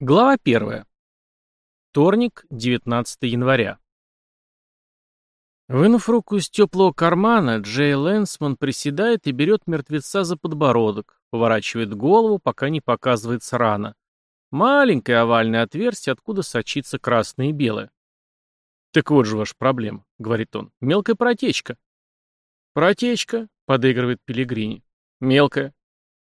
Глава 1. Вторник, 19 января. Вынув руку из теплого кармана, Джей Лэнсман приседает и берет мертвеца за подбородок, поворачивает голову, пока не показывается рана. Маленькое овальное отверстие, откуда сочится красное и белое. «Так вот же ваша проблема», — говорит он, — «мелкая протечка». «Протечка», — подыгрывает Пилигрини. «Мелкая».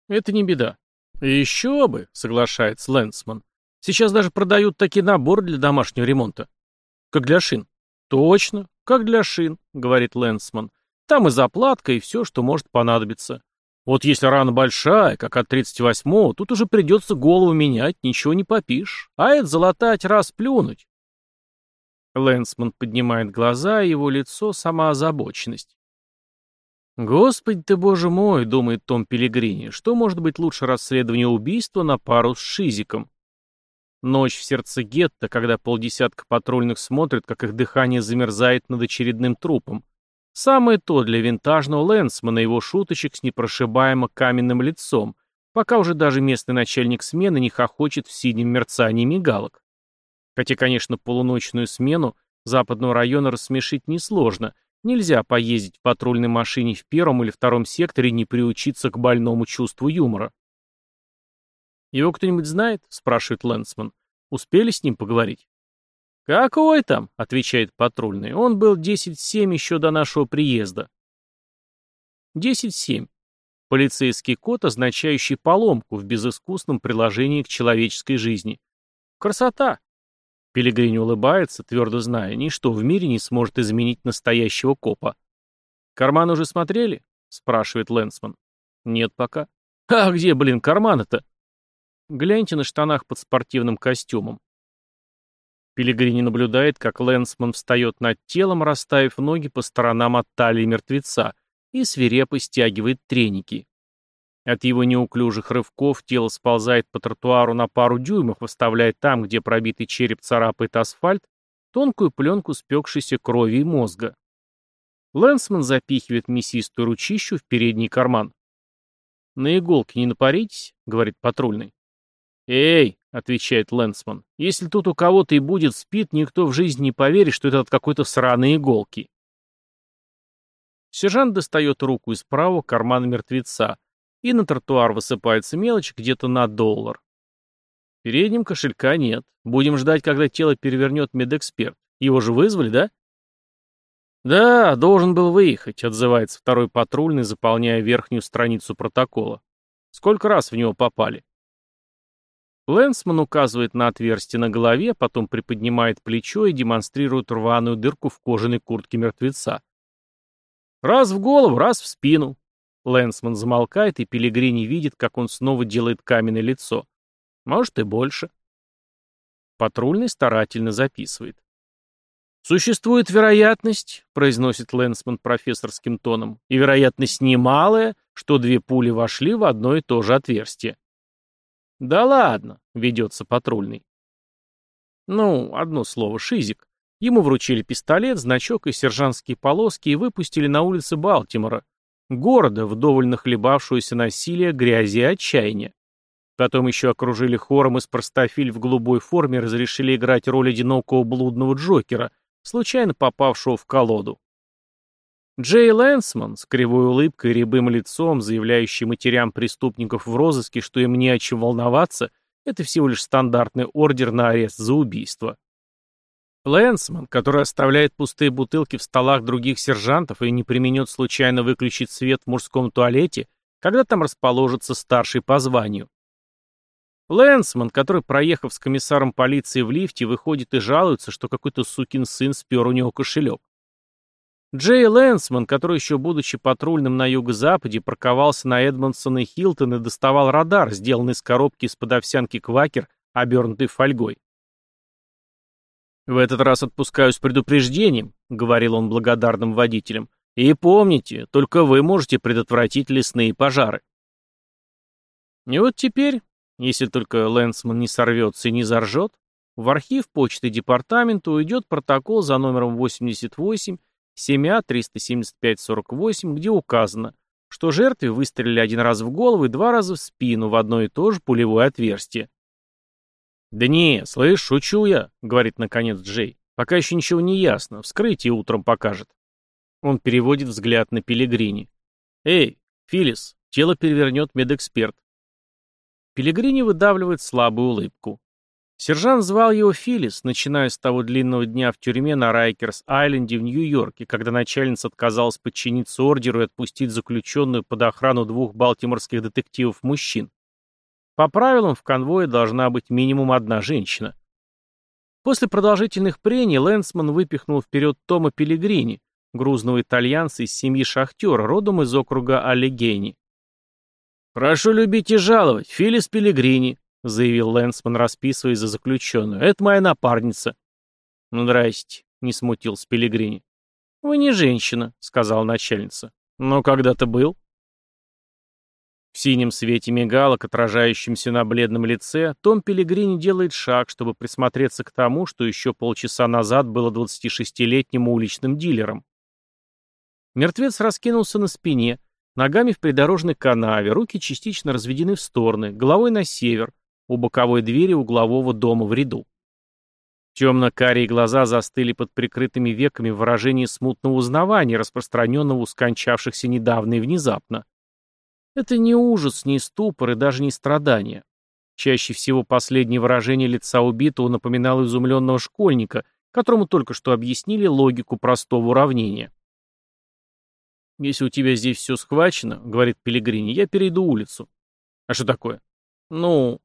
«Это не беда». «Еще бы», — соглашается Лэнсман. Сейчас даже продают такие наборы для домашнего ремонта. Как для шин. Точно, как для шин, говорит Лэнсман. Там и заплатка, и все, что может понадобиться. Вот если рана большая, как от 38-го, тут уже придется голову менять, ничего не попишь. А это залатать раз плюнуть. Лэнсман поднимает глаза, и его лицо — сама озабоченность. «Господи ты, боже мой!» — думает Том Пелигрини. «Что может быть лучше расследования убийства на пару с Шизиком?» Ночь в сердце гетто, когда полдесятка патрульных смотрят, как их дыхание замерзает над очередным трупом. Самое то для винтажного Лэнсмана его шуточек с непрошибаемо каменным лицом, пока уже даже местный начальник смены не хохочет в синем мерцании мигалок. Хотя, конечно, полуночную смену западного района рассмешить несложно. Нельзя поездить в патрульной машине в первом или втором секторе и не приучиться к больному чувству юмора. «Его кто-нибудь знает?» — спрашивает Лэнсман. «Успели с ним поговорить?» «Какой там?» — отвечает патрульный. «Он был 10-7 еще до нашего приезда». 10-7. Полицейский код, означающий поломку в безыскусном приложении к человеческой жизни. Красота! Пелегрини улыбается, твердо зная, ничто в мире не сможет изменить настоящего копа. «Карман уже смотрели?» — спрашивает Лэнсман. «Нет пока». «А где, блин, карманы-то?» Гляньте на штанах под спортивным костюмом. Пилигрини наблюдает, как Лэнсман встает над телом, расставив ноги по сторонам от талии мертвеца, и свирепо стягивает треники. От его неуклюжих рывков тело сползает по тротуару на пару дюймов, оставляя там, где пробитый череп царапает асфальт, тонкую пленку спекшейся крови и мозга. Лэнсман запихивает мясистую ручищу в передний карман. «На иголки не напаритесь», — говорит патрульный. «Эй!» — отвечает Лэнсман. «Если тут у кого-то и будет спит, никто в жизни не поверит, что это от какой-то сраной иголки». Сержант достает руку из правого кармана мертвеца, и на тротуар высыпается мелочь где-то на доллар. В переднем кошелька нет. Будем ждать, когда тело перевернет медэксперт. Его же вызвали, да? «Да, должен был выехать», — отзывается второй патрульный, заполняя верхнюю страницу протокола. «Сколько раз в него попали?» Лэнсман указывает на отверстие на голове, потом приподнимает плечо и демонстрирует рваную дырку в кожаной куртке мертвеца. Раз в голову, раз в спину. Лэнсман замолкает, и Пилигрини видит, как он снова делает каменное лицо. Может и больше. Патрульный старательно записывает. «Существует вероятность», — произносит Лэнсман профессорским тоном, «и вероятность немалая, что две пули вошли в одно и то же отверстие». «Да ладно», — ведется патрульный. Ну, одно слово, Шизик. Ему вручили пистолет, значок и сержантские полоски и выпустили на улицы Балтимора, города, вдоволь нахлебавшуюся насилия, грязи и отчаяния. Потом еще окружили хором из простофиль в голубой форме и разрешили играть роль одинокого блудного Джокера, случайно попавшего в колоду. Джей Лэнсман с кривой улыбкой и рябым лицом, заявляющий матерям преступников в розыске, что им не о чем волноваться, это всего лишь стандартный ордер на арест за убийство. Лэнсман, который оставляет пустые бутылки в столах других сержантов и не применет случайно выключить свет в мужском туалете, когда там расположится старший по званию. Лэнсман, который, проехав с комиссаром полиции в лифте, выходит и жалуется, что какой-то сукин сын спер у него кошелек. Джей Лэнсман, который еще будучи патрульным на юго-западе, парковался на Эдмонсон и Хилтон и доставал радар, сделанный из коробки из-под овсянки квакер, обернутый фольгой. «В этот раз отпускаю с предупреждением», — говорил он благодарным водителям. «И помните, только вы можете предотвратить лесные пожары». И вот теперь, если только Лэнсман не сорвется и не заржет, в архив почты департамента уйдет протокол за номером 88 7А-375-48, где указано, что жертве выстрелили один раз в голову и два раза в спину в одно и то же пулевое отверстие. «Да не, слышь, шучу я», — говорит наконец Джей. «Пока еще ничего не ясно. Вскрытие утром покажет». Он переводит взгляд на Пелегрини. «Эй, Филис, тело перевернет медэксперт». Пелегрини выдавливает слабую улыбку. Сержант звал его Филис, начиная с того длинного дня в тюрьме на Райкерс-Айленде в Нью-Йорке, когда начальница отказалась подчиниться ордеру и отпустить заключенную под охрану двух балтиморских детективов-мужчин. По правилам, в конвое должна быть минимум одна женщина. После продолжительных прений Лэнсман выпихнул вперед Тома Пелегрини, грузного итальянца из семьи шахтера, родом из округа Аллегейни. «Прошу любить и жаловать, Филис Пелегрини», — заявил Лэнсман, расписываясь за заключенную. «Это моя напарница». «Ну, здрасте», — не смутился Пелегрини. «Вы не женщина», — сказала начальница. «Но когда-то был». В синем свете мигалок, отражающемся на бледном лице, Том Пелегрини делает шаг, чтобы присмотреться к тому, что еще полчаса назад было 26-летним уличным дилером. Мертвец раскинулся на спине, ногами в придорожной канаве, руки частично разведены в стороны, головой на север, у боковой двери углового дома в ряду. Темно-карие глаза застыли под прикрытыми веками в выражении смутного узнавания, распространенного у скончавшихся недавно и внезапно. Это не ужас, не ступор и даже не страдание. Чаще всего последнее выражение лица убитого напоминало изумленного школьника, которому только что объяснили логику простого уравнения. «Если у тебя здесь все схвачено, — говорит Пелегрини, — я перейду улицу». «А что такое?» «Ну,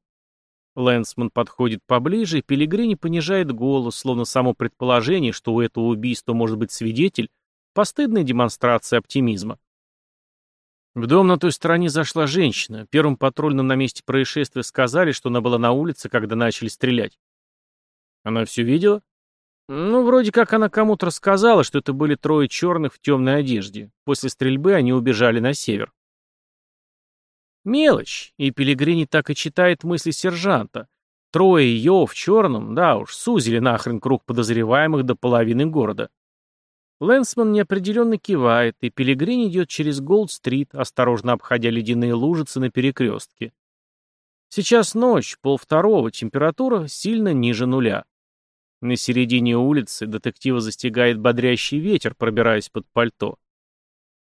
Лэнсман подходит поближе, и Пелигрини понижает голос, словно само предположение, что у этого убийства может быть свидетель, постыдная демонстрация оптимизма. В дом на той стороне зашла женщина. Первым патрульным на месте происшествия сказали, что она была на улице, когда начали стрелять. Она все видела? Ну, вроде как она кому-то рассказала, что это были трое черных в темной одежде. После стрельбы они убежали на север. Мелочь, и Пелегрини так и читает мысли сержанта. Трое ее в черном, да уж, сузили нахрен круг подозреваемых до половины города. Лэнсман неопределенно кивает, и Пелегрини идет через Голд-стрит, осторожно обходя ледяные лужицы на перекрестке. Сейчас ночь, полвторого, температура сильно ниже нуля. На середине улицы детектива застигает бодрящий ветер, пробираясь под пальто.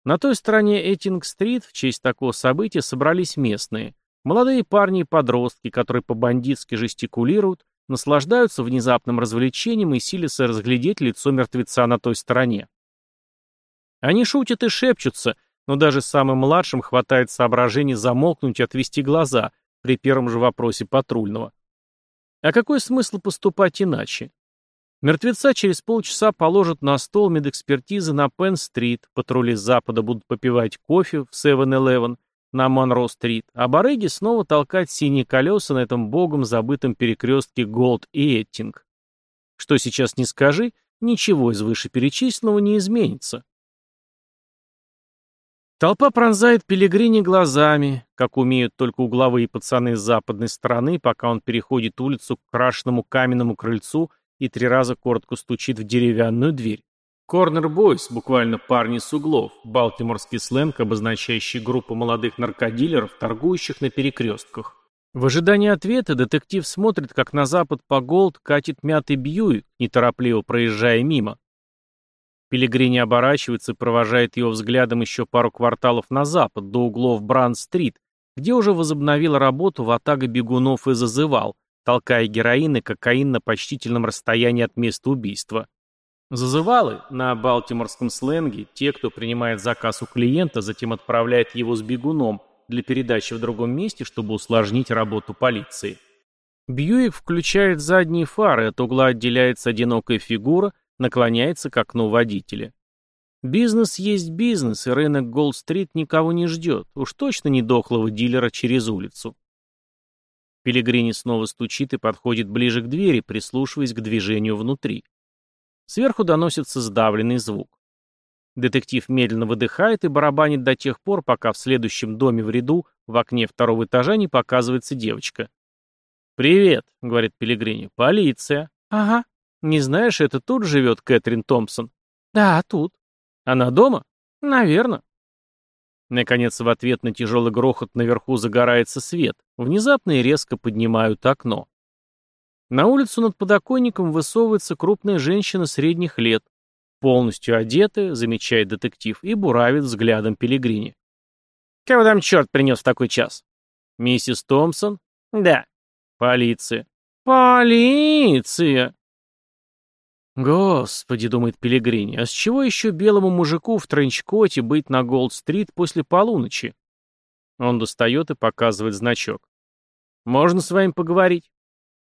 На той стороне Этинг-стрит в честь такого события собрались местные. Молодые парни и подростки, которые по-бандитски жестикулируют, наслаждаются внезапным развлечением и силятся разглядеть лицо мертвеца на той стороне. Они шутят и шепчутся, но даже самым младшим хватает соображений замолкнуть и отвести глаза при первом же вопросе патрульного. А какой смысл поступать иначе? Мертвеца через полчаса положат на стол медэкспертизы на Пенн-стрит, патрули с запада будут попивать кофе в 7-Eleven на Монро-стрит, а барыги снова толкать синие колеса на этом богом забытом перекрестке Голд и Эттинг. Что сейчас не скажи, ничего из вышеперечисленного не изменится. Толпа пронзает Пелегрини глазами, как умеют только угловые пацаны с западной стороны, пока он переходит улицу к крашенному каменному крыльцу и три раза коротко стучит в деревянную дверь. Корнер Бойс, буквально парни с углов, балтиморский сленг, обозначающий группу молодых наркодилеров, торгующих на перекрестках. В ожидании ответа детектив смотрит, как на запад по Голд катит мятый Бьюик, неторопливо проезжая мимо. Пелегрини оборачивается и провожает его взглядом еще пару кварталов на запад, до углов Бранд-стрит, где уже возобновила работу ватага бегунов и зазывал, толкая героин и кокаин на почтительном расстоянии от места убийства. Зазывалы, на балтиморском сленге, те, кто принимает заказ у клиента, затем отправляет его с бегуном для передачи в другом месте, чтобы усложнить работу полиции. Бьюик включает задние фары, от угла отделяется одинокая фигура, наклоняется к окну водителя. Бизнес есть бизнес, и рынок Голд-стрит никого не ждет, уж точно не дохлого дилера через улицу. Пелегрини снова стучит и подходит ближе к двери, прислушиваясь к движению внутри. Сверху доносится сдавленный звук. Детектив медленно выдыхает и барабанит до тех пор, пока в следующем доме в ряду в окне второго этажа не показывается девочка. «Привет», — говорит Пелегрини. «Полиция». «Ага. Не знаешь, это тут живет Кэтрин Томпсон?» «Да, тут». «Она дома?» «Наверно». Наконец, в ответ на тяжелый грохот наверху загорается свет. Внезапно и резко поднимают окно. На улицу над подоконником высовывается крупная женщина средних лет, полностью одетая, замечает детектив, и буравит взглядом Пелигрини. «Кого там черт принес в такой час?» «Миссис Томпсон?» «Да». «Полиция». «Полиция!» «Господи», — думает Пелигрини, — «а с чего еще белому мужику в тренчкоте быть на Голд-стрит после полуночи?» Он достает и показывает значок. «Можно с вами поговорить?»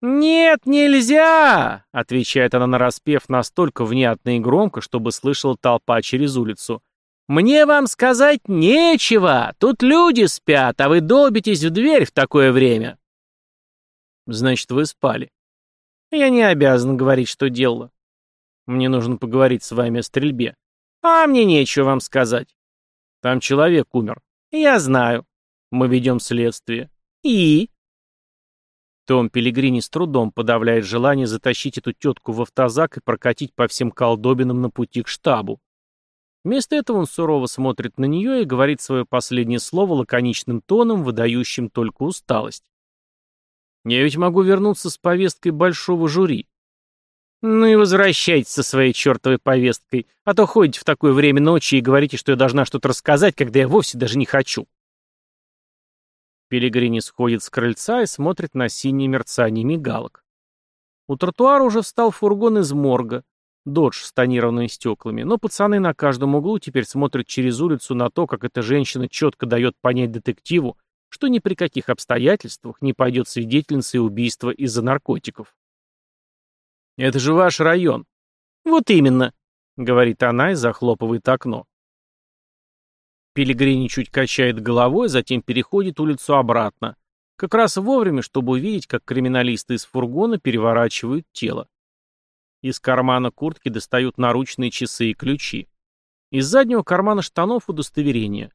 «Нет, нельзя!» — отвечает она нараспев настолько внятно и громко, чтобы слышала толпа через улицу. «Мне вам сказать нечего! Тут люди спят, а вы долбитесь в дверь в такое время!» «Значит, вы спали?» «Я не обязан говорить, что делала. Мне нужно поговорить с вами о стрельбе». «А мне нечего вам сказать». «Там человек умер». «Я знаю». «Мы ведем следствие». «И?» Том Пелигрини с трудом подавляет желание затащить эту тетку в автозак и прокатить по всем колдобинам на пути к штабу. Вместо этого он сурово смотрит на нее и говорит свое последнее слово лаконичным тоном, выдающим только усталость. «Я ведь могу вернуться с повесткой большого жюри». «Ну и возвращайтесь со своей чертовой повесткой, а то ходите в такое время ночи и говорите, что я должна что-то рассказать, когда я вовсе даже не хочу». Пелигрини сходит с крыльца и смотрит на синее мерцание мигалок. У тротуара уже встал фургон из морга, додж с тонированными стеклами, но пацаны на каждом углу теперь смотрят через улицу на то, как эта женщина четко дает понять детективу, что ни при каких обстоятельствах не пойдет свидетельницей убийства из-за наркотиков. «Это же ваш район». «Вот именно», — говорит она и захлопывает окно. Пилигрини чуть качает головой, затем переходит улицу обратно. Как раз вовремя, чтобы увидеть, как криминалисты из фургона переворачивают тело. Из кармана куртки достают наручные часы и ключи. Из заднего кармана штанов удостоверение.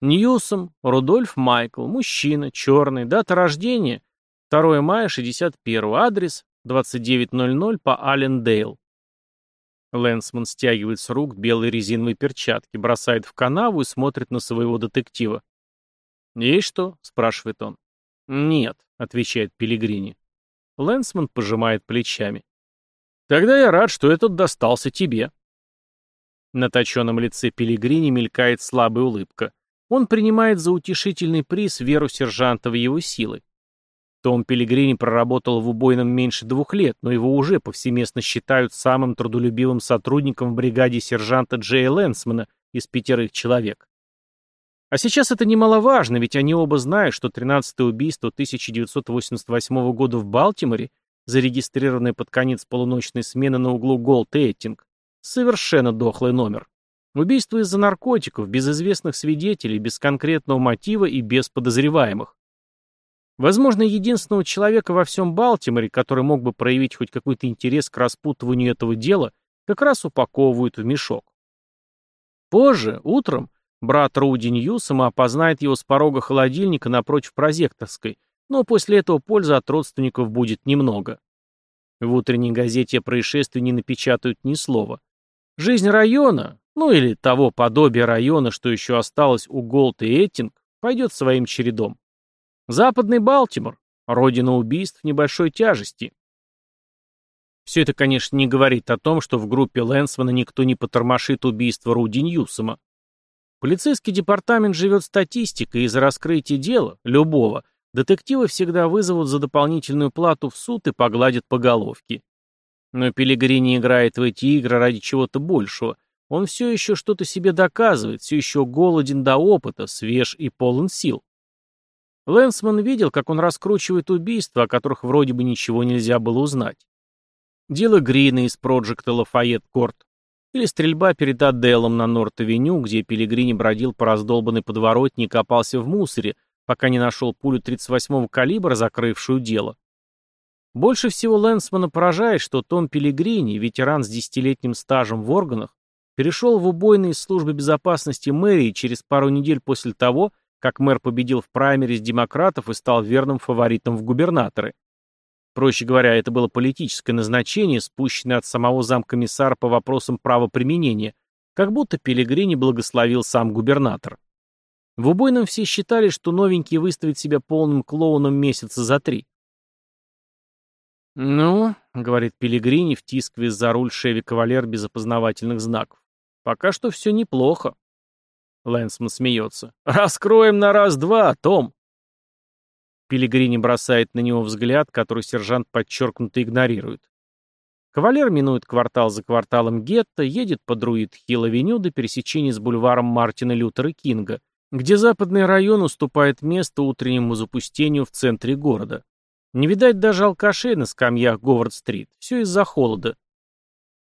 Ньюсом, Рудольф Майкл, мужчина, черный, дата рождения, 2 мая 61 адрес, 2900 по Аллендейл. Лэнсман стягивает с рук белые резиновые перчатки, бросает в канаву и смотрит на своего детектива. «Есть что?» — спрашивает он. «Нет», — отвечает Пилигрини. Лэнсман пожимает плечами. «Тогда я рад, что этот достался тебе». На точенном лице Пилигрини мелькает слабая улыбка. Он принимает за утешительный приз веру сержанта в его силы. Том Пелигрини проработал в убойном меньше двух лет, но его уже повсеместно считают самым трудолюбивым сотрудником в бригаде сержанта Джея Лэнсмана из пятерых человек. А сейчас это немаловажно, ведь они оба знают, что 13-е убийство 1988 года в Балтиморе, зарегистрированное под конец полуночной смены на углу Голд и Эттинг, совершенно дохлый номер. Убийство из-за наркотиков, без известных свидетелей, без конкретного мотива и без подозреваемых. Возможно, единственного человека во всем Балтиморе, который мог бы проявить хоть какой-то интерес к распутыванию этого дела, как раз упаковывают в мешок. Позже, утром, брат Руди Ньюсома опознает его с порога холодильника напротив прозекторской, но после этого пользы от родственников будет немного. В утренней газете о происшествии не напечатают ни слова. Жизнь района, ну или того подобия района, что еще осталось у Голд и Эттинг, пойдет своим чередом. Западный Балтимор, родина убийств небольшой тяжести. Все это, конечно, не говорит о том, что в группе Лэнсмана никто не потормошит убийство Руди Ньюсома. Полицейский департамент живет статистикой, и за раскрытие дела, любого, детективы всегда вызовут за дополнительную плату в суд и погладят по головке. Но Пелигрини играет в эти игры ради чего-то большего. Он все еще что-то себе доказывает, все еще голоден до опыта, свеж и полон сил. Лэнсман видел, как он раскручивает убийства, о которых вроде бы ничего нельзя было узнать. Дело Грина из Проджекта Лафайет Корт. Или стрельба перед Аделом на Норт-авеню, где Пелигрини бродил по раздолбанной подворотне и копался в мусоре, пока не нашел пулю 38-го калибра, закрывшую дело. Больше всего Лэнсмана поражает, что Том Пелигрини, ветеран с десятилетним стажем в органах, перешел в убойные службы безопасности мэрии через пару недель после того, как мэр победил в праймере с демократов и стал верным фаворитом в губернаторы. Проще говоря, это было политическое назначение, спущенное от самого замкомиссара по вопросам правоприменения, как будто Пелегрини благословил сам губернатор. В убойном все считали, что новенький выставит себя полным клоуном месяца за три. «Ну», — говорит Пелигрини, втискивая за руль Шеви Кавалер без опознавательных знаков, — «пока что все неплохо». Лэнсман смеется. «Раскроем на раз-два, Том!» Пилигрини бросает на него взгляд, который сержант подчеркнуто игнорирует. Кавалер минует квартал за кварталом гетто, едет по Друид-Хилл-авеню до пересечения с бульваром Мартина Лютера Кинга, где западный район уступает место утреннему запустению в центре города. Не видать даже алкашей на скамьях Говард-стрит. Все из-за холода.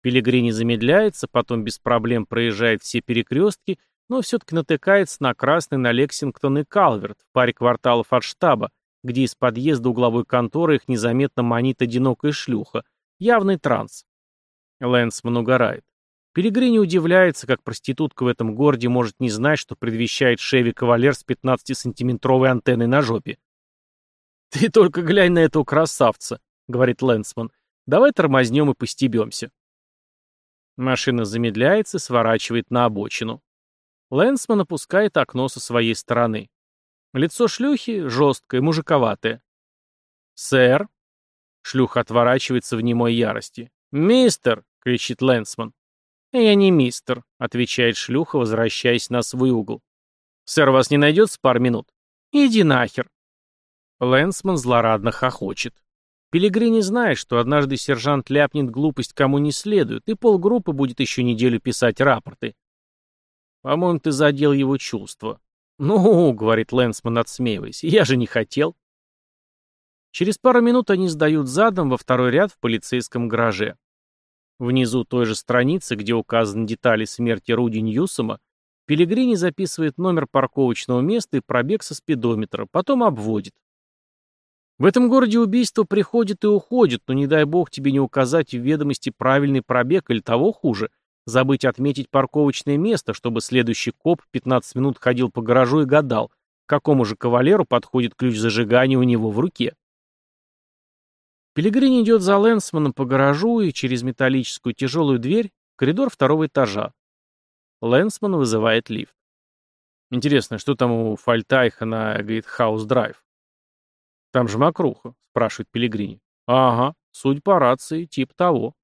Пеллегрини замедляется, потом без проблем проезжает все перекрестки, но все-таки натыкается на красный на Лексингтон и Калверт в паре кварталов от штаба, где из подъезда угловой конторы их незаметно манит одинокая шлюха. Явный транс. Лэнсман угорает. Пилигрини удивляется, как проститутка в этом городе может не знать, что предвещает Шеви кавалер с 15-сантиметровой антенной на жопе. «Ты только глянь на этого красавца», — говорит Лэнсман. «Давай тормознем и постебемся». Машина замедляется, сворачивает на обочину. Лэнсман опускает окно со своей стороны. Лицо шлюхи жесткое, мужиковатое. «Сэр?» Шлюха отворачивается в немой ярости. «Мистер!» — кричит Лэнсман. «Я не мистер», — отвечает шлюха, возвращаясь на свой угол. «Сэр, вас не найдется пару минут?» «Иди нахер». Лэнсман злорадно хохочет. Пилигрини знает, что однажды сержант ляпнет глупость кому не следует, и полгруппы будет еще неделю писать рапорты. «По-моему, ты задел его чувства», «Ну, — говорит Лэнсман, отсмеиваясь, — я же не хотел». Через пару минут они сдают задом во второй ряд в полицейском гараже. Внизу той же страницы, где указаны детали смерти Руди Ньюсома, Пилигрини записывает номер парковочного места и пробег со спидометра, потом обводит. В этом городе убийство приходит и уходит, но не дай бог тебе не указать в ведомости правильный пробег или того хуже — Забыть отметить парковочное место, чтобы следующий коп 15 минут ходил по гаражу и гадал, к какому же кавалеру подходит ключ зажигания у него в руке. Пеллегрини идет за Лэндсманом по гаражу и через металлическую тяжелую дверь в коридор второго этажа. Лэндсман вызывает лифт. Интересно, что там у Фальтайха на Гейтхаус-драйв? Там же мокруха, спрашивает Пеллегрини. Ага, суть по рации, тип того.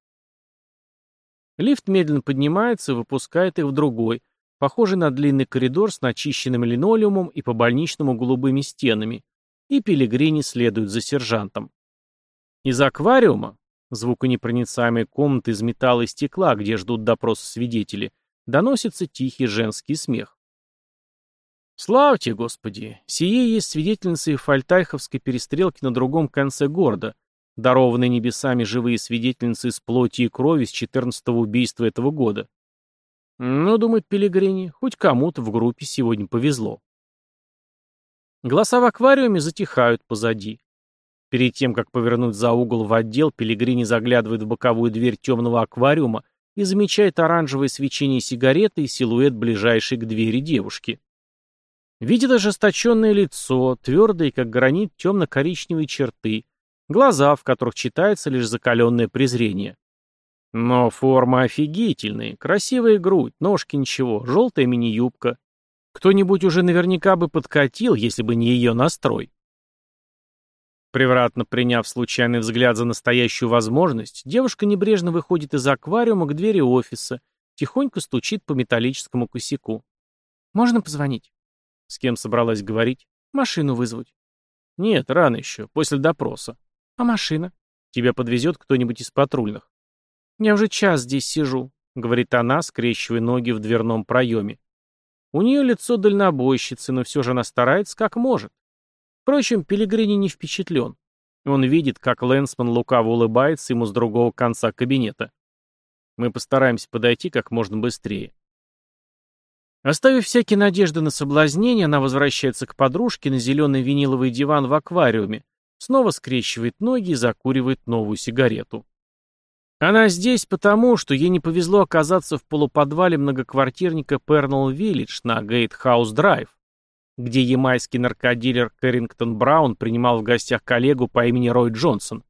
Лифт медленно поднимается и выпускает их в другой, похожий на длинный коридор с начищенным линолеумом и по больничному голубыми стенами, и Пилигрини следует за сержантом. Из аквариума, звуконепроницаемой комнаты из металла и стекла, где ждут допроса свидетели, доносится тихий женский смех. Славьте, Господи! Сие есть свидетельница Фальтайховской перестрелки на другом конце города, дарованные небесами живые свидетельницы из плоти и крови с 14-го убийства этого года. Но, думает Пелигрини, хоть кому-то в группе сегодня повезло. Голоса в аквариуме затихают позади. Перед тем, как повернуть за угол в отдел, Пелигрини заглядывает в боковую дверь темного аквариума и замечает оранжевое свечение сигареты и силуэт ближайшей к двери девушки. Видит ожесточенное лицо, твердые, как гранит, темно-коричневые черты, Глаза, в которых читается лишь закаленное презрение. Но форма офигительная, красивая грудь, ножки ничего, желтая мини-юбка. Кто-нибудь уже наверняка бы подкатил, если бы не ее настрой. Превратно приняв случайный взгляд за настоящую возможность, девушка небрежно выходит из аквариума к двери офиса, тихонько стучит по металлическому косяку. «Можно позвонить?» «С кем собралась говорить?» «Машину вызвать». «Нет, рано еще, после допроса». «А машина?» «Тебя подвезет кто-нибудь из патрульных». «Я уже час здесь сижу», — говорит она, скрещивая ноги в дверном проеме. У нее лицо дальнобойщицы, но все же она старается как может. Впрочем, Пелигрини не впечатлен. Он видит, как Лэнсман лукаво улыбается ему с другого конца кабинета. Мы постараемся подойти как можно быстрее. Оставив всякие надежды на соблазнение, она возвращается к подружке на зеленый виниловый диван в аквариуме, снова скрещивает ноги и закуривает новую сигарету. Она здесь потому, что ей не повезло оказаться в полуподвале многоквартирника Пернелл Виллидж на Гейтхаус-драйв, где ямайский наркодилер Кэррингтон Браун принимал в гостях коллегу по имени Рой Джонсон.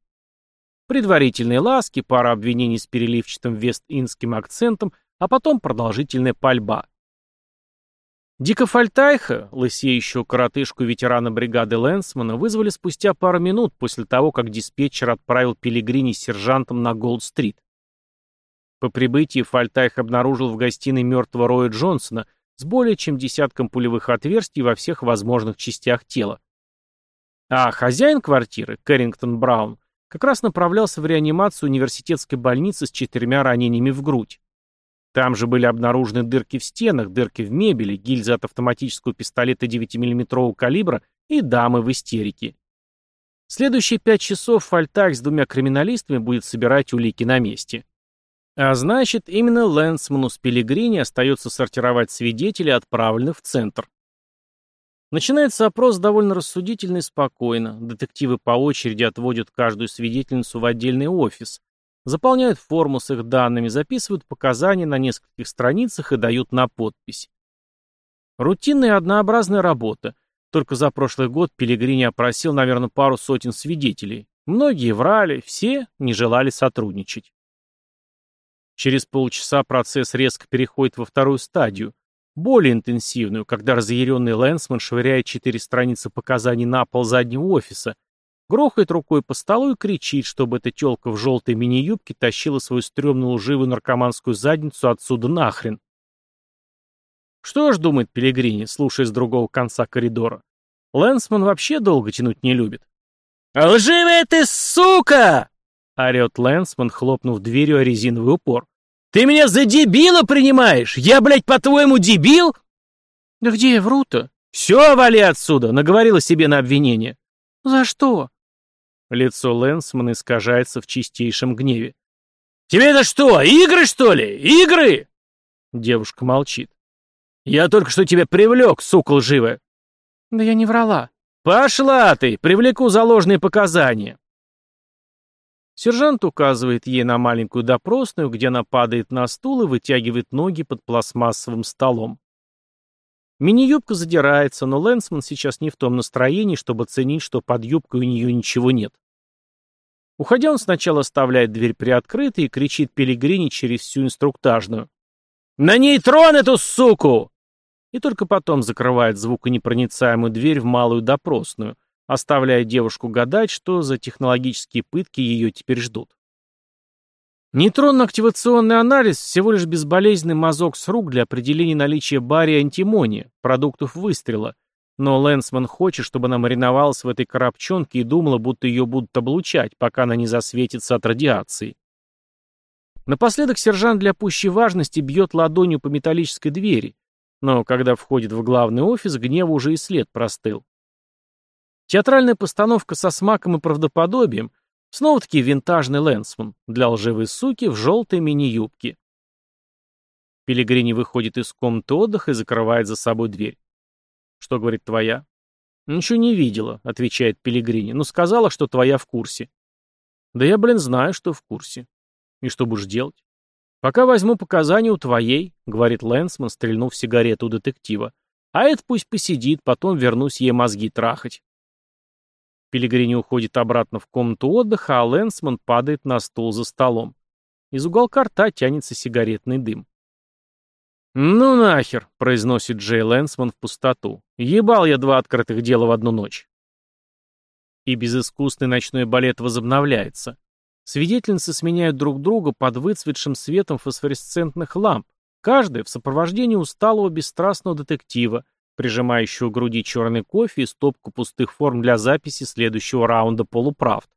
Предварительные ласки, пара обвинений с переливчатым вест-индским акцентом, а потом продолжительная пальба. Дика Фальтайха, лысеющего коротышку ветерана бригады Лэнсмана, вызвали спустя пару минут после того, как диспетчер отправил Пилигрини с сержантом на Голд-стрит. По прибытии Фальтайх обнаружил в гостиной мертвого Роя Джонсона с более чем десятком пулевых отверстий во всех возможных частях тела. А хозяин квартиры, Кэррингтон Браун, как раз направлялся в реанимацию университетской больницы с четырьмя ранениями в грудь. Там же были обнаружены дырки в стенах, дырки в мебели, гильзы от автоматического пистолета 9-мм калибра и дамы в истерике. Следующие пять часов Фальтак с двумя криминалистами будет собирать улики на месте. А значит, именно Лэнсману с Пелегрини остается сортировать свидетелей, отправленных в центр. Начинается опрос довольно рассудительно и спокойно. Детективы по очереди отводят каждую свидетельницу в отдельный офис, заполняют форму с их данными, записывают показания на нескольких страницах и дают на подпись. Рутинная и однообразная работа. Только за прошлый год Пелегрини опросил, наверное, пару сотен свидетелей. Многие врали, все не желали сотрудничать. Через полчаса процесс резко переходит во вторую стадию, более интенсивную, когда разъяренный Лэнсман швыряет четыре страницы показаний на пол заднего офиса Грохает рукой по столу и кричит, чтобы эта тёлка в желтой мини-юбке тащила свою стрёмную лживую наркоманскую задницу отсюда нахрен. Что ж, думает Пелегрини, слушая с другого конца коридора. Лэнсман вообще долго тянуть не любит. «Лживая ты сука!» — орёт Лэнсман, хлопнув дверью о резиновый упор. «Ты меня за дебила принимаешь? Я, блядь, по-твоему, дебил?» «Да где я вру-то?» «Все, вали отсюда!» — наговорила себе на обвинение. «За что?» Лицо Лэнсмана искажается в чистейшем гневе. «Тебе это что, игры, что ли? Игры?» Девушка молчит. «Я только что тебя привлек, сука лживая». «Да я не врала». «Пошла ты! Привлеку за ложные показания!» Сержант указывает ей на маленькую допросную, где она падает на стул и вытягивает ноги под пластмассовым столом. Мини-юбка задирается, но Лэнсман сейчас не в том настроении, чтобы оценить, что под юбкой у нее ничего нет. Уходя, он сначала оставляет дверь приоткрытой и кричит Пелигрини через всю инструктажную. «На нейтрон эту суку!» И только потом закрывает звуконепроницаемую дверь в малую допросную, оставляя девушку гадать, что за технологические пытки ее теперь ждут. Нейтронно-активационный анализ – всего лишь безболезненный мазок с рук для определения наличия бария антимония, продуктов выстрела, но Лэнсман хочет, чтобы она мариновалась в этой коробчонке и думала, будто ее будут облучать, пока она не засветится от радиации. Напоследок сержант для пущей важности бьет ладонью по металлической двери, но когда входит в главный офис, гнева уже и след простыл. Театральная постановка со смаком и правдоподобием, снова-таки винтажный Лэнсман, для лживой суки в желтой мини-юбке. Пелигрини выходит из комнаты отдыха и закрывает за собой дверь. Что говорит твоя? Ничего не видела, отвечает Пелигрини, но ну, сказала, что твоя в курсе. Да я, блин, знаю, что в курсе. И что будешь делать? Пока возьму показания у твоей, говорит Лэнсман, стрельнув сигарету у детектива. А это пусть посидит, потом вернусь ей мозги трахать. Пелигрини уходит обратно в комнату отдыха, а Лэнсман падает на стул за столом. Из уголка рта тянется сигаретный дым. «Ну нахер», — произносит Джей Лэнсман в пустоту. «Ебал я два открытых дела в одну ночь». И безыскусный ночной балет возобновляется. Свидетельницы сменяют друг друга под выцветшим светом фосфоресцентных ламп, каждая в сопровождении усталого бесстрастного детектива, прижимающего к груди черный кофе и стопку пустых форм для записи следующего раунда полуправд.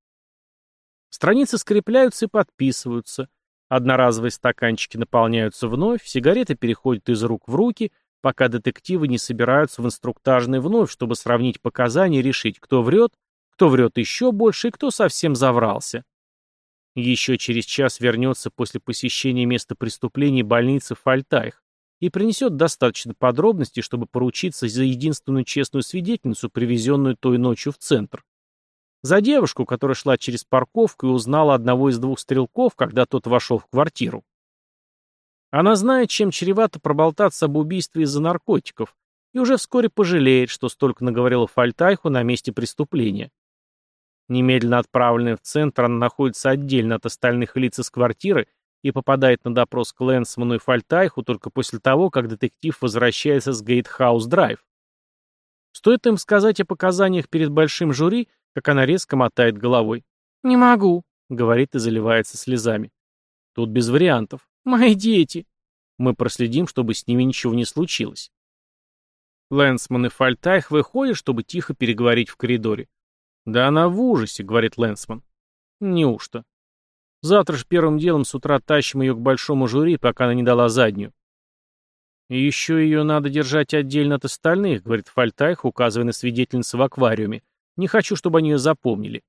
Страницы скрепляются и подписываются, Одноразовые стаканчики наполняются вновь, сигареты переходят из рук в руки, пока детективы не собираются в инструктажный вновь, чтобы сравнить показания и решить, кто врет, кто врет еще больше и кто совсем заврался. Еще через час вернется после посещения места преступления больницы Фальтайх и принесет достаточно подробностей, чтобы поручиться за единственную честную свидетельницу, привезенную той ночью в центр. За девушку, которая шла через парковку и узнала одного из двух стрелков, когда тот вошел в квартиру. Она знает, чем чревато проболтаться об убийстве из-за наркотиков, и уже вскоре пожалеет, что столько наговорила Фальтайху на месте преступления. Немедленно отправленная в центр, она находится отдельно от остальных лиц из квартиры и попадает на допрос к Лэндсману и Фальтайху только после того, как детектив возвращается с Гейтхаус-драйв. Стоит им сказать о показаниях перед большим жюри, как она резко мотает головой. «Не могу», — говорит и заливается слезами. Тут без вариантов. «Мои дети». Мы проследим, чтобы с ними ничего не случилось. Лэнсман и Фальтайх выходят, чтобы тихо переговорить в коридоре. «Да она в ужасе», — говорит Лэнсман. «Неужто?» «Завтра же первым делом с утра тащим ее к большому жюри, пока она не дала заднюю». «И еще ее надо держать отдельно от остальных», — говорит Фальтайх, указывая на свидетельницу в аквариуме. «Не хочу, чтобы они ее запомнили».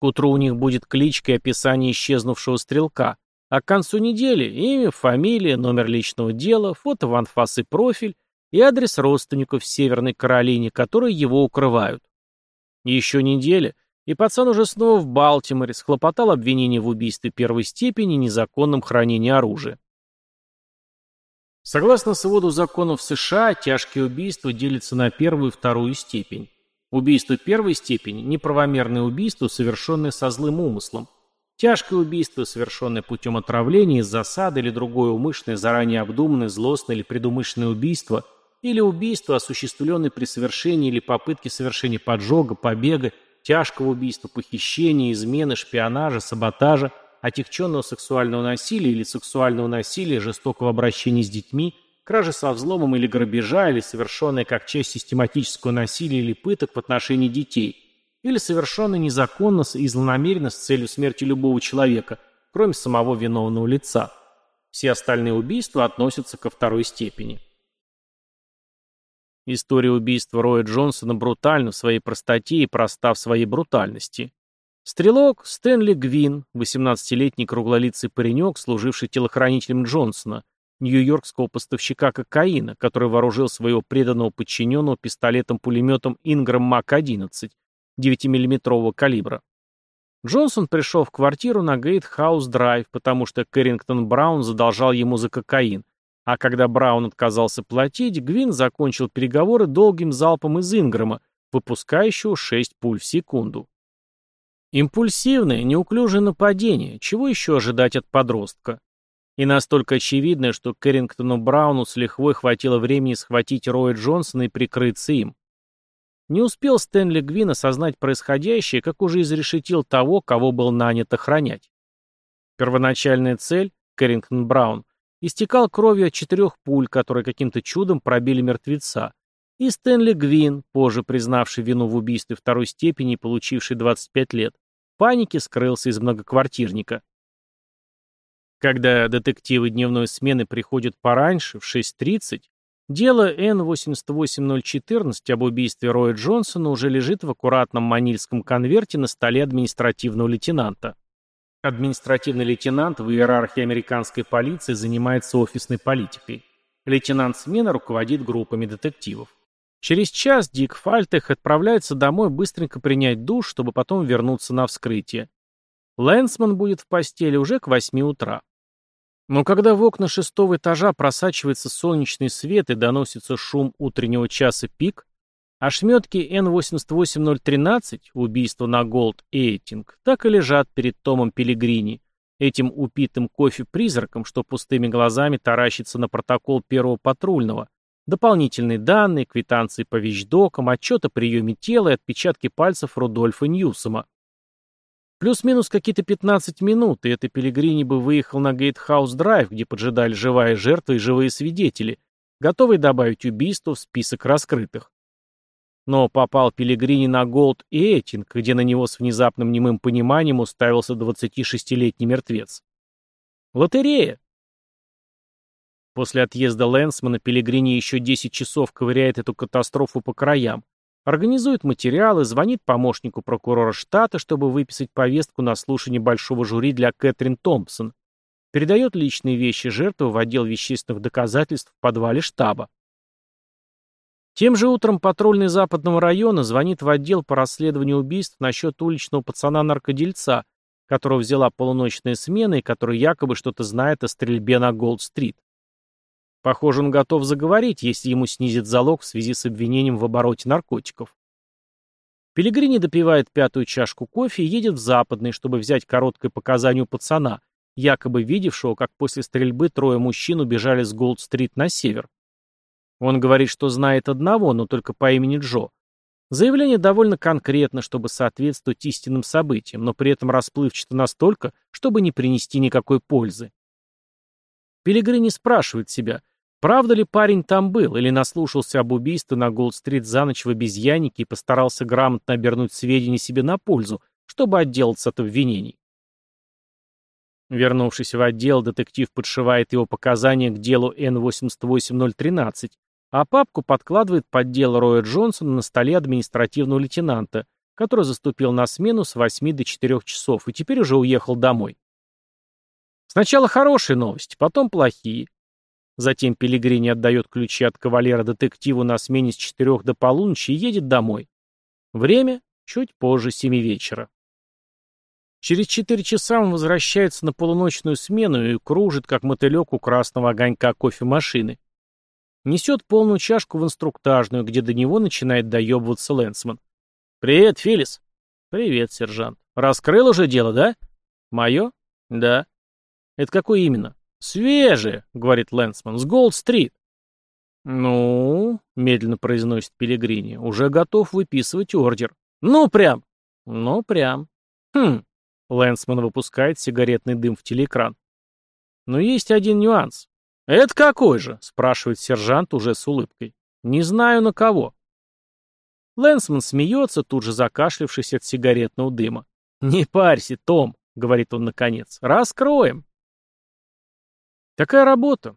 К утру у них будет кличка и описание исчезнувшего стрелка, а к концу недели имя, фамилия, номер личного дела, фото в анфас и профиль и адрес родственников в Северной Каролине, которые его укрывают. Еще неделя, и пацан уже снова в Балтиморе схлопотал обвинение в убийстве первой степени и незаконном хранении оружия. Согласно своду законов США, тяжкие убийства делятся на первую и вторую степень. Убийство первой степени – неправомерное убийство, совершенное со злым умыслом. Тяжкое убийство, совершенное путем отравления, засады или другое умышленное, заранее обдуманное, злостное или предумышленное убийство – или убийство, осуществленное при совершении или попытке совершения поджога, побега, тяжкого убийства, похищения, измены, шпионажа, саботажа, отягченного сексуального насилия или сексуального насилия, жестокого обращения с детьми, кражи со взломом или грабежа, или совершенное как часть систематического насилия или пыток в отношении детей, или совершенное незаконно и злонамеренно с целью смерти любого человека, кроме самого виновного лица. Все остальные убийства относятся ко второй степени. История убийства Роя Джонсона брутальна в своей простоте и проста в своей брутальности. Стрелок Стэнли Гвин, 18-летний круглолицый паренек, служивший телохранителем Джонсона, нью-йоркского поставщика кокаина, который вооружил своего преданного подчиненного пистолетом-пулеметом Инграм МАК-11 9-миллиметрового калибра. Джонсон пришел в квартиру на Гейтхаус-драйв, потому что Кэррингтон Браун задолжал ему за кокаин, а когда Браун отказался платить, Гвин закончил переговоры долгим залпом из Инграма, выпускающего 6 пуль в секунду. Импульсивное, неуклюжее нападение, чего еще ожидать от подростка? И настолько очевидное, что Кэррингтону Брауну с лихвой хватило времени схватить Роя Джонсона и прикрыться им. Не успел Стэнли Гвин осознать происходящее, как уже изрешетил того, кого был нанят охранять. Первоначальная цель, Кэррингтон Браун, истекал кровью от четырех пуль, которые каким-то чудом пробили мертвеца, и Стэнли Гвин, позже признавший вину в убийстве второй степени и получивший 25 лет, в панике скрылся из многоквартирника. Когда детективы дневной смены приходят пораньше, в 6.30, дело Н-88014 об убийстве Роя Джонсона уже лежит в аккуратном манильском конверте на столе административного лейтенанта. Административный лейтенант в иерархии американской полиции занимается офисной политикой. Лейтенант смена руководит группами детективов. Через час Дик Фальтех отправляется домой быстренько принять душ, чтобы потом вернуться на вскрытие. Лэнсман будет в постели уже к восьми утра. Но когда в окна шестого этажа просачивается солнечный свет и доносится шум утреннего часа пик, Ошметки Н-88013, убийство на Голд Эйтинг, так и лежат перед Томом Пелигрини, этим упитым кофе-призраком, что пустыми глазами таращится на протокол первого патрульного, дополнительные данные, квитанции по вещдокам, отчет о приеме тела и отпечатки пальцев Рудольфа Ньюсома. Плюс-минус какие-то 15 минут, и это Пеллегрини бы выехал на Гейтхаус-драйв, где поджидали живая жертва и живые свидетели, готовые добавить убийство в список раскрытых. Но попал Пеллегрини на Голд и Этинг, где на него с внезапным немым пониманием уставился 26-летний мертвец. Лотерея. После отъезда Лэнсмана Пелигрини еще 10 часов ковыряет эту катастрофу по краям, организует материалы, звонит помощнику прокурора штата, чтобы выписать повестку на слушание большого жюри для Кэтрин Томпсон, передает личные вещи жертвы в отдел вещественных доказательств в подвале штаба. Тем же утром патрульный западного района звонит в отдел по расследованию убийств насчет уличного пацана-наркодельца, которого взяла полуночная смена и который якобы что-то знает о стрельбе на Голд-стрит. Похоже, он готов заговорить, если ему снизят залог в связи с обвинением в обороте наркотиков. Пелегрини допивает пятую чашку кофе и едет в Западный, чтобы взять короткое показание у пацана, якобы видевшего, как после стрельбы трое мужчин убежали с Голд-стрит на север. Он говорит, что знает одного, но только по имени Джо. Заявление довольно конкретно, чтобы соответствовать истинным событиям, но при этом расплывчато настолько, чтобы не принести никакой пользы. Пелегрини спрашивает себя, правда ли парень там был, или наслушался об убийстве на Голд-стрит за ночь в обезьяннике и постарался грамотно обернуть сведения себе на пользу, чтобы отделаться от обвинений. Вернувшись в отдел, детектив подшивает его показания к делу Н-88013, а папку подкладывает под дело Роя Джонсона на столе административного лейтенанта, который заступил на смену с 8 до 4 часов и теперь уже уехал домой. Сначала хорошие новости, потом плохие. Затем Пелигрини отдает ключи от кавалера детективу на смене с 4 до полуночи и едет домой. Время чуть позже 7 вечера. Через четыре часа он возвращается на полуночную смену и кружит, как мотылек у красного огонька кофемашины. Несет полную чашку в инструктажную, где до него начинает доебываться Лэнсман. «Привет, Филлис». «Привет, сержант. Раскрыл уже дело, да?» «Мое?» «Да». «Это какое именно?» «Свежее», — говорит Лэнсман, — «с Голд-стрит». «Ну», — медленно произносит Пелегрини, — «уже готов выписывать ордер». «Ну, прям». «Ну, прям». «Хм». Лэнсман выпускает сигаретный дым в телеэкран. «Но есть один нюанс. «Это какой же?» — спрашивает сержант уже с улыбкой. «Не знаю на кого». Лэнсман смеется, тут же закашлившись от сигаретного дыма. «Не парься, Том», — говорит он наконец. «Раскроем». Такая работа.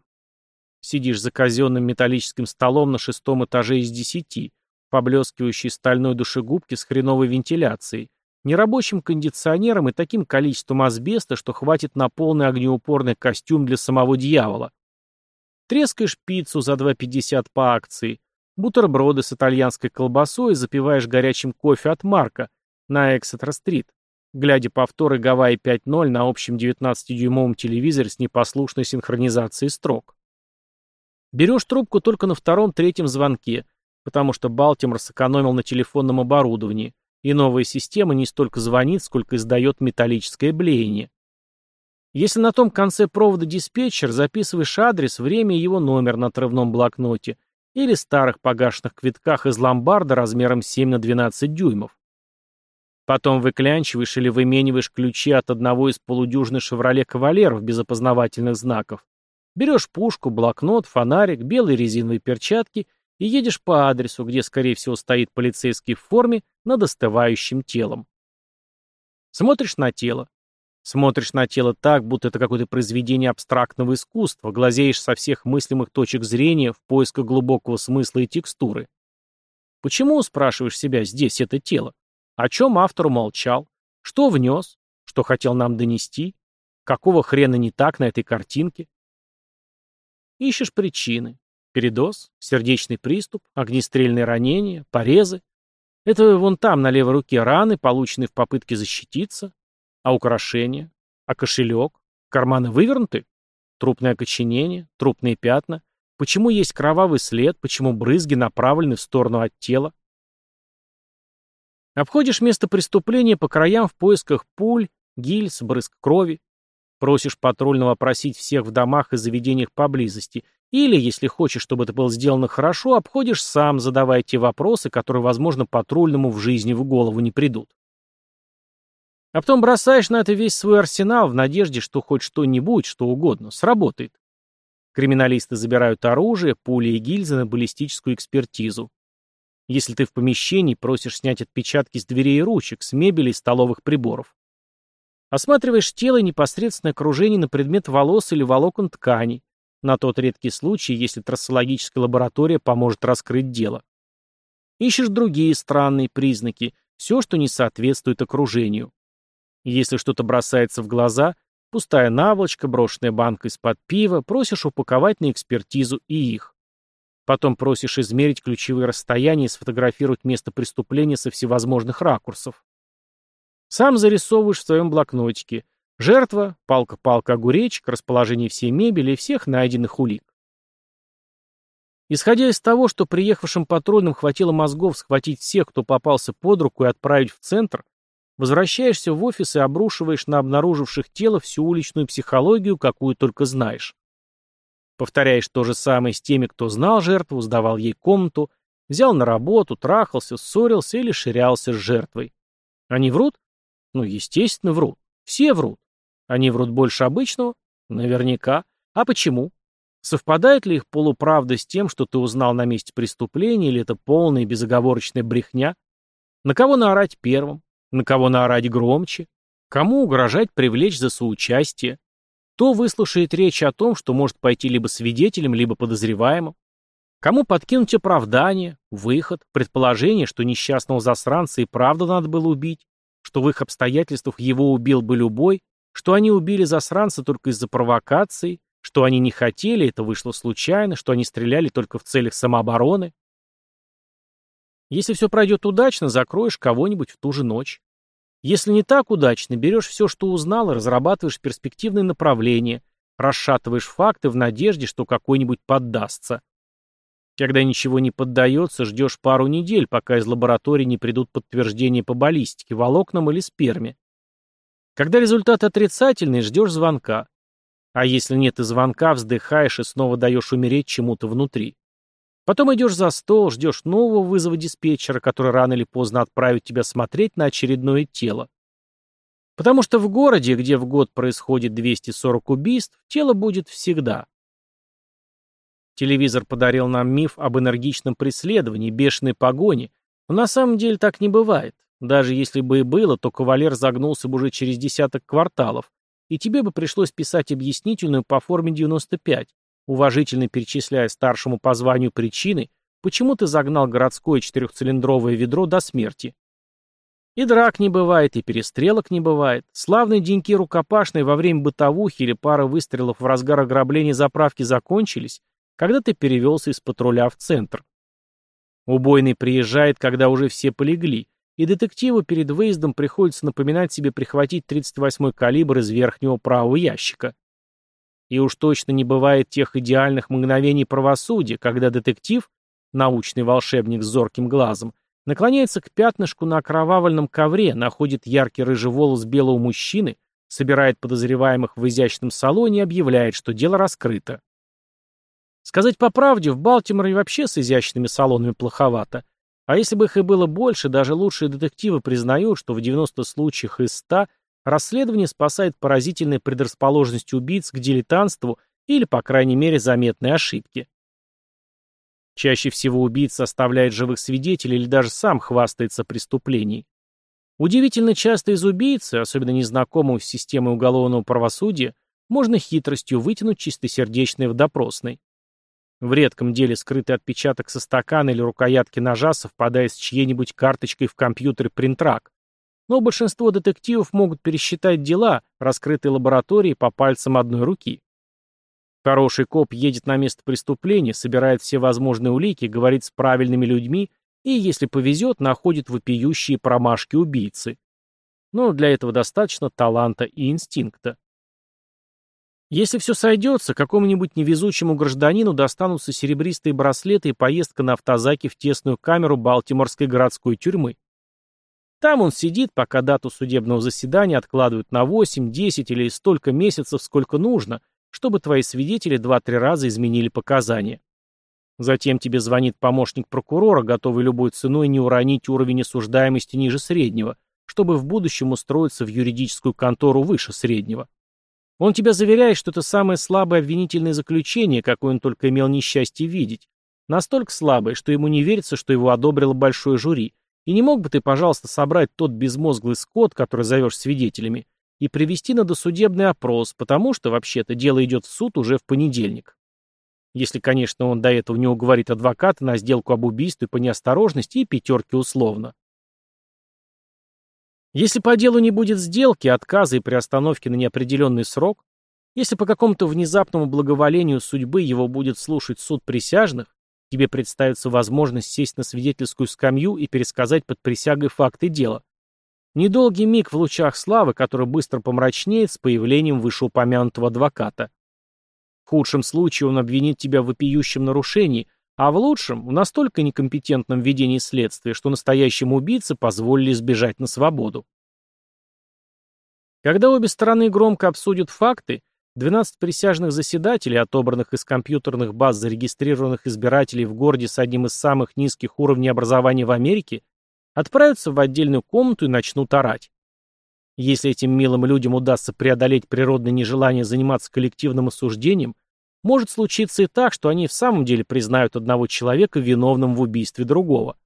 Сидишь за казенным металлическим столом на шестом этаже из десяти, поблескивающей стальной душегубки с хреновой вентиляцией, нерабочим кондиционером и таким количеством асбеста, что хватит на полный огнеупорный костюм для самого дьявола. Трескаешь пиццу за 2,50 по акции, бутерброды с итальянской колбасой и запиваешь горячим кофе от Марка на Эксетер-стрит, глядя повторы Гавайи 5.0 на общем 19-дюймовом телевизоре с непослушной синхронизацией строк. Берешь трубку только на втором-третьем звонке, потому что Балтимор сэкономил на телефонном оборудовании, и новая система не столько звонит, сколько издает металлическое блеяние. Если на том конце провода диспетчер, записываешь адрес, время и его номер на отрывном блокноте или старых погашенных квитках из ломбарда размером 7 на 12 дюймов. Потом выклянчиваешь или вымениваешь ключи от одного из полудюжины «Шевроле Кавалеров» без опознавательных знаков. Берешь пушку, блокнот, фонарик, белые резиновые перчатки и едешь по адресу, где, скорее всего, стоит полицейский в форме над остывающим телом. Смотришь на тело. Смотришь на тело так, будто это какое-то произведение абстрактного искусства, глазеешь со всех мыслимых точек зрения в поисках глубокого смысла и текстуры. Почему, спрашиваешь себя, здесь это тело? О чем автор умолчал? Что внес? Что хотел нам донести? Какого хрена не так на этой картинке? Ищешь причины. Передоз, сердечный приступ, огнестрельные ранения, порезы. Это вон там, на левой руке, раны, полученные в попытке защититься, а украшения? А кошелек? Карманы вывернуты? Трупное окоченение? Трупные пятна? Почему есть кровавый след? Почему брызги направлены в сторону от тела? Обходишь место преступления по краям в поисках пуль, гильз, брызг крови. Просишь патрульного опросить всех в домах и заведениях поблизости. Или, если хочешь, чтобы это было сделано хорошо, обходишь сам, задавая те вопросы, которые, возможно, патрульному в жизни в голову не придут. А потом бросаешь на это весь свой арсенал в надежде, что хоть что-нибудь, что угодно, сработает. Криминалисты забирают оружие, пули и гильзы на баллистическую экспертизу. Если ты в помещении, просишь снять отпечатки с дверей и ручек, с мебели и столовых приборов. Осматриваешь тело и непосредственное окружение на предмет волос или волокон ткани, на тот редкий случай, если трассологическая лаборатория поможет раскрыть дело. Ищешь другие странные признаки, все, что не соответствует окружению. Если что-то бросается в глаза, пустая наволочка, брошенная банка из-под пива, просишь упаковать на экспертизу и их. Потом просишь измерить ключевые расстояния и сфотографировать место преступления со всевозможных ракурсов. Сам зарисовываешь в своем блокнотике. Жертва, палка-палка-огуречек, расположение всей мебели и всех найденных улик. Исходя из того, что приехавшим патрульным хватило мозгов схватить всех, кто попался под руку и отправить в центр, возвращаешься в офис и обрушиваешь на обнаруживших тело всю уличную психологию, какую только знаешь. Повторяешь то же самое с теми, кто знал жертву, сдавал ей комнату, взял на работу, трахался, ссорился или ширялся с жертвой. Они врут? Ну, естественно, врут. Все врут. Они врут больше обычного? Наверняка. А почему? Совпадает ли их полуправда с тем, что ты узнал на месте преступления, или это полная безоговорочная брехня? На кого наорать первым? На кого наорать громче? Кому угрожать привлечь за соучастие? Кто выслушает речь о том, что может пойти либо свидетелем, либо подозреваемым? Кому подкинуть оправдание, выход, предположение, что несчастного засранца и правда надо было убить, что в их обстоятельствах его убил бы любой, что они убили засранца только из-за провокации, что они не хотели, это вышло случайно, что они стреляли только в целях самообороны. Если все пройдет удачно, закроешь кого-нибудь в ту же ночь. Если не так удачно, берешь все, что узнал, и разрабатываешь перспективные направления, расшатываешь факты в надежде, что какой-нибудь поддастся. Когда ничего не поддается, ждешь пару недель, пока из лаборатории не придут подтверждения по баллистике, волокнам или сперме. Когда результат отрицательный, ждешь звонка. А если нет и звонка, вздыхаешь и снова даешь умереть чему-то внутри. Потом идешь за стол, ждешь нового вызова диспетчера, который рано или поздно отправит тебя смотреть на очередное тело. Потому что в городе, где в год происходит 240 убийств, тело будет всегда. Телевизор подарил нам миф об энергичном преследовании, бешеной погоне, но на самом деле так не бывает. Даже если бы и было, то кавалер загнулся бы уже через десяток кварталов, и тебе бы пришлось писать объяснительную по форме 95, уважительно перечисляя старшему по званию причины, почему ты загнал городское четырехцилиндровое ведро до смерти. И драк не бывает, и перестрелок не бывает. Славные деньки рукопашные во время бытовухи или пара выстрелов в разгар ограбления заправки закончились, когда ты перевелся из патруля в центр. Убойный приезжает, когда уже все полегли, и детективу перед выездом приходится напоминать себе прихватить 38-й калибр из верхнего правого ящика. И уж точно не бывает тех идеальных мгновений правосудия, когда детектив, научный волшебник с зорким глазом, наклоняется к пятнышку на окровавленном ковре, находит яркий рыжий волос белого мужчины, собирает подозреваемых в изящном салоне и объявляет, что дело раскрыто. Сказать по правде, в Балтиморе вообще с изящными салонами плоховато. А если бы их и было больше, даже лучшие детективы признают, что в 90 случаях из 100 Расследование спасает поразительной предрасположенность убийц к дилетантству или, по крайней мере, заметной ошибки. Чаще всего убийца оставляет живых свидетелей или даже сам хвастается преступлений. Удивительно часто из убийцы, особенно незнакомого с системой уголовного правосудия, можно хитростью вытянуть чистосердечное в допросной. В редком деле скрытый отпечаток со стакана или рукоятки ножа совпадает с чьей-нибудь карточкой в компьютере принтрак, но большинство детективов могут пересчитать дела, раскрытые лабораторией по пальцам одной руки. Хороший коп едет на место преступления, собирает все возможные улики, говорит с правильными людьми и, если повезет, находит вопиющие промашки убийцы. Но для этого достаточно таланта и инстинкта. Если все сойдется, какому-нибудь невезучему гражданину достанутся серебристые браслеты и поездка на автозаке в тесную камеру Балтиморской городской тюрьмы. Там он сидит, пока дату судебного заседания откладывают на 8, 10 или столько месяцев, сколько нужно, чтобы твои свидетели два-три раза изменили показания. Затем тебе звонит помощник прокурора, готовый любой ценой не уронить уровень осуждаемости ниже среднего, чтобы в будущем устроиться в юридическую контору выше среднего. Он тебя заверяет, что это самое слабое обвинительное заключение, какое он только имел несчастье видеть. Настолько слабое, что ему не верится, что его одобрило большое жюри, и не мог бы ты, пожалуйста, собрать тот безмозглый скот, который зовешь свидетелями, и привести на досудебный опрос, потому что, вообще-то, дело идет в суд уже в понедельник. Если, конечно, он до этого не уговорит адвоката на сделку об убийстве по неосторожности и пятерке условно. Если по делу не будет сделки, отказа и приостановки на неопределенный срок, если по какому-то внезапному благоволению судьбы его будет слушать суд присяжных, тебе представится возможность сесть на свидетельскую скамью и пересказать под присягой факты дела. Недолгий миг в лучах славы, который быстро помрачнеет с появлением вышеупомянутого адвоката. В худшем случае он обвинит тебя в вопиющем нарушении, а в лучшем – в настолько некомпетентном ведении следствия, что настоящему убийце позволили сбежать на свободу. Когда обе стороны громко обсудят факты, 12 присяжных заседателей, отобранных из компьютерных баз зарегистрированных избирателей в городе с одним из самых низких уровней образования в Америке, отправятся в отдельную комнату и начнут орать. Если этим милым людям удастся преодолеть природное нежелание заниматься коллективным осуждением, может случиться и так, что они в самом деле признают одного человека виновным в убийстве другого.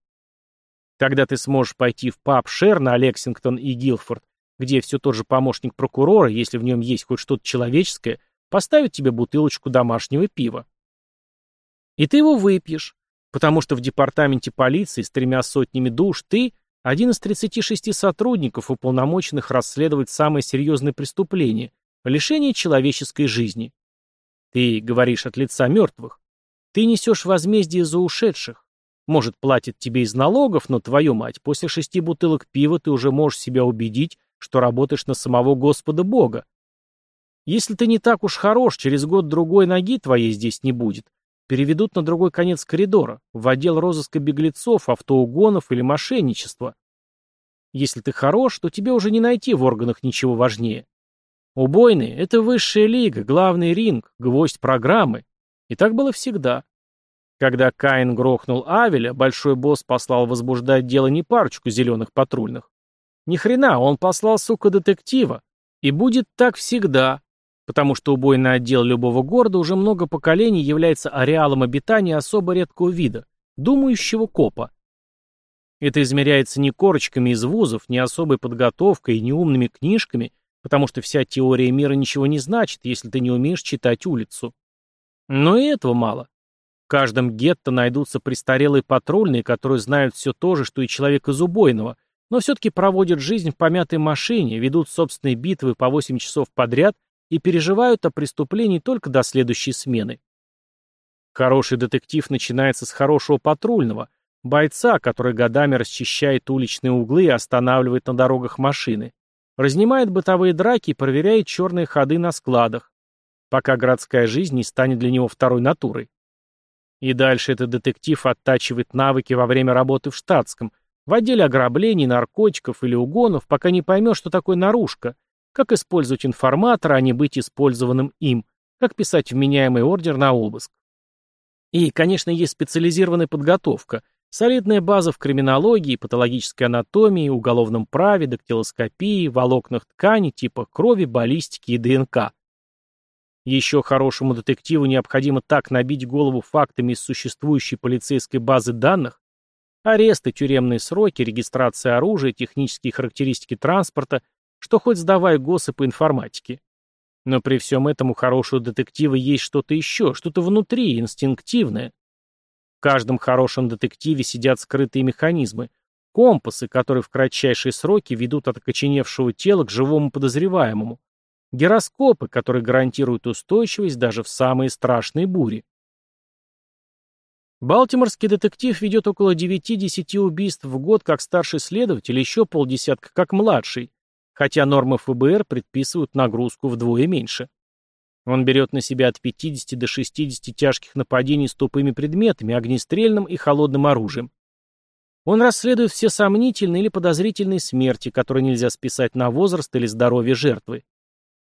Тогда ты сможешь пойти в паб Шер на Лексингтон и Гилфорд, где все тот же помощник прокурора, если в нем есть хоть что-то человеческое, поставит тебе бутылочку домашнего пива. И ты его выпьешь, потому что в департаменте полиции с тремя сотнями душ ты один из 36 сотрудников, уполномоченных расследовать самое серьезное преступление – лишение человеческой жизни. Ты говоришь от лица мертвых. Ты несешь возмездие за ушедших. Может, платят тебе из налогов, но, твою мать, после шести бутылок пива ты уже можешь себя убедить, что работаешь на самого Господа Бога. Если ты не так уж хорош, через год-другой ноги твоей здесь не будет. Переведут на другой конец коридора, в отдел розыска беглецов, автоугонов или мошенничества. Если ты хорош, то тебе уже не найти в органах ничего важнее. Убойные — это высшая лига, главный ринг, гвоздь программы. И так было всегда. Когда Каин грохнул Авеля, большой босс послал возбуждать дело не парочку зеленых патрульных. Ни хрена, он послал, сука, детектива. И будет так всегда, потому что убойный отдел любого города уже много поколений является ареалом обитания особо редкого вида – думающего копа. Это измеряется не корочками из вузов, не особой подготовкой и не умными книжками – потому что вся теория мира ничего не значит, если ты не умеешь читать улицу. Но и этого мало. В каждом гетто найдутся престарелые патрульные, которые знают все то же, что и человек из убойного, но все-таки проводят жизнь в помятой машине, ведут собственные битвы по 8 часов подряд и переживают о преступлении только до следующей смены. Хороший детектив начинается с хорошего патрульного, бойца, который годами расчищает уличные углы и останавливает на дорогах машины. Разнимает бытовые драки и проверяет черные ходы на складах, пока городская жизнь не станет для него второй натурой. И дальше этот детектив оттачивает навыки во время работы в штатском, в отделе ограблений, наркотиков или угонов, пока не поймет, что такое наружка, как использовать информатора, а не быть использованным им, как писать вменяемый ордер на обыск. И, конечно, есть специализированная подготовка – Солидная база в криминологии, патологической анатомии, уголовном праве, дактилоскопии, волокнах ткани, типа крови, баллистики и ДНК. Еще хорошему детективу необходимо так набить голову фактами из существующей полицейской базы данных, аресты, тюремные сроки, регистрация оружия, технические характеристики транспорта, что хоть сдавай госы по информатике. Но при всем этом у хорошего детектива есть что-то еще, что-то внутри, инстинктивное. В каждом хорошем детективе сидят скрытые механизмы, компасы, которые в кратчайшие сроки ведут от окоченевшего тела к живому подозреваемому, гироскопы, которые гарантируют устойчивость даже в самые страшные бури. Балтиморский детектив ведет около 9-10 убийств в год как старший следователь, еще полдесятка как младший, хотя нормы ФБР предписывают нагрузку вдвое меньше. Он берет на себя от 50 до 60 тяжких нападений с тупыми предметами, огнестрельным и холодным оружием. Он расследует все сомнительные или подозрительные смерти, которые нельзя списать на возраст или здоровье жертвы.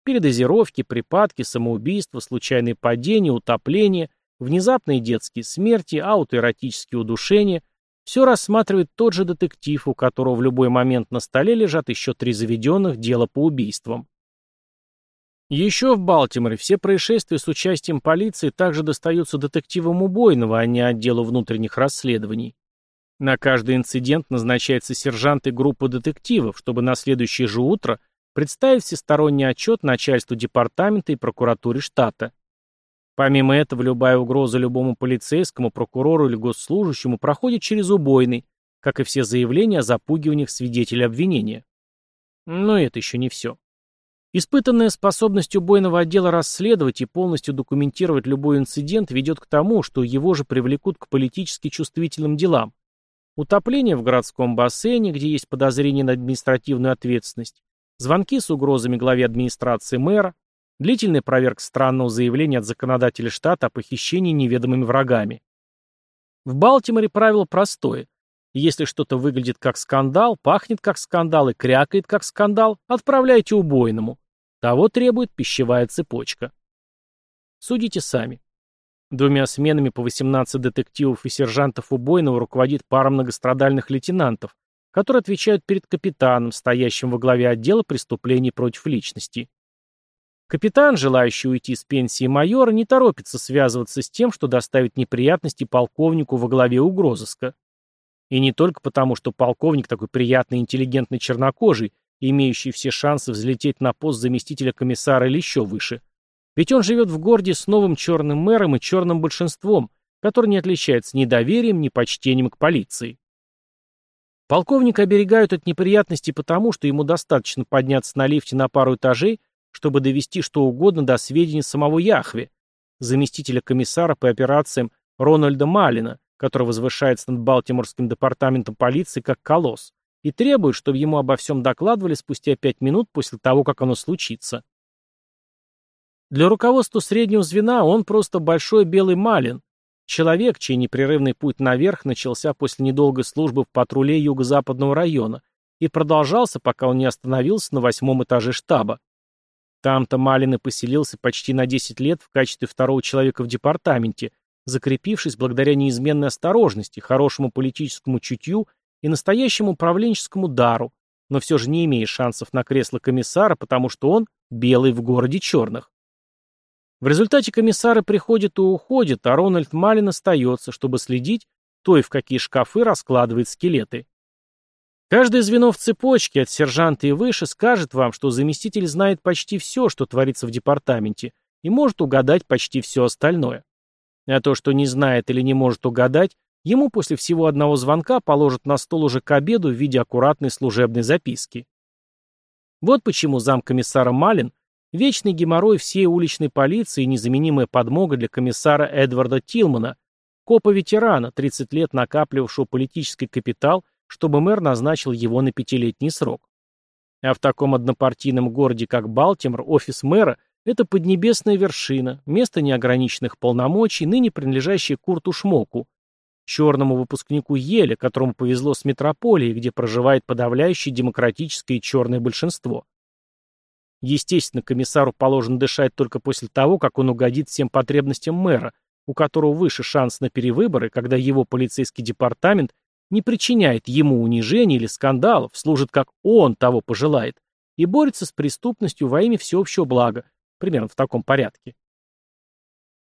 Передозировки, припадки, самоубийства, случайные падения, утопления, внезапные детские смерти, аутоэротические удушения – все рассматривает тот же детектив, у которого в любой момент на столе лежат еще три заведенных дела по убийствам. Еще в Балтиморе все происшествия с участием полиции также достаются детективам убойного, а не отделу внутренних расследований. На каждый инцидент назначается сержант и группа детективов, чтобы на следующее же утро представить всесторонний отчет начальству департамента и прокуратуре штата. Помимо этого, любая угроза любому полицейскому, прокурору или госслужащему проходит через убойный, как и все заявления о запугиваниях свидетелей обвинения. Но это еще не все. Испытанная способность убойного отдела расследовать и полностью документировать любой инцидент ведет к тому, что его же привлекут к политически чувствительным делам. Утопление в городском бассейне, где есть подозрение на административную ответственность, звонки с угрозами главе администрации мэра, длительная проверка странного заявления от законодателя штата о похищении неведомыми врагами. В Балтиморе правило простое. Если что-то выглядит как скандал, пахнет как скандал и крякает как скандал, отправляйте убойному. Того требует пищевая цепочка. Судите сами. Двумя сменами по 18 детективов и сержантов убойного руководит пара многострадальных лейтенантов, которые отвечают перед капитаном, стоящим во главе отдела преступлений против личности. Капитан, желающий уйти с пенсии майора, не торопится связываться с тем, что доставит неприятности полковнику во главе угрозыска. И не только потому, что полковник такой приятный интеллигентный чернокожий, имеющий все шансы взлететь на пост заместителя комиссара или еще выше. Ведь он живет в городе с новым черным мэром и черным большинством, который не отличается ни доверием, ни почтением к полиции. Полковника оберегают от неприятностей потому, что ему достаточно подняться на лифте на пару этажей, чтобы довести что угодно до сведений самого Яхве, заместителя комиссара по операциям Рональда Малина, который возвышается над Балтиморским департаментом полиции как колосс, и требует, чтобы ему обо всем докладывали спустя пять минут после того, как оно случится. Для руководства среднего звена он просто большой белый Малин, человек, чей непрерывный путь наверх начался после недолгой службы в патруле юго-западного района и продолжался, пока он не остановился на восьмом этаже штаба. Там-то Малин и поселился почти на 10 лет в качестве второго человека в департаменте, закрепившись благодаря неизменной осторожности, хорошему политическому чутью и настоящему управленческому дару, но все же не имея шансов на кресло комиссара, потому что он белый в городе черных. В результате комиссары приходят и уходят, а Рональд Малин остается, чтобы следить, то и в какие шкафы раскладывает скелеты. Каждое звено в цепочке, от сержанта и выше, скажет вам, что заместитель знает почти все, что творится в департаменте, и может угадать почти все остальное. А то, что не знает или не может угадать, ему после всего одного звонка положат на стол уже к обеду в виде аккуратной служебной записки. Вот почему замкомиссара Малин – вечный геморрой всей уличной полиции и незаменимая подмога для комиссара Эдварда Тилмана, копа-ветерана, 30 лет накапливавшего политический капитал чтобы мэр назначил его на пятилетний срок. А в таком однопартийном городе, как Балтимор, офис мэра – это поднебесная вершина, место неограниченных полномочий, ныне принадлежащее Курту Шмоку, черному выпускнику Еля, которому повезло с метрополией, где проживает подавляющее демократическое черное большинство. Естественно, комиссару положено дышать только после того, как он угодит всем потребностям мэра, у которого выше шанс на перевыборы, когда его полицейский департамент не причиняет ему унижений или скандалов, служит как он того пожелает, и борется с преступностью во имя всеобщего блага, примерно в таком порядке.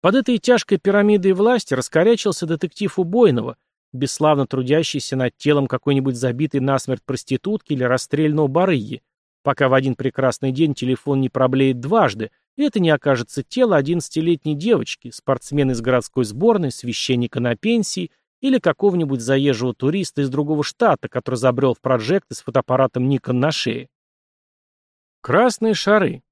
Под этой тяжкой пирамидой власти раскорячился детектив Убойного, бесславно трудящийся над телом какой-нибудь забитой насмерть проститутки или расстрельного барыги, пока в один прекрасный день телефон не проблеет дважды, и это не окажется тело 11-летней девочки, спортсмена из городской сборной, священника на пенсии или какого-нибудь заезжего туриста из другого штата, который забрел в прожекты с фотоаппаратом Nikon на шее. Красные шары.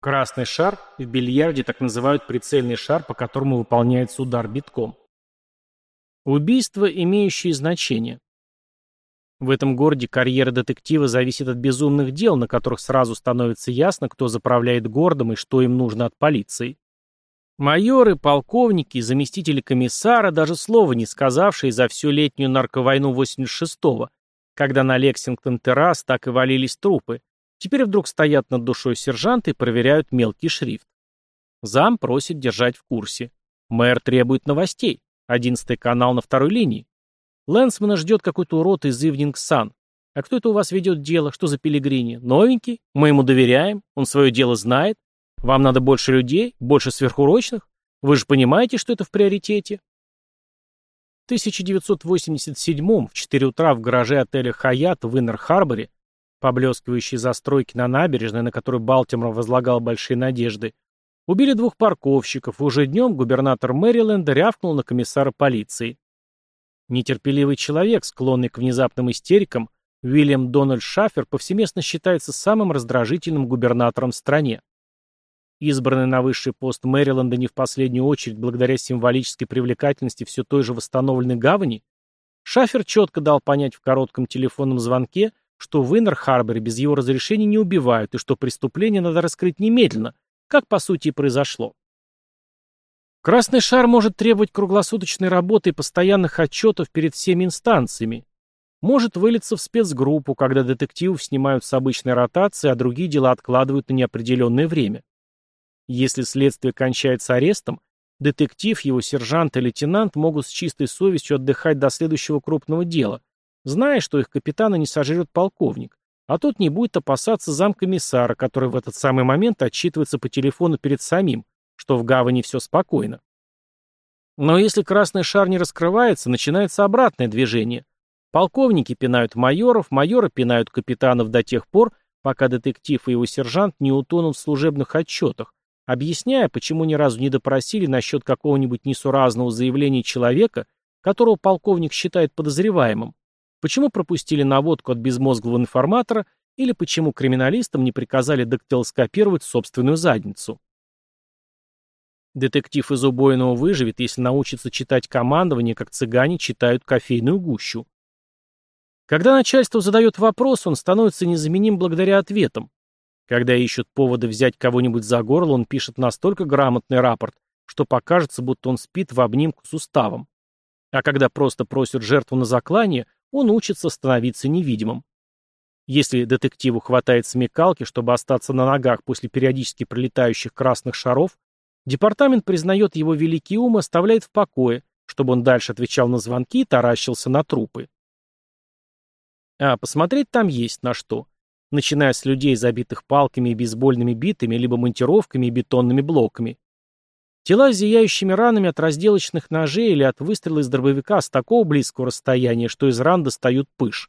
Красный шар в бильярде так называют прицельный шар, по которому выполняется удар битком. Убийства, имеющие значение. В этом городе карьера детектива зависит от безумных дел, на которых сразу становится ясно, кто заправляет городом и что им нужно от полиции. Майоры, полковники, заместители комиссара, даже слова не сказавшие за всю летнюю нарковойну 86-го, когда на Лексингтон-террас так и валились трупы, теперь вдруг стоят над душой сержанта и проверяют мелкий шрифт. Зам просит держать в курсе. Мэр требует новостей. Одиннадцатый канал на второй линии. Лэнсмана ждет какой-то урод из Evening Sun. А кто это у вас ведет дело? Что за пилигрини? Новенький? Мы ему доверяем? Он свое дело знает? Вам надо больше людей, больше сверхурочных? Вы же понимаете, что это в приоритете? В 1987 в 4 утра в гараже отеля «Хаят» в Иннер-Харборе, поблескивающей застройки на набережной, на которой Балтимор возлагал большие надежды, убили двух парковщиков, и уже днем губернатор Мэриленда рявкнул на комиссара полиции. Нетерпеливый человек, склонный к внезапным истерикам, Уильям Дональд Шафер повсеместно считается самым раздражительным губернатором в стране. Избранный на высший пост Мэриленда не в последнюю очередь благодаря символической привлекательности все той же восстановленной гавани, Шафер четко дал понять в коротком телефонном звонке, что в Иннер-Харборе без его разрешения не убивают и что преступление надо раскрыть немедленно, как по сути и произошло. Красный шар может требовать круглосуточной работы и постоянных отчетов перед всеми инстанциями. Может вылиться в спецгруппу, когда детективов снимают с обычной ротации, а другие дела откладывают на неопределенное время. Если следствие кончается арестом, детектив, его сержант и лейтенант могут с чистой совестью отдыхать до следующего крупного дела, зная, что их капитана не сожрет полковник, а тот не будет опасаться замкомиссара, который в этот самый момент отчитывается по телефону перед самим, что в гавани все спокойно. Но если красный шар не раскрывается, начинается обратное движение. Полковники пинают майоров, майоры пинают капитанов до тех пор, пока детектив и его сержант не утонут в служебных отчетах, объясняя, почему ни разу не допросили насчет какого-нибудь несуразного заявления человека, которого полковник считает подозреваемым, почему пропустили наводку от безмозглого информатора или почему криминалистам не приказали дактилоскопировать собственную задницу. Детектив из убойного выживет, если научится читать командование, как цыгане читают кофейную гущу. Когда начальство задает вопрос, он становится незаменим благодаря ответам. Когда ищут поводы взять кого-нибудь за горло, он пишет настолько грамотный рапорт, что покажется, будто он спит в обнимку с уставом. А когда просто просят жертву на заклание, он учится становиться невидимым. Если детективу хватает смекалки, чтобы остаться на ногах после периодически прилетающих красных шаров, Департамент признает его великий ум и оставляет в покое, чтобы он дальше отвечал на звонки и таращился на трупы. А посмотреть там есть на что. Начиная с людей, забитых палками и бейсбольными битами, либо монтировками и бетонными блоками. Тела с зияющими ранами от разделочных ножей или от выстрела из дробовика с такого близкого расстояния, что из ран достают пыш.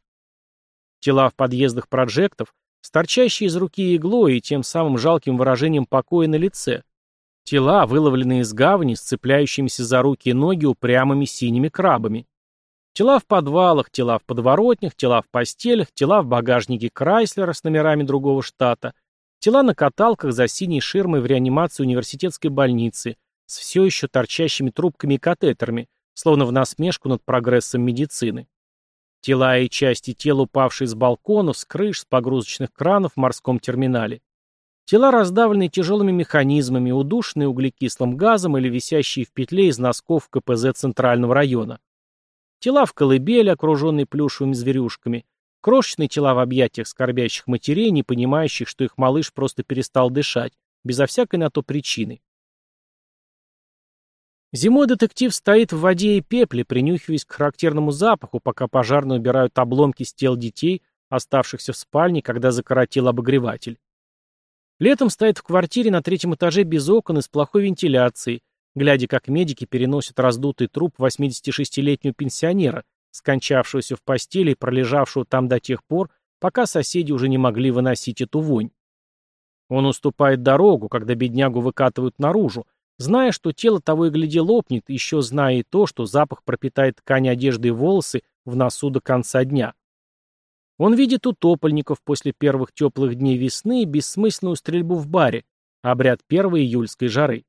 Тела в подъездах прожектов, торчащие из руки иглой и тем самым жалким выражением покоя на лице, Тела, выловленные из гавани, с цепляющимися за руки и ноги упрямыми синими крабами. Тела в подвалах, тела в подворотнях, тела в постелях, тела в багажнике Крайслера с номерами другого штата, тела на каталках за синей ширмой в реанимации университетской больницы с все еще торчащими трубками и катетерами, словно в насмешку над прогрессом медицины. Тела и части тел, упавшие с балконов, с крыш, с погрузочных кранов в морском терминале. Тела раздавленные тяжелыми механизмами, удушенные углекислым газом или висящие в петле из носков КПЗ Центрального района. Тела в колыбели, окруженные плюшевыми зверюшками. Крошечные тела в объятиях скорбящих матерей, не понимающих, что их малыш просто перестал дышать, безо всякой на то причины. Зимой детектив стоит в воде и пепле, принюхиваясь к характерному запаху, пока пожарные убирают обломки с тел детей, оставшихся в спальне, когда закоротил обогреватель. Летом стоит в квартире на третьем этаже без окон и с плохой вентиляцией, глядя, как медики переносят раздутый труп 86-летнего пенсионера, скончавшегося в постели и пролежавшего там до тех пор, пока соседи уже не могли выносить эту вонь. Он уступает дорогу, когда беднягу выкатывают наружу, зная, что тело того и гляди лопнет, еще зная и то, что запах пропитает ткань одежды и волосы в носу до конца дня. Он видит утопольников после первых теплых дней весны бессмысленную стрельбу в баре, обряд первой июльской жары.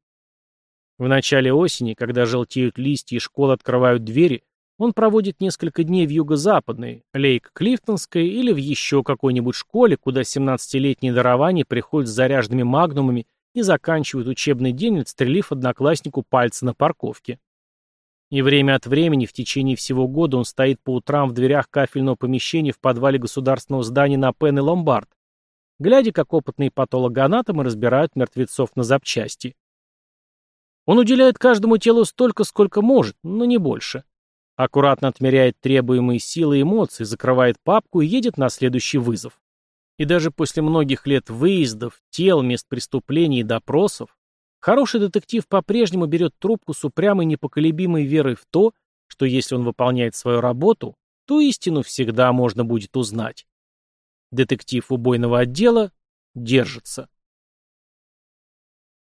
В начале осени, когда желтеют листья и школы открывают двери, он проводит несколько дней в юго-западной, Лейк-Клифтонской или в еще какой-нибудь школе, куда 17-летние дарования приходят с заряженными магнумами и заканчивают учебный день, отстрелив однокласснику пальцы на парковке. И время от времени, в течение всего года, он стоит по утрам в дверях кафельного помещения в подвале государственного здания на Пен и Ломбард, глядя, как опытные патологоанатомы разбирают мертвецов на запчасти. Он уделяет каждому телу столько, сколько может, но не больше. Аккуратно отмеряет требуемые силы и эмоции, закрывает папку и едет на следующий вызов. И даже после многих лет выездов, тел, мест преступлений и допросов, Хороший детектив по-прежнему берет трубку с упрямой непоколебимой верой в то, что если он выполняет свою работу, то истину всегда можно будет узнать. Детектив убойного отдела держится.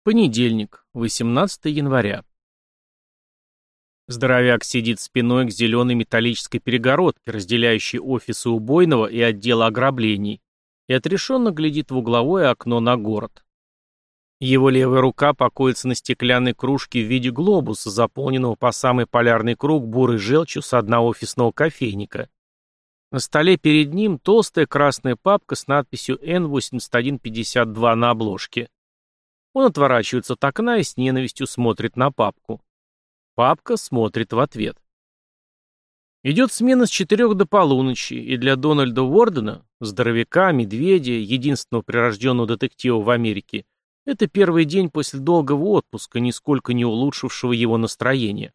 Понедельник, 18 января. Здоровяк сидит спиной к зеленой металлической перегородке, разделяющей офисы убойного и отдела ограблений, и отрешенно глядит в угловое окно на город. Его левая рука покоится на стеклянной кружке в виде глобуса, заполненного по самый полярный круг бурой желчью с одного офисного кофейника. На столе перед ним толстая красная папка с надписью N8152 на обложке. Он отворачивается от окна и с ненавистью смотрит на папку. Папка смотрит в ответ. Идет смена с четырех до полуночи, и для Дональда Уордена, здоровяка, медведя, единственного прирожденного детектива в Америке, это первый день после долгого отпуска, нисколько не улучшившего его настроение.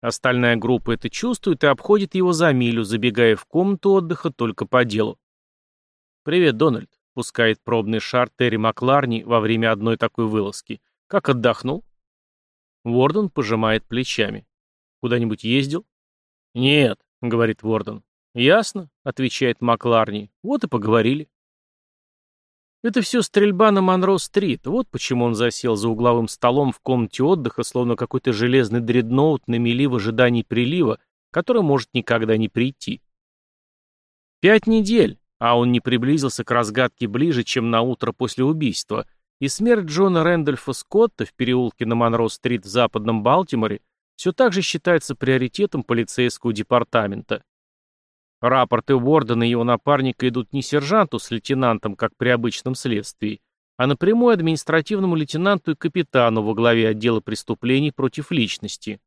Остальная группа это чувствует и обходит его за милю, забегая в комнату отдыха только по делу. «Привет, Дональд», — пускает пробный шар Терри Макларни во время одной такой вылазки. «Как отдохнул?» Ворден пожимает плечами. «Куда-нибудь ездил?» «Нет», — говорит Ворден. «Ясно», — отвечает Макларни. «Вот и поговорили». Это все стрельба на Монро-стрит. Вот почему он засел за угловым столом в комнате отдыха, словно какой-то железный дредноут на мели в ожидании прилива, который может никогда не прийти. Пять недель, а он не приблизился к разгадке ближе, чем на утро после убийства, и смерть Джона Рэндольфа Скотта в переулке на Монро-стрит в западном Балтиморе все так же считается приоритетом полицейского департамента. Рапорты Уордена и его напарника идут не сержанту с лейтенантом, как при обычном следствии, а напрямую административному лейтенанту и капитану во главе отдела преступлений против личности.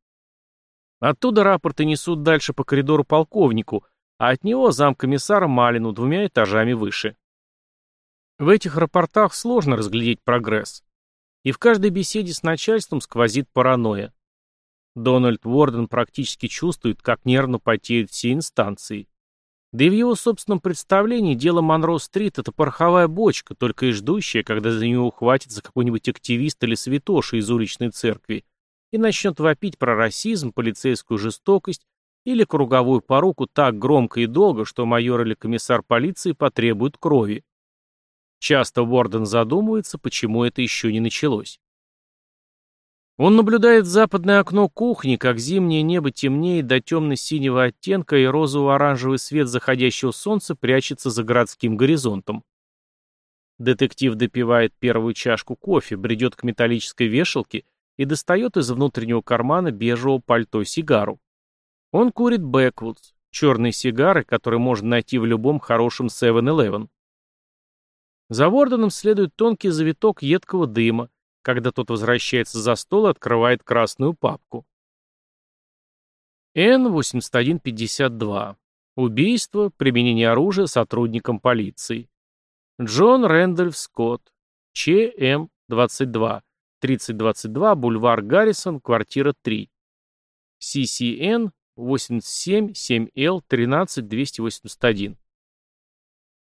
Оттуда рапорты несут дальше по коридору полковнику, а от него замкомиссара Малину двумя этажами выше. В этих рапортах сложно разглядеть прогресс. И в каждой беседе с начальством сквозит паранойя. Дональд Уорден практически чувствует, как нервно потеют все инстанции. Да и в его собственном представлении дело Монро-стрит — это пороховая бочка, только и ждущая, когда за нее ухватится какой-нибудь активист или святоша из уличной церкви и начнет вопить про расизм, полицейскую жестокость или круговую поруку так громко и долго, что майор или комиссар полиции потребуют крови. Часто Уорден задумывается, почему это еще не началось. Он наблюдает западное окно кухни, как зимнее небо темнеет до темно-синего оттенка и розово-оранжевый свет заходящего солнца прячется за городским горизонтом. Детектив допивает первую чашку кофе, бредет к металлической вешалке и достает из внутреннего кармана бежевого пальто сигару. Он курит Бэквудс, черные сигары, которые можно найти в любом хорошем 7-Eleven. За Ворденом следует тонкий завиток едкого дыма, когда тот возвращается за стол и открывает красную папку. Н-8152. Убийство, применение оружия сотрудником полиции. Джон Рэндольф Скотт. ЧМ-22. 3022, бульвар Гаррисон, квартира 3. CCN 877L13281.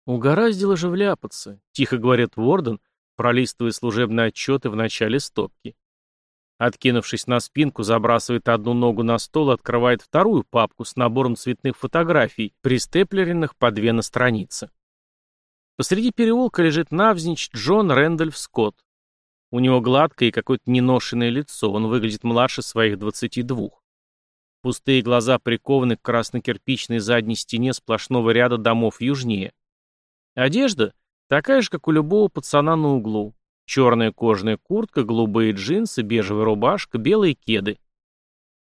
Угораздило же вляпаться, тихо говорит Ворден, пролистывая служебные отчеты в начале стопки. Откинувшись на спинку, забрасывает одну ногу на стол и открывает вторую папку с набором цветных фотографий, пристеплеренных по две на странице. Посреди переулка лежит навзничь Джон Рэндольф Скотт. У него гладкое и какое-то неношенное лицо, он выглядит младше своих двадцати двух. Пустые глаза прикованы к красно-кирпичной задней стене сплошного ряда домов южнее. Одежда Такая же, как у любого пацана на углу. Черная кожаная куртка, голубые джинсы, бежевая рубашка, белые кеды.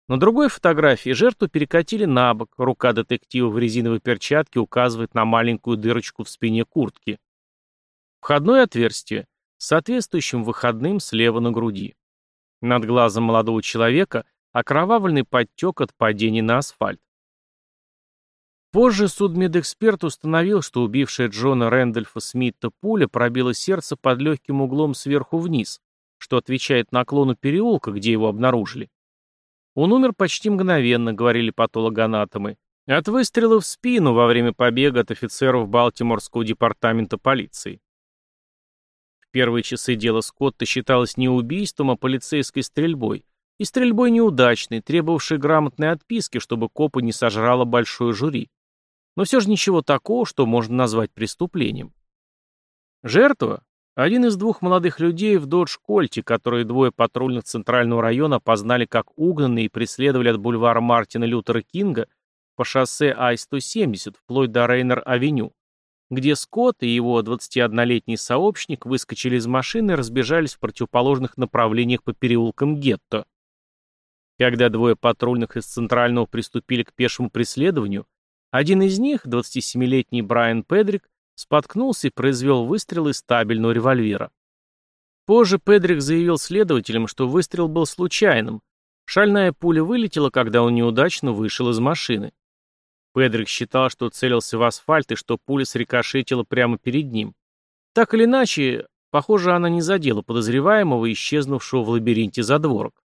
На другой фотографии жертву перекатили на бок, рука детектива в резиновой перчатке указывает на маленькую дырочку в спине куртки. Входное отверстие, соответствующим выходным слева на груди. Над глазом молодого человека окровавленный подтек от падения на асфальт. Позже судмедэксперт установил, что убившая Джона Рэндольфа Смита пуля пробила сердце под легким углом сверху вниз, что отвечает наклону переулка, где его обнаружили. Он умер почти мгновенно, говорили патологоанатомы, от выстрела в спину во время побега от офицеров Балтиморского департамента полиции. В первые часы дела Скотта считалось не убийством, а полицейской стрельбой, и стрельбой неудачной, требовавшей грамотной отписки, чтобы копы не сожрало большое жюри но все же ничего такого, что можно назвать преступлением. Жертва – один из двух молодых людей в Додж-Кольте, которые двое патрульных Центрального района опознали как угнанные и преследовали от бульвара Мартина Лютера Кинга по шоссе Ай-170 вплоть до Рейнер-авеню, где Скотт и его 21-летний сообщник выскочили из машины и разбежались в противоположных направлениях по переулкам гетто. Когда двое патрульных из Центрального приступили к пешему преследованию, один из них, 27-летний Брайан Педрик, споткнулся и произвел выстрел из стабильного револьвера. Позже Педрик заявил следователям, что выстрел был случайным. Шальная пуля вылетела, когда он неудачно вышел из машины. Педрик считал, что целился в асфальт и что пуля срикошетила прямо перед ним. Так или иначе, похоже, она не задела подозреваемого, исчезнувшего в лабиринте задворок.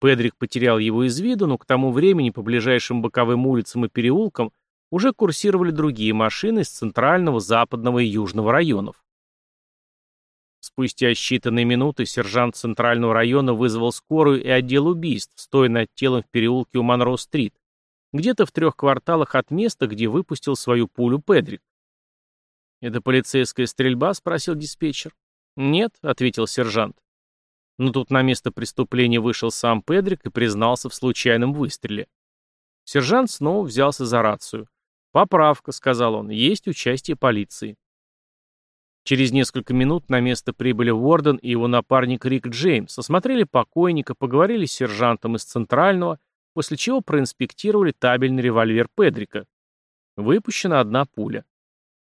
Педрик потерял его из виду, но к тому времени по ближайшим боковым улицам и переулкам уже курсировали другие машины из центрального, западного и южного районов. Спустя считанные минуты сержант центрального района вызвал скорую и отдел убийств, стоя над телом в переулке у Монро-стрит, где-то в трех кварталах от места, где выпустил свою пулю Педрик. «Это полицейская стрельба?» — спросил диспетчер. «Нет», — ответил сержант. Но тут на место преступления вышел сам Педрик и признался в случайном выстреле. Сержант снова взялся за рацию. «Поправка», — сказал он, — «есть участие полиции». Через несколько минут на место прибыли Уорден и его напарник Рик Джеймс, осмотрели покойника, поговорили с сержантом из Центрального, после чего проинспектировали табельный револьвер Педрика. Выпущена одна пуля.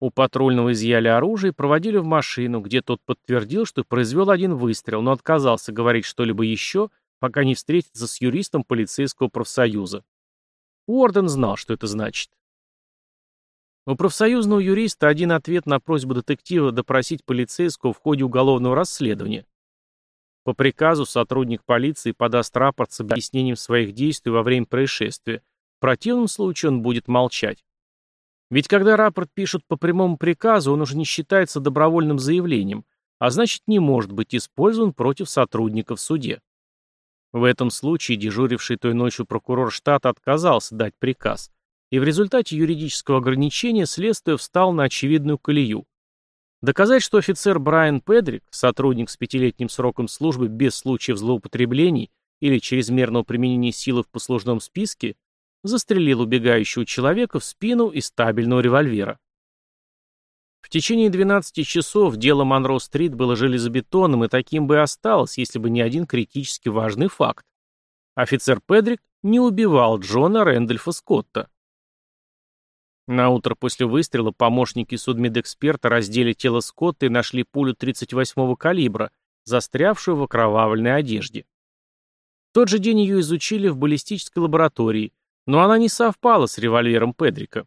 У патрульного изъяли оружие и проводили в машину, где тот подтвердил, что произвел один выстрел, но отказался говорить что-либо еще, пока не встретится с юристом полицейского профсоюза. Уорден знал, что это значит. У профсоюзного юриста один ответ на просьбу детектива допросить полицейского в ходе уголовного расследования. По приказу сотрудник полиции подаст рапорт с объяснением своих действий во время происшествия. В противном случае он будет молчать. Ведь когда рапорт пишут по прямому приказу, он уже не считается добровольным заявлением, а значит не может быть использован против сотрудника в суде. В этом случае дежуривший той ночью прокурор штата отказался дать приказ, и в результате юридического ограничения следствие встал на очевидную колею. Доказать, что офицер Брайан Педрик, сотрудник с пятилетним сроком службы без случаев злоупотреблений или чрезмерного применения силы в послужном списке, застрелил убегающего человека в спину из стабильного револьвера. В течение 12 часов дело Монро-стрит было железобетонным и таким бы и осталось, если бы не один критически важный факт. Офицер Педрик не убивал Джона Рэндольфа Скотта. На утро после выстрела помощники судмедэксперта раздели тело Скотта и нашли пулю 38-го калибра, застрявшую в окровавленной одежде. В тот же день ее изучили в баллистической лаборатории, но она не совпала с револьвером Педрика.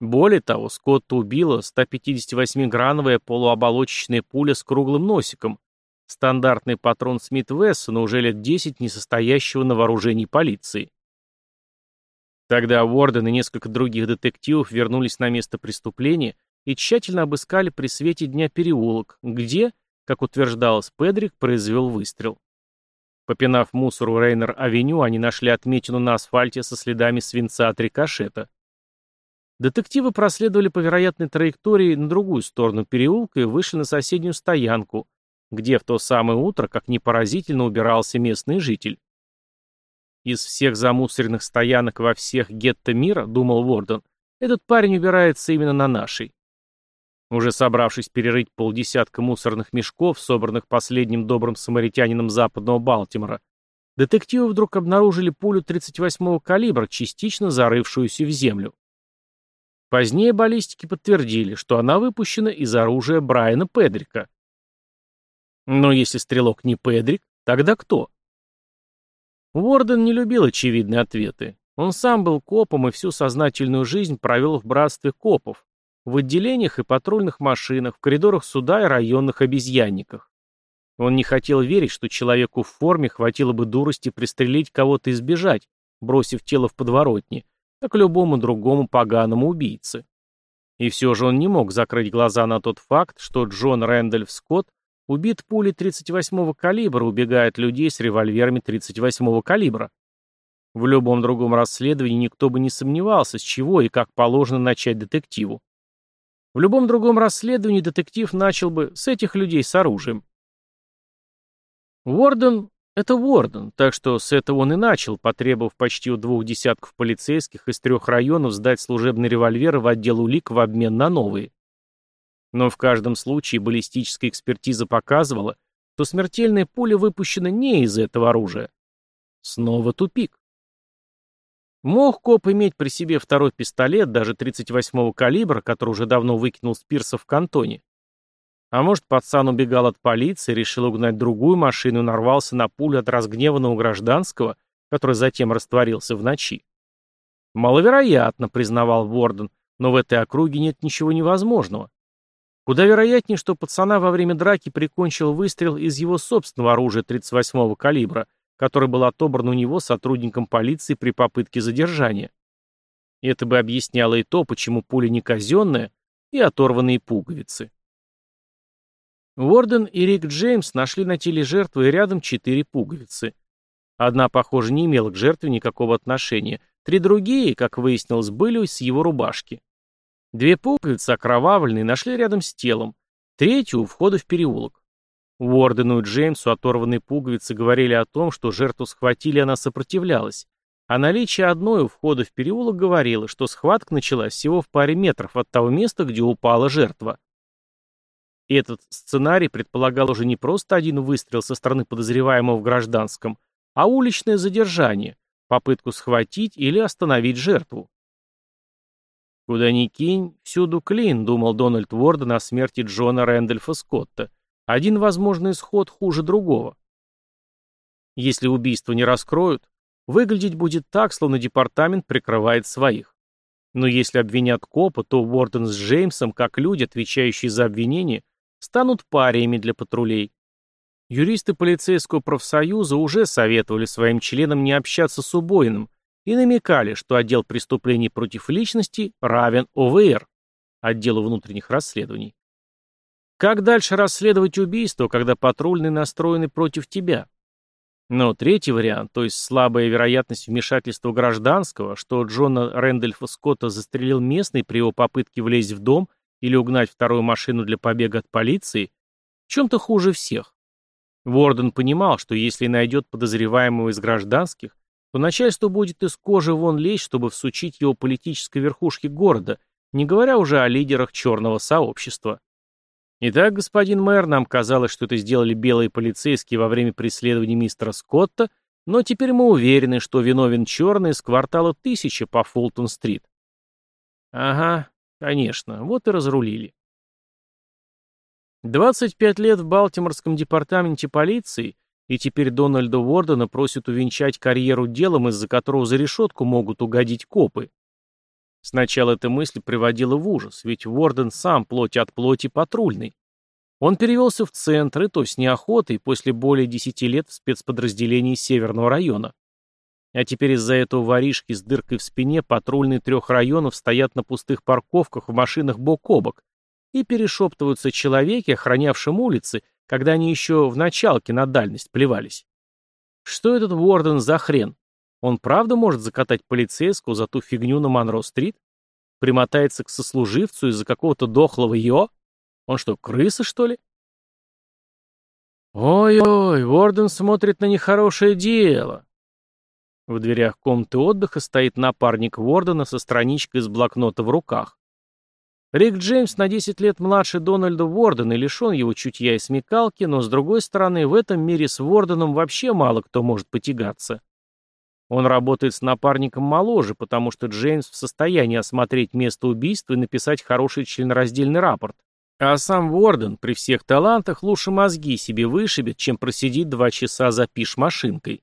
Более того, Скотта убила 158-грановая полуоболочечная пуля с круглым носиком, стандартный патрон Смит Вессона уже лет 10 несостоящего на вооружении полиции. Тогда Уорден и несколько других детективов вернулись на место преступления и тщательно обыскали при свете дня переулок, где, как утверждалось, Педрик произвел выстрел. Попинав мусор у Рейнер-авеню, они нашли отметину на асфальте со следами свинца от рикошета. Детективы проследовали по вероятной траектории на другую сторону переулка и вышли на соседнюю стоянку, где в то самое утро, как ни поразительно, убирался местный житель. Из всех замусоренных стоянок во всех гетто мира, думал Ворден, этот парень убирается именно на нашей. Уже собравшись перерыть полдесятка мусорных мешков, собранных последним добрым самаритянином западного Балтимора, детективы вдруг обнаружили пулю 38-го калибра, частично зарывшуюся в землю. Позднее баллистики подтвердили, что она выпущена из оружия Брайана Педрика. Но если стрелок не Педрик, тогда кто? Уорден не любил очевидные ответы. Он сам был копом и всю сознательную жизнь провел в братстве копов, в отделениях и патрульных машинах, в коридорах суда и районных обезьянниках. Он не хотел верить, что человеку в форме хватило бы дурости пристрелить кого-то и сбежать, бросив тело в подворотне, как любому другому поганому убийце. И все же он не мог закрыть глаза на тот факт, что Джон Рэндольф Скотт убит пулей 38-го калибра, убегая от людей с револьверами 38-го калибра. В любом другом расследовании никто бы не сомневался, с чего и как положено начать детективу. В любом другом расследовании детектив начал бы с этих людей с оружием. Уорден — это Уорден, так что с этого он и начал, потребовав почти у двух десятков полицейских из трех районов сдать служебные револьверы в отдел улик в обмен на новые. Но в каждом случае баллистическая экспертиза показывала, что смертельная пуля выпущена не из этого оружия. Снова тупик. Мог коп иметь при себе второй пистолет, даже 38-го калибра, который уже давно выкинул Спирса в кантоне. А может, пацан убегал от полиции, решил угнать другую машину и нарвался на пулю от разгневанного гражданского, который затем растворился в ночи. Маловероятно, признавал Ворден, но в этой округе нет ничего невозможного. Куда вероятнее, что пацана во время драки прикончил выстрел из его собственного оружия 38-го калибра, который был отобран у него сотрудником полиции при попытке задержания. Это бы объясняло и то, почему пуля не казенная, и оторванные пуговицы. Уорден и Рик Джеймс нашли на теле жертвы рядом четыре пуговицы. Одна, похоже, не имела к жертве никакого отношения. Три другие, как выяснилось, были с его рубашки. Две пуговицы, окровавленные, нашли рядом с телом. Третью у входа в переулок. Уордену и Джеймсу оторванные пуговицы говорили о том, что жертву схватили, она сопротивлялась. А наличие одной у входа в переулок говорило, что схватка началась всего в паре метров от того места, где упала жертва. Этот сценарий предполагал уже не просто один выстрел со стороны подозреваемого в гражданском, а уличное задержание, попытку схватить или остановить жертву. «Куда ни кинь, всюду клин», — думал Дональд Уорден о смерти Джона Рэндольфа Скотта. «Один возможный исход хуже другого». Если убийство не раскроют, выглядеть будет так, словно департамент прикрывает своих. Но если обвинят копа, то Уорден с Джеймсом, как люди, отвечающие за обвинение, станут париями для патрулей. Юристы полицейского профсоюза уже советовали своим членам не общаться с убойным и намекали, что отдел преступлений против личности равен ОВР, отделу внутренних расследований. Как дальше расследовать убийство, когда патрульные настроены против тебя? Но третий вариант, то есть слабая вероятность вмешательства гражданского, что Джона Рэндольфа Скотта застрелил местный при его попытке влезть в дом или угнать вторую машину для побега от полиции, в чем-то хуже всех. Ворден понимал, что если найдет подозреваемого из гражданских, то начальство будет из кожи вон лезть, чтобы всучить его политической верхушке города, не говоря уже о лидерах черного сообщества. Итак, господин мэр, нам казалось, что это сделали белые полицейские во время преследования мистера Скотта, но теперь мы уверены, что виновен черный из квартала Тысяча по Фултон-стрит. Ага, Конечно, вот и разрулили. 25 лет в Балтиморском департаменте полиции, и теперь Дональда Уордена просят увенчать карьеру делом, из-за которого за решетку могут угодить копы. Сначала эта мысль приводила в ужас, ведь Уорден сам плоть от плоти патрульный. Он перевелся в центр, и то с неохотой, после более 10 лет в спецподразделении Северного района. А теперь из-за этого воришки с дыркой в спине патрульные трех районов стоят на пустых парковках в машинах бок о бок и перешептываются человеки, охранявшим улицы, когда они еще в началке на дальность плевались. Что этот Уорден за хрен? Он правда может закатать полицейского за ту фигню на Монро-стрит? Примотается к сослуживцу из-за какого-то дохлого Йо? Он что, крыса, что ли? Ой-ой, Уорден смотрит на нехорошее дело. В дверях комнаты отдыха стоит напарник Вордена со страничкой из блокнота в руках. Рик Джеймс на 10 лет младше Дональда Вордена и лишен его чутья и смекалки, но, с другой стороны, в этом мире с Ворденом вообще мало кто может потягаться. Он работает с напарником моложе, потому что Джеймс в состоянии осмотреть место убийства и написать хороший членораздельный рапорт. А сам Ворден при всех талантах лучше мозги себе вышибет, чем просидит два часа за пиш-машинкой.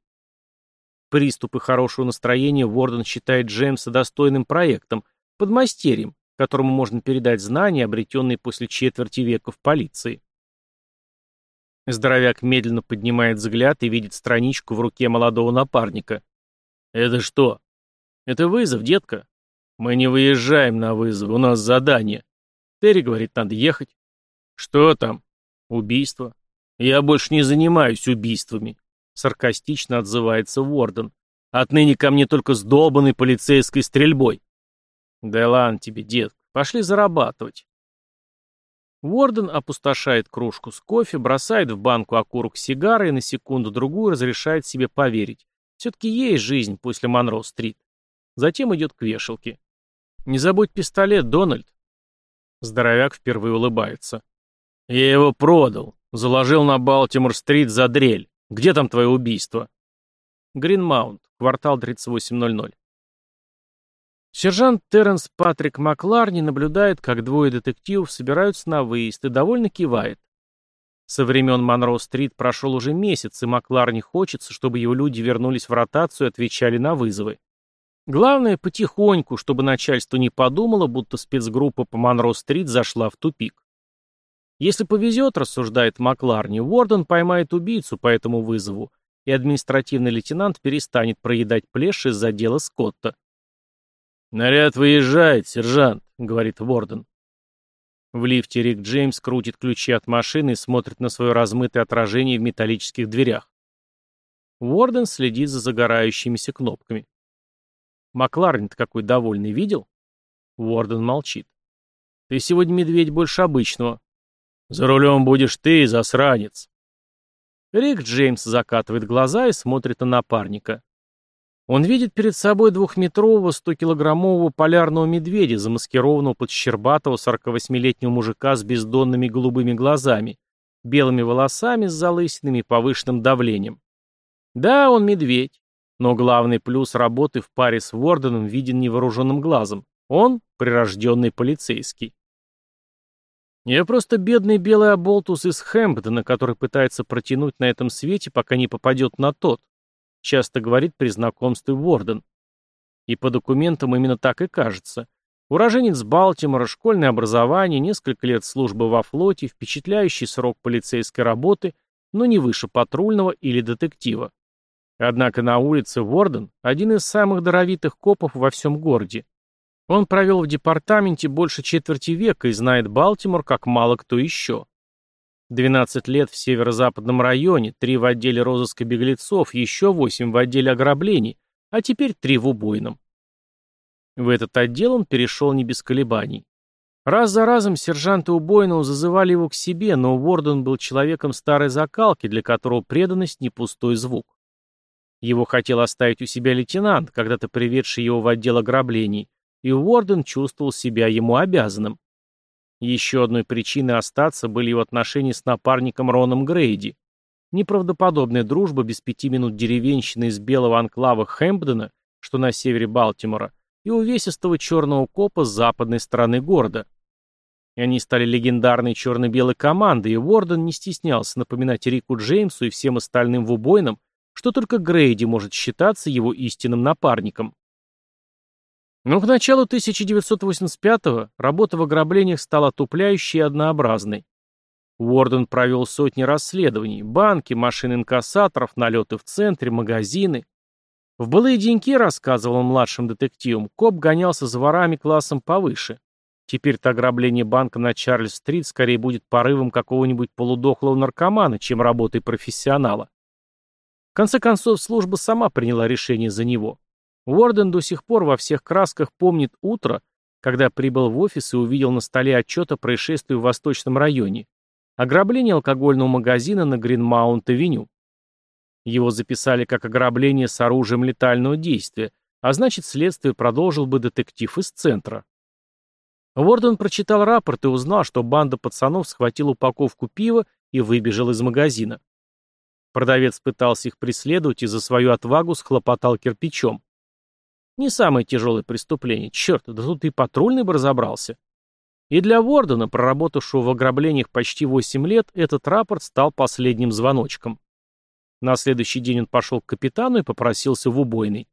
Приступы хорошего настроения Ворден считает Джеймса достойным проектом, подмастерьем, которому можно передать знания, обретенные после четверти века в полиции. Здоровяк медленно поднимает взгляд и видит страничку в руке молодого напарника. «Это что?» «Это вызов, детка». «Мы не выезжаем на вызов, у нас задание». Терри говорит, надо ехать. «Что там?» «Убийство». «Я больше не занимаюсь убийствами», Саркастично отзывается Уорден. Отныне ко мне только с долбанной полицейской стрельбой. Да ладно тебе, дед, пошли зарабатывать. Уорден опустошает кружку с кофе, бросает в банку окурок сигары и на секунду-другую разрешает себе поверить. Все-таки есть жизнь после Монро-стрит. Затем идет к вешалке. «Не забудь пистолет, Дональд». Здоровяк впервые улыбается. «Я его продал. Заложил на Балтимор-стрит за дрель. Где там твое убийство? Гринмаунт, квартал 3800. Сержант Терренс Патрик Макларни наблюдает, как двое детективов собираются на выезд и довольно кивает. Со времен Монро-стрит прошел уже месяц, и Макларни хочется, чтобы его люди вернулись в ротацию и отвечали на вызовы. Главное, потихоньку, чтобы начальство не подумало, будто спецгруппа по Монро-стрит зашла в тупик. Если повезет, рассуждает Макларни, Уорден поймает убийцу по этому вызову, и административный лейтенант перестанет проедать плешь из-за дела Скотта. «Наряд выезжает, сержант», — говорит Уорден. В лифте Рик Джеймс крутит ключи от машины и смотрит на свое размытое отражение в металлических дверях. Уорден следит за загорающимися кнопками. Макларен-то какой довольный, видел? Уорден молчит. Ты сегодня медведь больше обычного. За рулем будешь ты, засранец. Рик Джеймс закатывает глаза и смотрит на напарника. Он видит перед собой двухметрового, стокилограммового полярного медведя, замаскированного под щербатого 48-летнего мужика с бездонными голубыми глазами, белыми волосами с залысинами и повышенным давлением. Да, он медведь, но главный плюс работы в паре с Ворденом виден невооруженным глазом. Он — прирожденный полицейский. Я просто бедный белый оболтус из Хэмпдена, который пытается протянуть на этом свете, пока не попадет на тот, часто говорит при знакомстве Ворден. И по документам именно так и кажется. Уроженец Балтимора, школьное образование, несколько лет службы во флоте, впечатляющий срок полицейской работы, но не выше патрульного или детектива. Однако на улице Ворден один из самых даровитых копов во всем городе. Он провел в департаменте больше четверти века и знает Балтимор как мало кто еще. 12 лет в северо-западном районе, 3 в отделе розыска беглецов, еще 8 в отделе ограблений, а теперь 3 в убойном. В этот отдел он перешел не без колебаний. Раз за разом сержанты убойного зазывали его к себе, но Уорден был человеком старой закалки, для которого преданность не пустой звук. Его хотел оставить у себя лейтенант, когда-то приведший его в отдел ограблений, и Уорден чувствовал себя ему обязанным. Еще одной причиной остаться были его отношения с напарником Роном Грейди. Неправдоподобная дружба без пяти минут деревенщины из белого анклава Хэмпдена, что на севере Балтимора, и увесистого черного копа с западной стороны города. И они стали легендарной черно-белой командой, и Уорден не стеснялся напоминать Рику Джеймсу и всем остальным в убойном, что только Грейди может считаться его истинным напарником. Но к началу 1985-го работа в ограблениях стала отупляющей и однообразной. Уорден провел сотни расследований, банки, машины инкассаторов, налеты в центре, магазины. В былые деньки, рассказывал он младшим детективам, коп гонялся за ворами классом повыше. Теперь-то ограбление банка на Чарльз-стрит скорее будет порывом какого-нибудь полудохлого наркомана, чем работой профессионала. В конце концов, служба сама приняла решение за него. Уорден до сих пор во всех красках помнит утро, когда прибыл в офис и увидел на столе отчет о происшествии в Восточном районе. Ограбление алкогольного магазина на Гринмаунт-авеню. Его записали как ограбление с оружием летального действия, а значит, следствие продолжил бы детектив из центра. Уорден прочитал рапорт и узнал, что банда пацанов схватила упаковку пива и выбежал из магазина. Продавец пытался их преследовать и за свою отвагу схлопотал кирпичом. Не самое тяжелое преступление. Черт, да тут и патрульный бы разобрался. И для Вордена, проработавшего в ограблениях почти 8 лет, этот рапорт стал последним звоночком. На следующий день он пошел к капитану и попросился в убойный.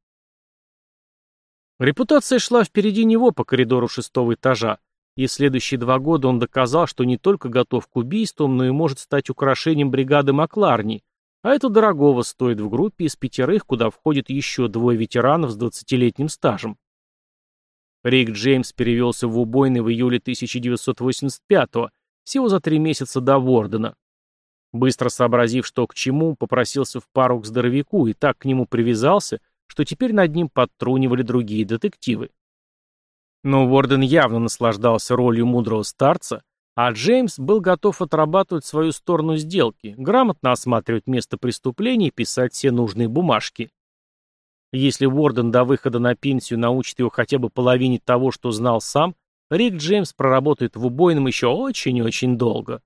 Репутация шла впереди него по коридору шестого этажа, и в следующие два года он доказал, что не только готов к убийствам, но и может стать украшением бригады Макларни, а это дорогого стоит в группе из пятерых, куда входит еще двое ветеранов с 20-летним стажем. Рик Джеймс перевелся в убойный в июле 1985-го, всего за три месяца до Вордена. Быстро сообразив, что к чему, попросился в пару к здоровяку и так к нему привязался, что теперь над ним подтрунивали другие детективы. Но Ворден явно наслаждался ролью мудрого старца, а Джеймс был готов отрабатывать свою сторону сделки, грамотно осматривать место преступления и писать все нужные бумажки. Если Уорден до выхода на пенсию научит его хотя бы половине того, что знал сам, Рик Джеймс проработает в убойном еще очень и очень долго.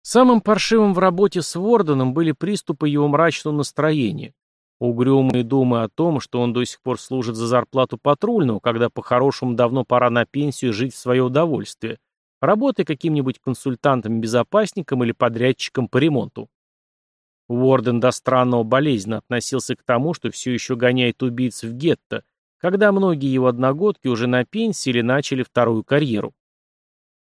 Самым паршивым в работе с Уорденом были приступы его мрачного настроения. Угрюмые думы о том, что он до сих пор служит за зарплату патрульного, когда по-хорошему давно пора на пенсию жить в свое удовольствие, работая каким-нибудь консультантом-безопасником или подрядчиком по ремонту. Уорден до странного болезненно относился к тому, что все еще гоняет убийц в гетто, когда многие его одногодки уже на пенсии или начали вторую карьеру.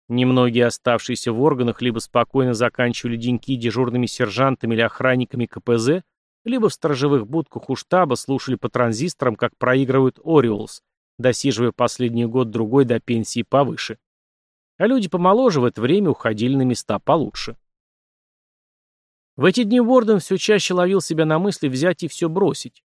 Немногие оставшиеся в органах либо спокойно заканчивали деньки дежурными сержантами или охранниками КПЗ, либо в сторожевых будках у штаба слушали по транзисторам, как проигрывают Ориолс, досиживая последний год-другой до пенсии повыше. А люди помоложе в это время уходили на места получше. В эти дни Уорден все чаще ловил себя на мысли взять и все бросить.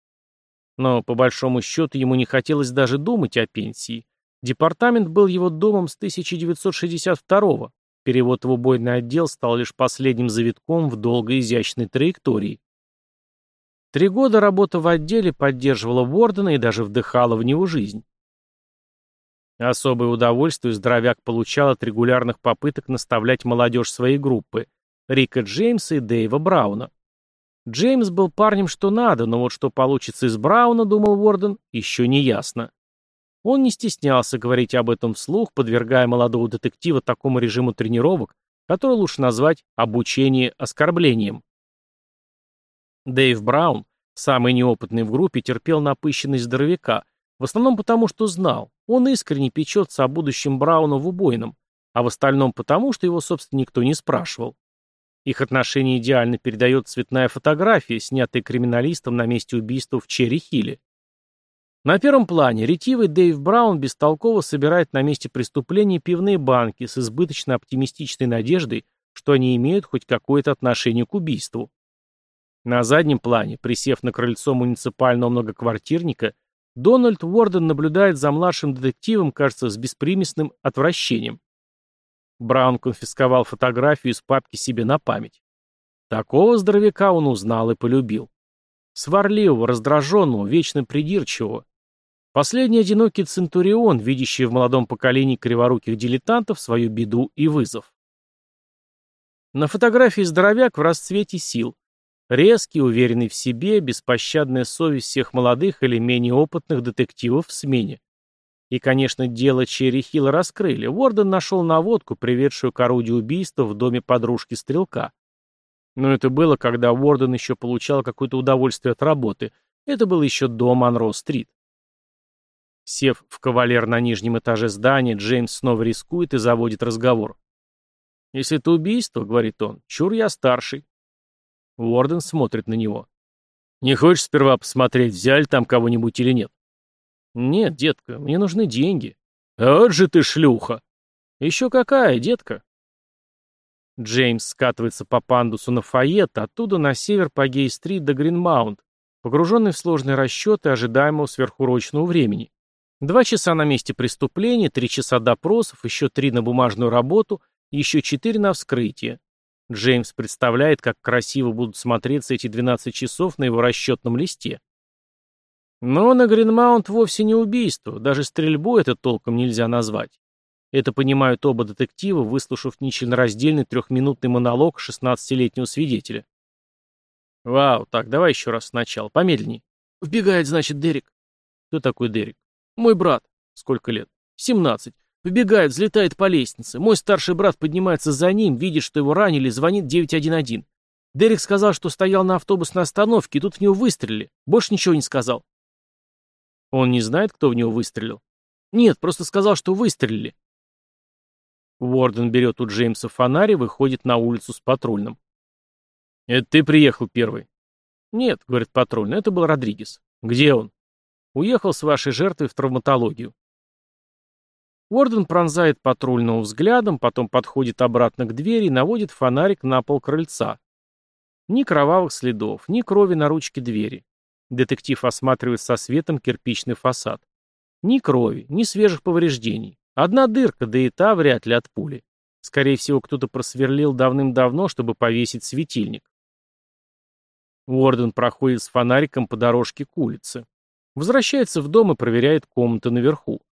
Но, по большому счету, ему не хотелось даже думать о пенсии. Департамент был его домом с 1962-го. Перевод в убойный отдел стал лишь последним завитком в долгой изящной траектории. Три года работа в отделе поддерживала Вордена и даже вдыхала в него жизнь. Особое удовольствие здоровяк получал от регулярных попыток наставлять молодежь своей группы – Рика Джеймса и Дэйва Брауна. Джеймс был парнем что надо, но вот что получится из Брауна, думал Ворден, еще не ясно. Он не стеснялся говорить об этом вслух, подвергая молодого детектива такому режиму тренировок, который лучше назвать обучение оскорблением. Дэйв Браун, самый неопытный в группе, терпел напыщенность здоровяка, в основном потому, что знал, он искренне печется о будущем Брауна в убойном, а в остальном потому, что его, собственно, никто не спрашивал. Их отношения идеально передает цветная фотография, снятая криминалистом на месте убийства в Черри-Хилле. На первом плане ретивый Дэйв Браун бестолково собирает на месте преступления пивные банки с избыточно оптимистичной надеждой, что они имеют хоть какое-то отношение к убийству. На заднем плане, присев на крыльцо муниципального многоквартирника, Дональд Уорден наблюдает за младшим детективом, кажется, с беспримесным отвращением. Браун конфисковал фотографию из папки себе на память. Такого здоровяка он узнал и полюбил. Сварливого, раздраженного, вечно придирчивого. Последний одинокий центурион, видящий в молодом поколении криворуких дилетантов свою беду и вызов. На фотографии здоровяк в расцвете сил. Резкий, уверенный в себе, беспощадная совесть всех молодых или менее опытных детективов в смене. И, конечно, дело Черри Хилла раскрыли. Уорден нашел наводку, приведшую к орудию убийства в доме подружки Стрелка. Но это было, когда Уорден еще получал какое-то удовольствие от работы. Это был еще до Монро-стрит. Сев в кавалер на нижнем этаже здания, Джеймс снова рискует и заводит разговор. «Если это убийство, — говорит он, — чур я старший. Уорден смотрит на него. «Не хочешь сперва посмотреть, взяли там кого-нибудь или нет?» «Нет, детка, мне нужны деньги». «Вот же ты шлюха!» «Еще какая, детка?» Джеймс скатывается по пандусу на Файет, оттуда на север по Гей-стрит до Гринмаунт, погруженный в сложные расчеты ожидаемого сверхурочного времени. Два часа на месте преступления, три часа допросов, еще три на бумажную работу, еще четыре на вскрытие. Джеймс представляет, как красиво будут смотреться эти 12 часов на его расчетном листе. Но на Гринмаунт вовсе не убийство, даже стрельбу это толком нельзя назвать. Это понимают оба детектива, выслушав нечленораздельный трехминутный монолог 16-летнего свидетеля. «Вау, так, давай еще раз сначала, помедленнее. «Вбегает, значит, Дерек». «Кто такой Дерек?» «Мой брат». «Сколько лет?» «17. Вбегает, взлетает по лестнице. Мой старший брат поднимается за ним, видит, что его ранили, звонит 911. Дерек сказал, что стоял на автобусной остановке, и тут в него выстрелили. Больше ничего не сказал. Он не знает, кто в него выстрелил? Нет, просто сказал, что выстрелили. Уорден берет у Джеймса фонарь и выходит на улицу с патрульным. «Это ты приехал первый?» «Нет», — говорит патрульный, — «это был Родригес». «Где он?» «Уехал с вашей жертвой в травматологию». Уорден пронзает патрульного взглядом, потом подходит обратно к двери и наводит фонарик на пол крыльца. Ни кровавых следов, ни крови на ручке двери. Детектив осматривает со светом кирпичный фасад. Ни крови, ни свежих повреждений. Одна дырка, да и та вряд ли от пули. Скорее всего, кто-то просверлил давным-давно, чтобы повесить светильник. Уорден проходит с фонариком по дорожке к улице. Возвращается в дом и проверяет комнаты наверху.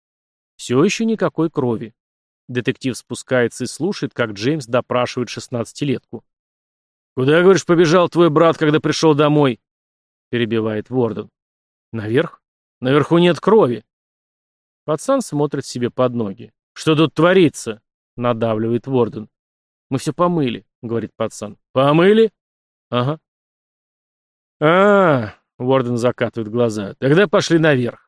Все еще никакой крови. Детектив спускается и слушает, как Джеймс допрашивает шестнадцатилетку. «Куда, говоришь, побежал твой брат, когда пришел домой?» — перебивает Ворден. «Наверх? Наверху нет крови». Пацан смотрит себе под ноги. «Что тут творится?» — надавливает Ворден. «Мы все помыли», — говорит пацан. «Помыли?» «Ага». а, -а, -а Ворден закатывает глаза. «Тогда пошли наверх».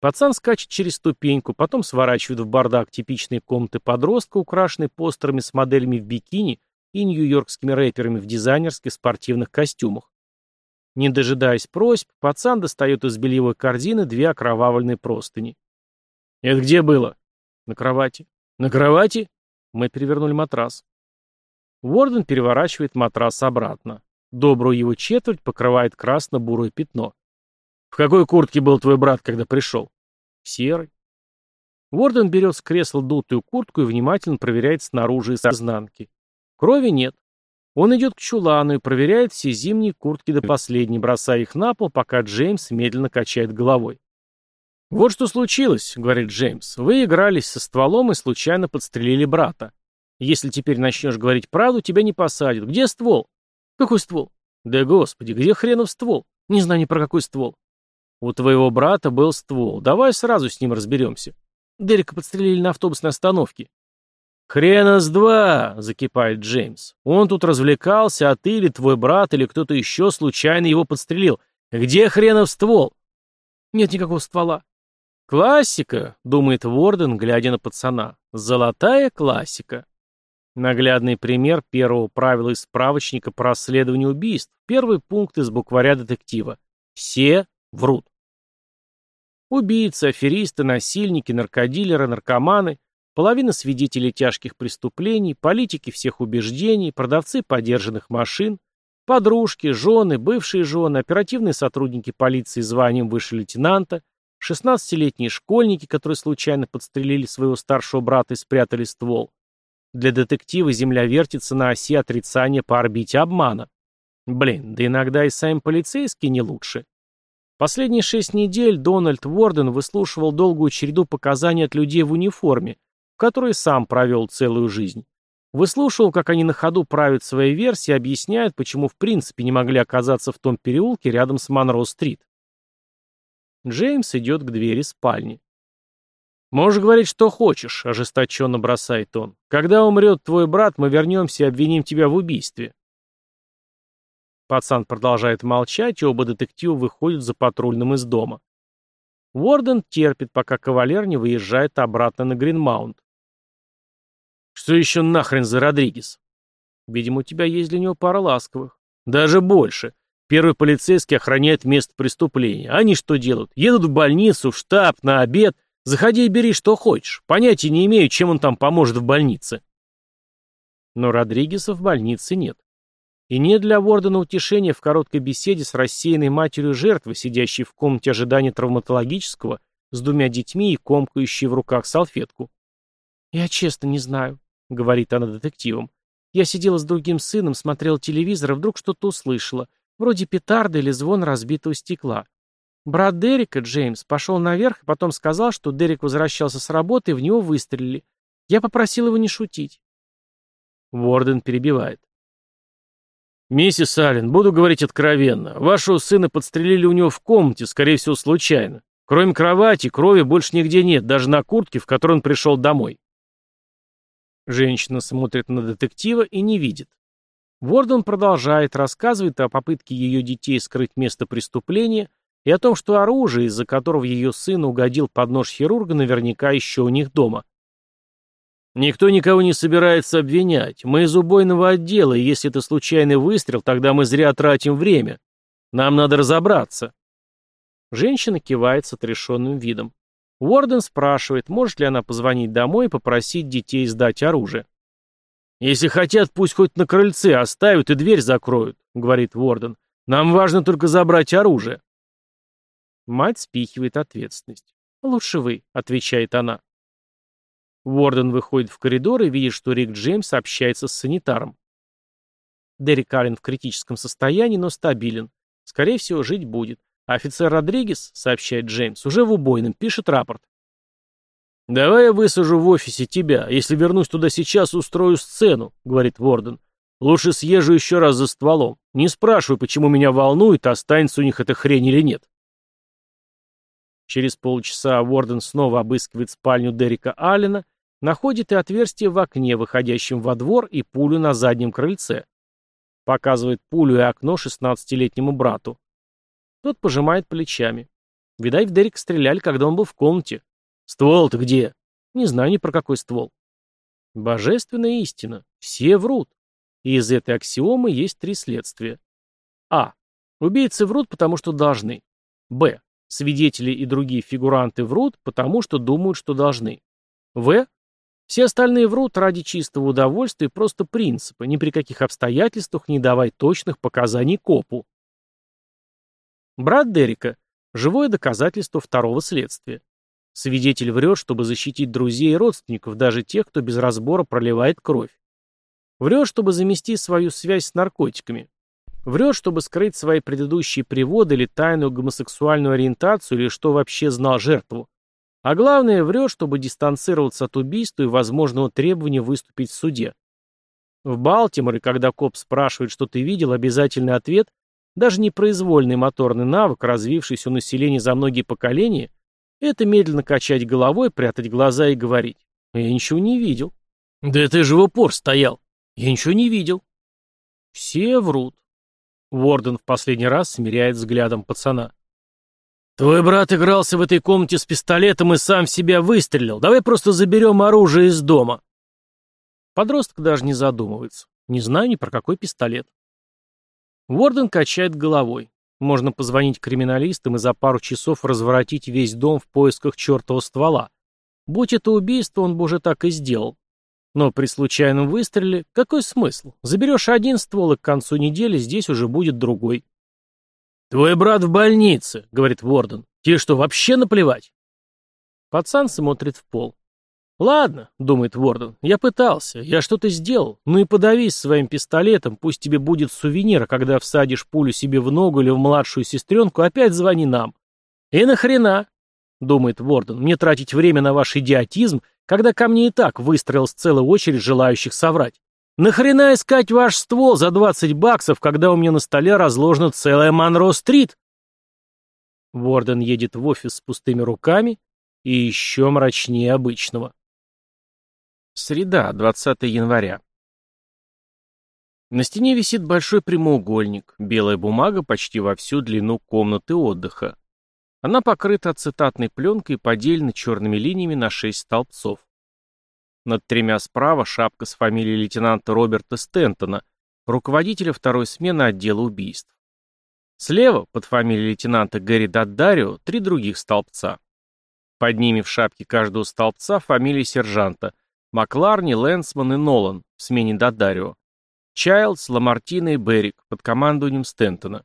Пацан скачет через ступеньку, потом сворачивает в бардак типичные комнаты подростка, украшенные постерами с моделями в бикини и нью-йоркскими рэперами в дизайнерских спортивных костюмах. Не дожидаясь просьб, пацан достает из бельевой корзины две окровавленные простыни. «Это где было?» «На кровати». «На кровати?» Мы перевернули матрас. Уорден переворачивает матрас обратно. Добрую его четверть покрывает красно-бурое пятно. «В какой куртке был твой брат, когда пришел?» «Серый». Уорден берет с кресла дутую куртку и внимательно проверяет снаружи и с изнанки. Крови нет. Он идет к чулану и проверяет все зимние куртки до последней, бросая их на пол, пока Джеймс медленно качает головой. «Вот что случилось», — говорит Джеймс. «Вы игрались со стволом и случайно подстрелили брата. Если теперь начнешь говорить правду, тебя не посадят. Где ствол?» «Какой ствол?» «Да господи, где хренов ствол? Не знаю ни про какой ствол». «У твоего брата был ствол. Давай сразу с ним разберемся». Дерека подстрелили на автобусной остановке. «Хрена с два!» — закипает Джеймс. «Он тут развлекался, а ты или твой брат или кто-то еще случайно его подстрелил. Где хренов ствол?» «Нет никакого ствола». «Классика», — думает Ворден, глядя на пацана. «Золотая классика». Наглядный пример первого правила из справочника по расследованию убийств. Первый пункт из букваря детектива. Все врут. Убийцы, аферисты, насильники, наркодилеры, наркоманы, половина свидетелей тяжких преступлений, политики всех убеждений, продавцы подержанных машин, подружки, жены, бывшие жены, оперативные сотрудники полиции званием выше лейтенанта, 16-летние школьники, которые случайно подстрелили своего старшего брата и спрятали ствол, для детектива Земля вертится на оси отрицания по орбите обмана. Блин, да иногда и сами полицейские не лучше. Последние шесть недель Дональд Уорден выслушивал долгую череду показаний от людей в униформе, в которой сам провел целую жизнь. Выслушивал, как они на ходу правят свои версии и объясняют, почему в принципе не могли оказаться в том переулке рядом с Монро-стрит. Джеймс идет к двери спальни. «Можешь говорить, что хочешь», — ожесточенно бросает он. «Когда умрет твой брат, мы вернемся и обвиним тебя в убийстве». Пацан продолжает молчать, и оба детектива выходят за патрульным из дома. Уорден терпит, пока кавалер не выезжает обратно на Гринмаунт. «Что еще нахрен за Родригес?» «Видимо, у тебя есть для него пара ласковых». «Даже больше. Первый полицейский охраняет место преступления. Они что делают? Едут в больницу, в штаб, на обед, Заходи и бери, что хочешь. Понятия не имею, чем он там поможет в больнице. Но Родригеса в больнице нет. И нет для Вордена утешения в короткой беседе с рассеянной матерью жертвы, сидящей в комнате ожидания травматологического, с двумя детьми и комкающей в руках салфетку. «Я честно не знаю», — говорит она детективам. «Я сидела с другим сыном, смотрела телевизор и вдруг что-то услышала, вроде петарды или звон разбитого стекла. Брат Дерека, Джеймс, пошел наверх и потом сказал, что Дерек возвращался с работы и в него выстрелили. Я попросил его не шутить. Ворден перебивает. «Миссис Аллен, буду говорить откровенно. Вашего сына подстрелили у него в комнате, скорее всего, случайно. Кроме кровати, крови больше нигде нет, даже на куртке, в которой он пришел домой». Женщина смотрит на детектива и не видит. Ворден продолжает, рассказывает о попытке ее детей скрыть место преступления, и о том, что оружие, из-за которого ее сын угодил под нож хирурга, наверняка еще у них дома. «Никто никого не собирается обвинять. Мы из убойного отдела, и если это случайный выстрел, тогда мы зря тратим время. Нам надо разобраться». Женщина кивает с отрешенным видом. Уорден спрашивает, может ли она позвонить домой и попросить детей сдать оружие. «Если хотят, пусть хоть на крыльце оставят и дверь закроют», — говорит Уорден. «Нам важно только забрать оружие». Мать спихивает ответственность. «Лучше вы», — отвечает она. Уорден выходит в коридор и видит, что Рик Джеймс общается с санитаром. Дерек Аллен в критическом состоянии, но стабилен. Скорее всего, жить будет. А офицер Родригес, сообщает Джеймс, уже в убойном, пишет рапорт. «Давай я высажу в офисе тебя. Если вернусь туда сейчас, устрою сцену», — говорит Уорден. Лучше съезжу еще раз за стволом. Не спрашивай, почему меня волнует, останется у них эта хрень или нет. Через полчаса Уорден снова обыскивает спальню Дерека Аллена, находит и отверстие в окне, выходящем во двор, и пулю на заднем крыльце. Показывает пулю и окно шестнадцатилетнему брату. Тот пожимает плечами. Видать, в Дерека стреляли, когда он был в комнате. «Ствол-то где?» «Не знаю ни про какой ствол». Божественная истина. Все врут. И из этой аксиомы есть три следствия. А. Убийцы врут, потому что должны. Б. Свидетели и другие фигуранты врут, потому что думают, что должны. В. Все остальные врут ради чистого удовольствия и просто принципа, ни при каких обстоятельствах не давай точных показаний копу. Брат Дерека – живое доказательство второго следствия. Свидетель врет, чтобы защитить друзей и родственников, даже тех, кто без разбора проливает кровь. Врет, чтобы замести свою связь с наркотиками. Врет, чтобы скрыть свои предыдущие приводы или тайную гомосексуальную ориентацию или что вообще знал жертву. А главное, врет, чтобы дистанцироваться от убийства и возможного требования выступить в суде. В Балтиморе, когда коп спрашивает, что ты видел, обязательный ответ, даже непроизвольный моторный навык, развившийся у населения за многие поколения, это медленно качать головой, прятать глаза и говорить. Я ничего не видел. Да это же в упор стоял. Я ничего не видел. Все врут. Ворден в последний раз смиряет взглядом пацана. Твой брат игрался в этой комнате с пистолетом и сам в себя выстрелил. Давай просто заберем оружие из дома. Подросток даже не задумывается. Не знаю ни про какой пистолет. Ворден качает головой. Можно позвонить криминалистам и за пару часов разворотить весь дом в поисках чертова ствола. Будь это убийство, он бы уже так и сделал. Но при случайном выстреле какой смысл? Заберешь один ствол, и к концу недели здесь уже будет другой. «Твой брат в больнице», — говорит Ворден. «Тебе что, вообще наплевать?» Пацан смотрит в пол. «Ладно», — думает Ворден, — «я пытался, я что-то сделал. Ну и подавись своим пистолетом, пусть тебе будет сувенир, а когда всадишь пулю себе в ногу или в младшую сестренку, опять звони нам». «И нахрена?» — думает Ворден, — «мне тратить время на ваш идиотизм, когда ко мне и так выстроилась целая очередь желающих соврать. Нахрена искать ваш ствол за 20 баксов, когда у меня на столе разложена целая Монро-стрит? Ворден едет в офис с пустыми руками и еще мрачнее обычного. Среда, 20 января. На стене висит большой прямоугольник, белая бумага почти во всю длину комнаты отдыха. Она покрыта ацетатной пленкой и поделена черными линиями на шесть столбцов. Над тремя справа шапка с фамилией лейтенанта Роберта Стентона, руководителя второй смены отдела убийств. Слева, под фамилией лейтенанта Гэри Даддарио, три других столбца. Под ними в шапке каждого столбца фамилии сержанта Макларни, Лэнсман и Нолан в смене Даддарио. Чайлдс, Ламартина и Беррик под командованием Стентона.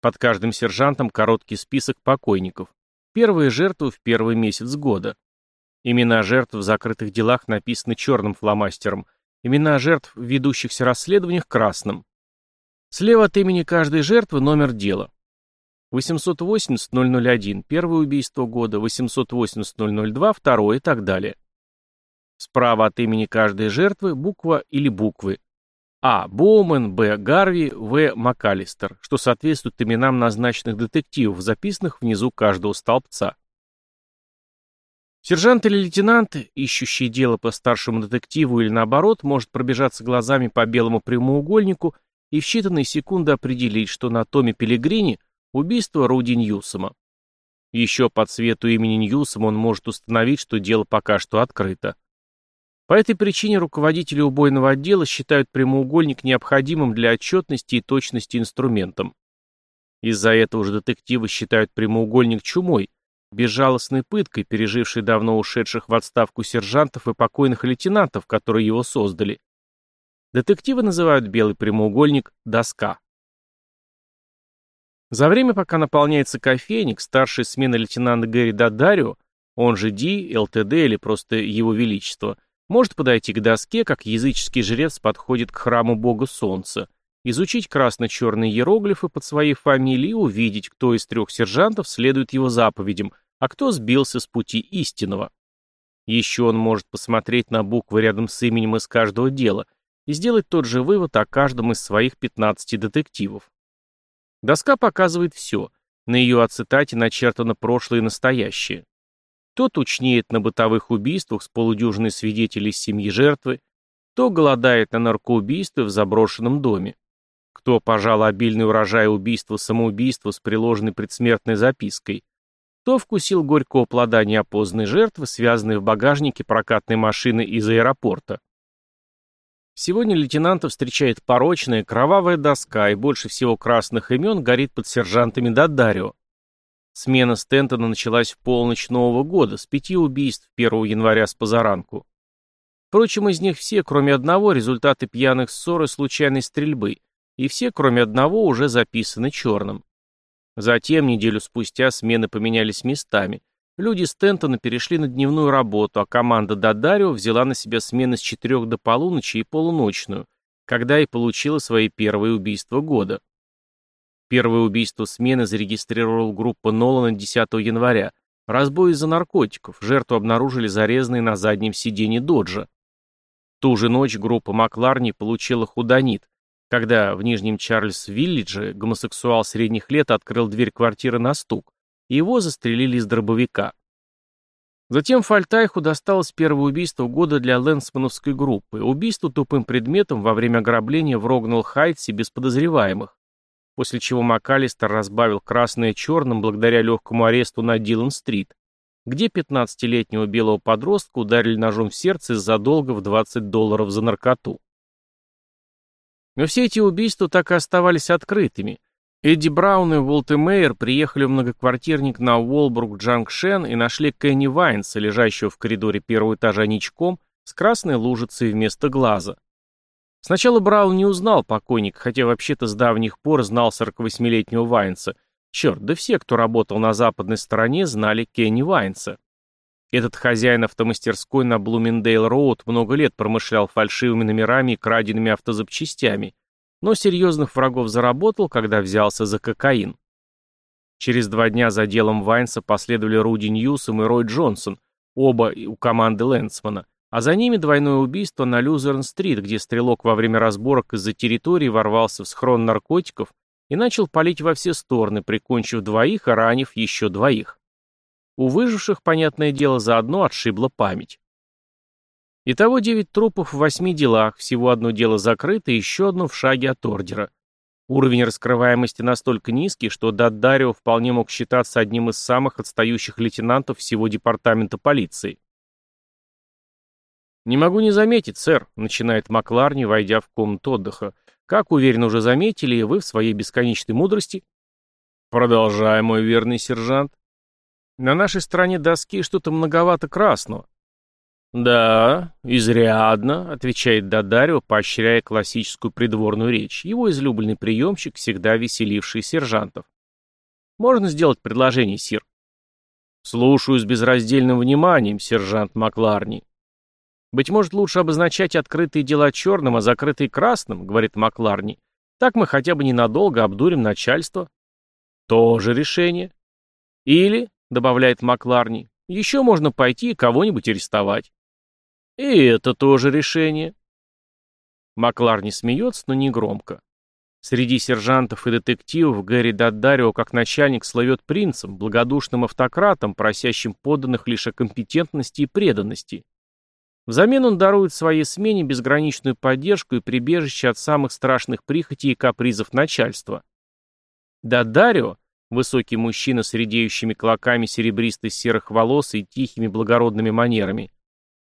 Под каждым сержантом короткий список покойников. Первые жертвы в первый месяц года. Имена жертв в закрытых делах написаны черным фломастером. Имена жертв в ведущихся расследованиях красным. Слева от имени каждой жертвы номер дела. 880-001 – первое убийство года, 880-002 – второе и так далее. Справа от имени каждой жертвы буква или буквы. А. Боумен, Б. Гарви, В. МакАлистер, что соответствует именам назначенных детективов, записанных внизу каждого столбца. Сержант или лейтенант, ищущий дело по старшему детективу или наоборот, может пробежаться глазами по белому прямоугольнику и в считанные секунды определить, что на Томе Пелегрини убийство Руди Ньюсома. Еще по цвету имени Ньюсома он может установить, что дело пока что открыто. По этой причине руководители убойного отдела считают прямоугольник необходимым для отчетности и точности инструментом. Из-за этого же детективы считают прямоугольник чумой, безжалостной пыткой, пережившей давно ушедших в отставку сержантов и покойных лейтенантов, которые его создали. Детективы называют белый прямоугольник «доска». За время, пока наполняется кофейник, старший смена лейтенанта Гэри Дадарио, он же Ди, ЛТД или просто Его Величество, может подойти к доске, как языческий жрец подходит к храму бога солнца, изучить красно-черные иероглифы под своей фамилией и увидеть, кто из трех сержантов следует его заповедям, а кто сбился с пути истинного. Еще он может посмотреть на буквы рядом с именем из каждого дела и сделать тот же вывод о каждом из своих 15 детективов. Доска показывает все. На ее ацетате начертано прошлое и настоящее. То тучнеет на бытовых убийствах с полудюжиной свидетелей семьи жертвы, то голодает на наркоубийстве в заброшенном доме. Кто пожал обильный урожай убийства самоубийства с приложенной предсмертной запиской, то вкусил горького плода неопознанной жертвы, связанной в багажнике прокатной машины из аэропорта. Сегодня лейтенанта встречает порочная, кровавая доска, и больше всего красных имен горит под сержантами Дадарио. Смена Стентона началась в полночь Нового года, с пяти убийств 1 января с позаранку. Впрочем, из них все, кроме одного, результаты пьяных ссор и случайной стрельбы, и все, кроме одного, уже записаны черным. Затем, неделю спустя, смены поменялись местами. Люди Стентона перешли на дневную работу, а команда Дадарио взяла на себя смены с 4 до полуночи и полуночную, когда и получила свои первые убийства года. Первое убийство смены зарегистрировала группа Нолана 10 января. Разбой из-за наркотиков. Жертву обнаружили зарезанной на заднем сиденье Доджа. ту же ночь группа Макларни получила худонит, когда в Нижнем Чарльз-Виллидже гомосексуал средних лет открыл дверь квартиры на стук, и его застрелили из дробовика. Затем Фальтайху досталось первое убийство года для Лэнсмановской группы, убийство тупым предметом во время ограбления в Рогнелл-Хайтсе без подозреваемых, после чего МакАлистер разбавил красное черным благодаря легкому аресту на Дилан-стрит, где 15-летнего белого подростка ударили ножом в сердце из-за долга в 20 долларов за наркоту. Но все эти убийства так и оставались открытыми. Эдди Браун и Уолтер Мейер приехали в многоквартирник на Уолбрук-Джанкшен и нашли Кенни Вайнса, лежащего в коридоре первого этажа ничком, с красной лужицей вместо глаза. Сначала Браун не узнал покойника, хотя вообще-то с давних пор знал 48-летнего Вайнса. Черт, да все, кто работал на западной стороне, знали Кенни Вайнса. Этот хозяин автомастерской на Блумендейл-Роуд много лет промышлял фальшивыми номерами и краденными автозапчастями, но серьезных врагов заработал, когда взялся за кокаин. Через два дня за делом Вайнса последовали Руди Ньюсом и Рой Джонсон, оба у команды Лэнсмана, а за ними двойное убийство на Люзерн-стрит, где стрелок во время разборок из-за территории ворвался в схрон наркотиков и начал палить во все стороны, прикончив двоих и ранив еще двоих. У выживших, понятное дело, заодно отшибла память. Итого девять трупов в восьми делах, всего одно дело закрыто и еще одно в шаге от ордера. Уровень раскрываемости настолько низкий, что Даддарио вполне мог считаться одним из самых отстающих лейтенантов всего департамента полиции. «Не могу не заметить, сэр», — начинает Макларни, войдя в комнату отдыха. «Как уверенно уже заметили, вы в своей бесконечной мудрости?» «Продолжай, мой верный сержант», на нашей стороне доски что-то многовато красного. «Да, изрядно», — отвечает Дадарио, поощряя классическую придворную речь, его излюбленный приемщик, всегда веселивший сержантов. «Можно сделать предложение, сир?» «Слушаю с безраздельным вниманием, сержант Макларни». «Быть может, лучше обозначать открытые дела черным, а закрытые красным», — говорит Макларни. «Так мы хотя бы ненадолго обдурим начальство». «Тоже решение». «Или», добавляет Макларни. Еще можно пойти и кого-нибудь арестовать. И это тоже решение. Макларни смеется, но не громко. Среди сержантов и детективов Гэри Даддарио как начальник славет принцем, благодушным автократом, просящим подданных лишь о компетентности и преданности. Взамен он дарует своей смене безграничную поддержку и прибежище от самых страшных прихотей и капризов начальства. Даддарио Высокий мужчина с редеющими клоками серебристо-серых волос и тихими благородными манерами.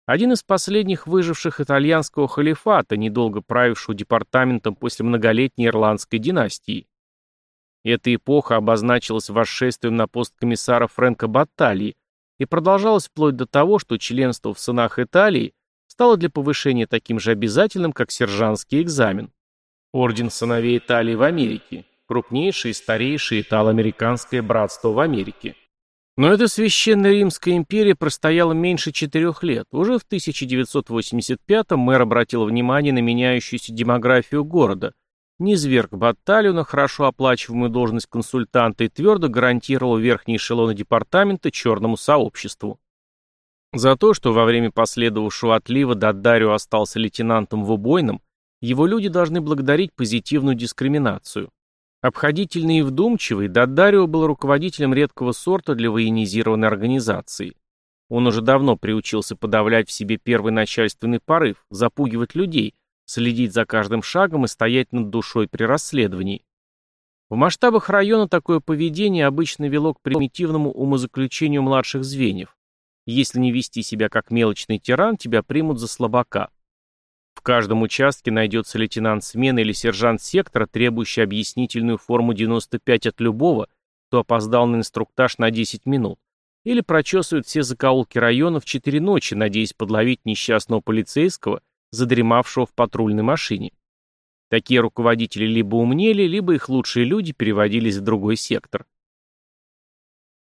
Один из последних выживших итальянского халифата, недолго правившего департаментом после многолетней ирландской династии. Эта эпоха обозначилась восшествием на пост комиссара Фрэнка Батталии и продолжалась вплоть до того, что членство в сынах Италии стало для повышения таким же обязательным, как сержантский экзамен. Орден сыновей Италии в Америке крупнейшее и старейшее итало-американское братство в Америке. Но эта священная Римская империя простояла меньше четырех лет. Уже в 1985-м мэр обратил внимание на меняющуюся демографию города, низверг Батталию на хорошо оплачиваемую должность консультанта и твердо гарантировал верхние эшелоны департамента черному сообществу. За то, что во время последовавшего отлива Даддарио остался лейтенантом в убойном, его люди должны благодарить позитивную дискриминацию. Обходительный и вдумчивый, Дадарио был руководителем редкого сорта для военизированной организации. Он уже давно приучился подавлять в себе первый начальственный порыв, запугивать людей, следить за каждым шагом и стоять над душой при расследовании. В масштабах района такое поведение обычно вело к примитивному умозаключению младших звеньев. Если не вести себя как мелочный тиран, тебя примут за слабака. Каждом участке найдется лейтенант смены или сержант сектора, требующий объяснительную форму 95 от любого, кто опоздал на инструктаж на 10 минут, или прочесывают все закоулки района в 4 ночи, надеясь подловить несчастного полицейского, задремавшего в патрульной машине. Такие руководители либо умнели, либо их лучшие люди переводились в другой сектор.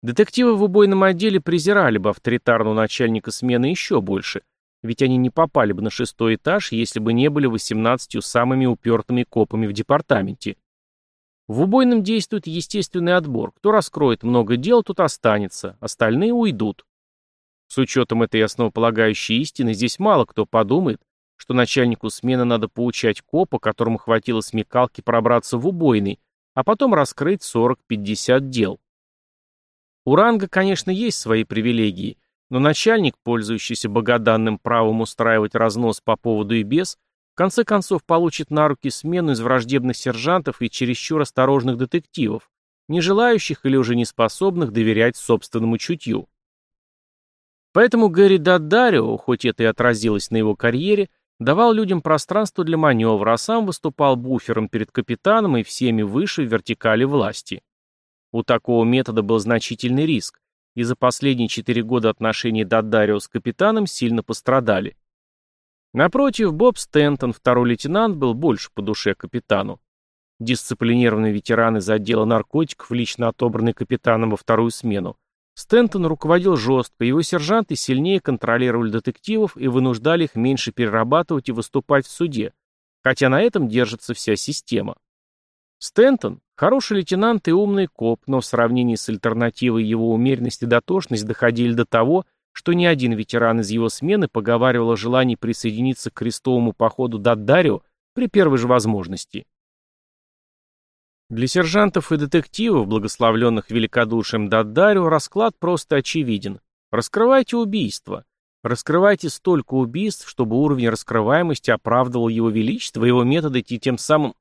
Детективы в убойном отделе презирали бы авторитарного начальника смены еще больше, ведь они не попали бы на шестой этаж, если бы не были 18 самыми упертыми копами в департаменте. В убойном действует естественный отбор. Кто раскроет много дел, тот останется, остальные уйдут. С учетом этой основополагающей истины, здесь мало кто подумает, что начальнику смены надо поучать копа, которому хватило смекалки пробраться в убойный, а потом раскрыть 40-50 дел. У ранга, конечно, есть свои привилегии, но начальник, пользующийся богоданным правом устраивать разнос по поводу и без, в конце концов получит на руки смену из враждебных сержантов и чересчур осторожных детективов, не желающих или уже не способных доверять собственному чутью. Поэтому Гэри Даддарио, хоть это и отразилось на его карьере, давал людям пространство для маневра, а сам выступал буфером перед капитаном и всеми выше в вертикали власти. У такого метода был значительный риск, и за последние четыре года отношения Даддарио с капитаном сильно пострадали. Напротив, Боб Стентон, второй лейтенант, был больше по душе капитану. Дисциплинированный ветеран из отдела наркотиков, лично отобранный капитаном во вторую смену, Стентон руководил жестко, его сержанты сильнее контролировали детективов и вынуждали их меньше перерабатывать и выступать в суде, хотя на этом держится вся система. Стентон – хороший лейтенант и умный коп, но в сравнении с альтернативой его умеренность и дотошность доходили до того, что ни один ветеран из его смены поговаривал о желании присоединиться к крестовому походу Даддарио при первой же возможности. Для сержантов и детективов, благословленных великодушием Даддарио, расклад просто очевиден. Раскрывайте убийство. Раскрывайте столько убийств, чтобы уровень раскрываемости оправдывал его величество, его методы и тем самым...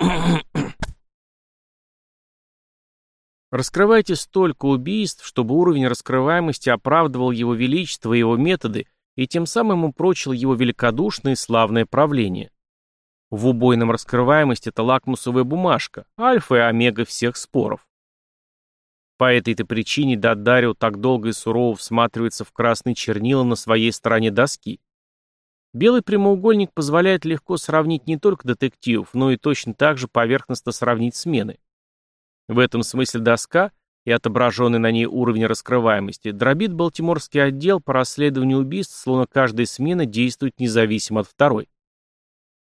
Раскрывайте столько убийств, чтобы уровень раскрываемости оправдывал его величество и его методы и тем самым упрочил его великодушное и славное правление. В убойном раскрываемость это лакмусовая бумажка, альфа и омега всех споров. По этой-то причине Дадарио так долго и сурово всматривается в красные чернила на своей стороне доски. Белый прямоугольник позволяет легко сравнить не только детективов, но и точно так же поверхностно сравнить смены. В этом смысле доска и отображенный на ней уровень раскрываемости дробит Балтиморский отдел по расследованию убийств, словно каждая смена действует независимо от второй.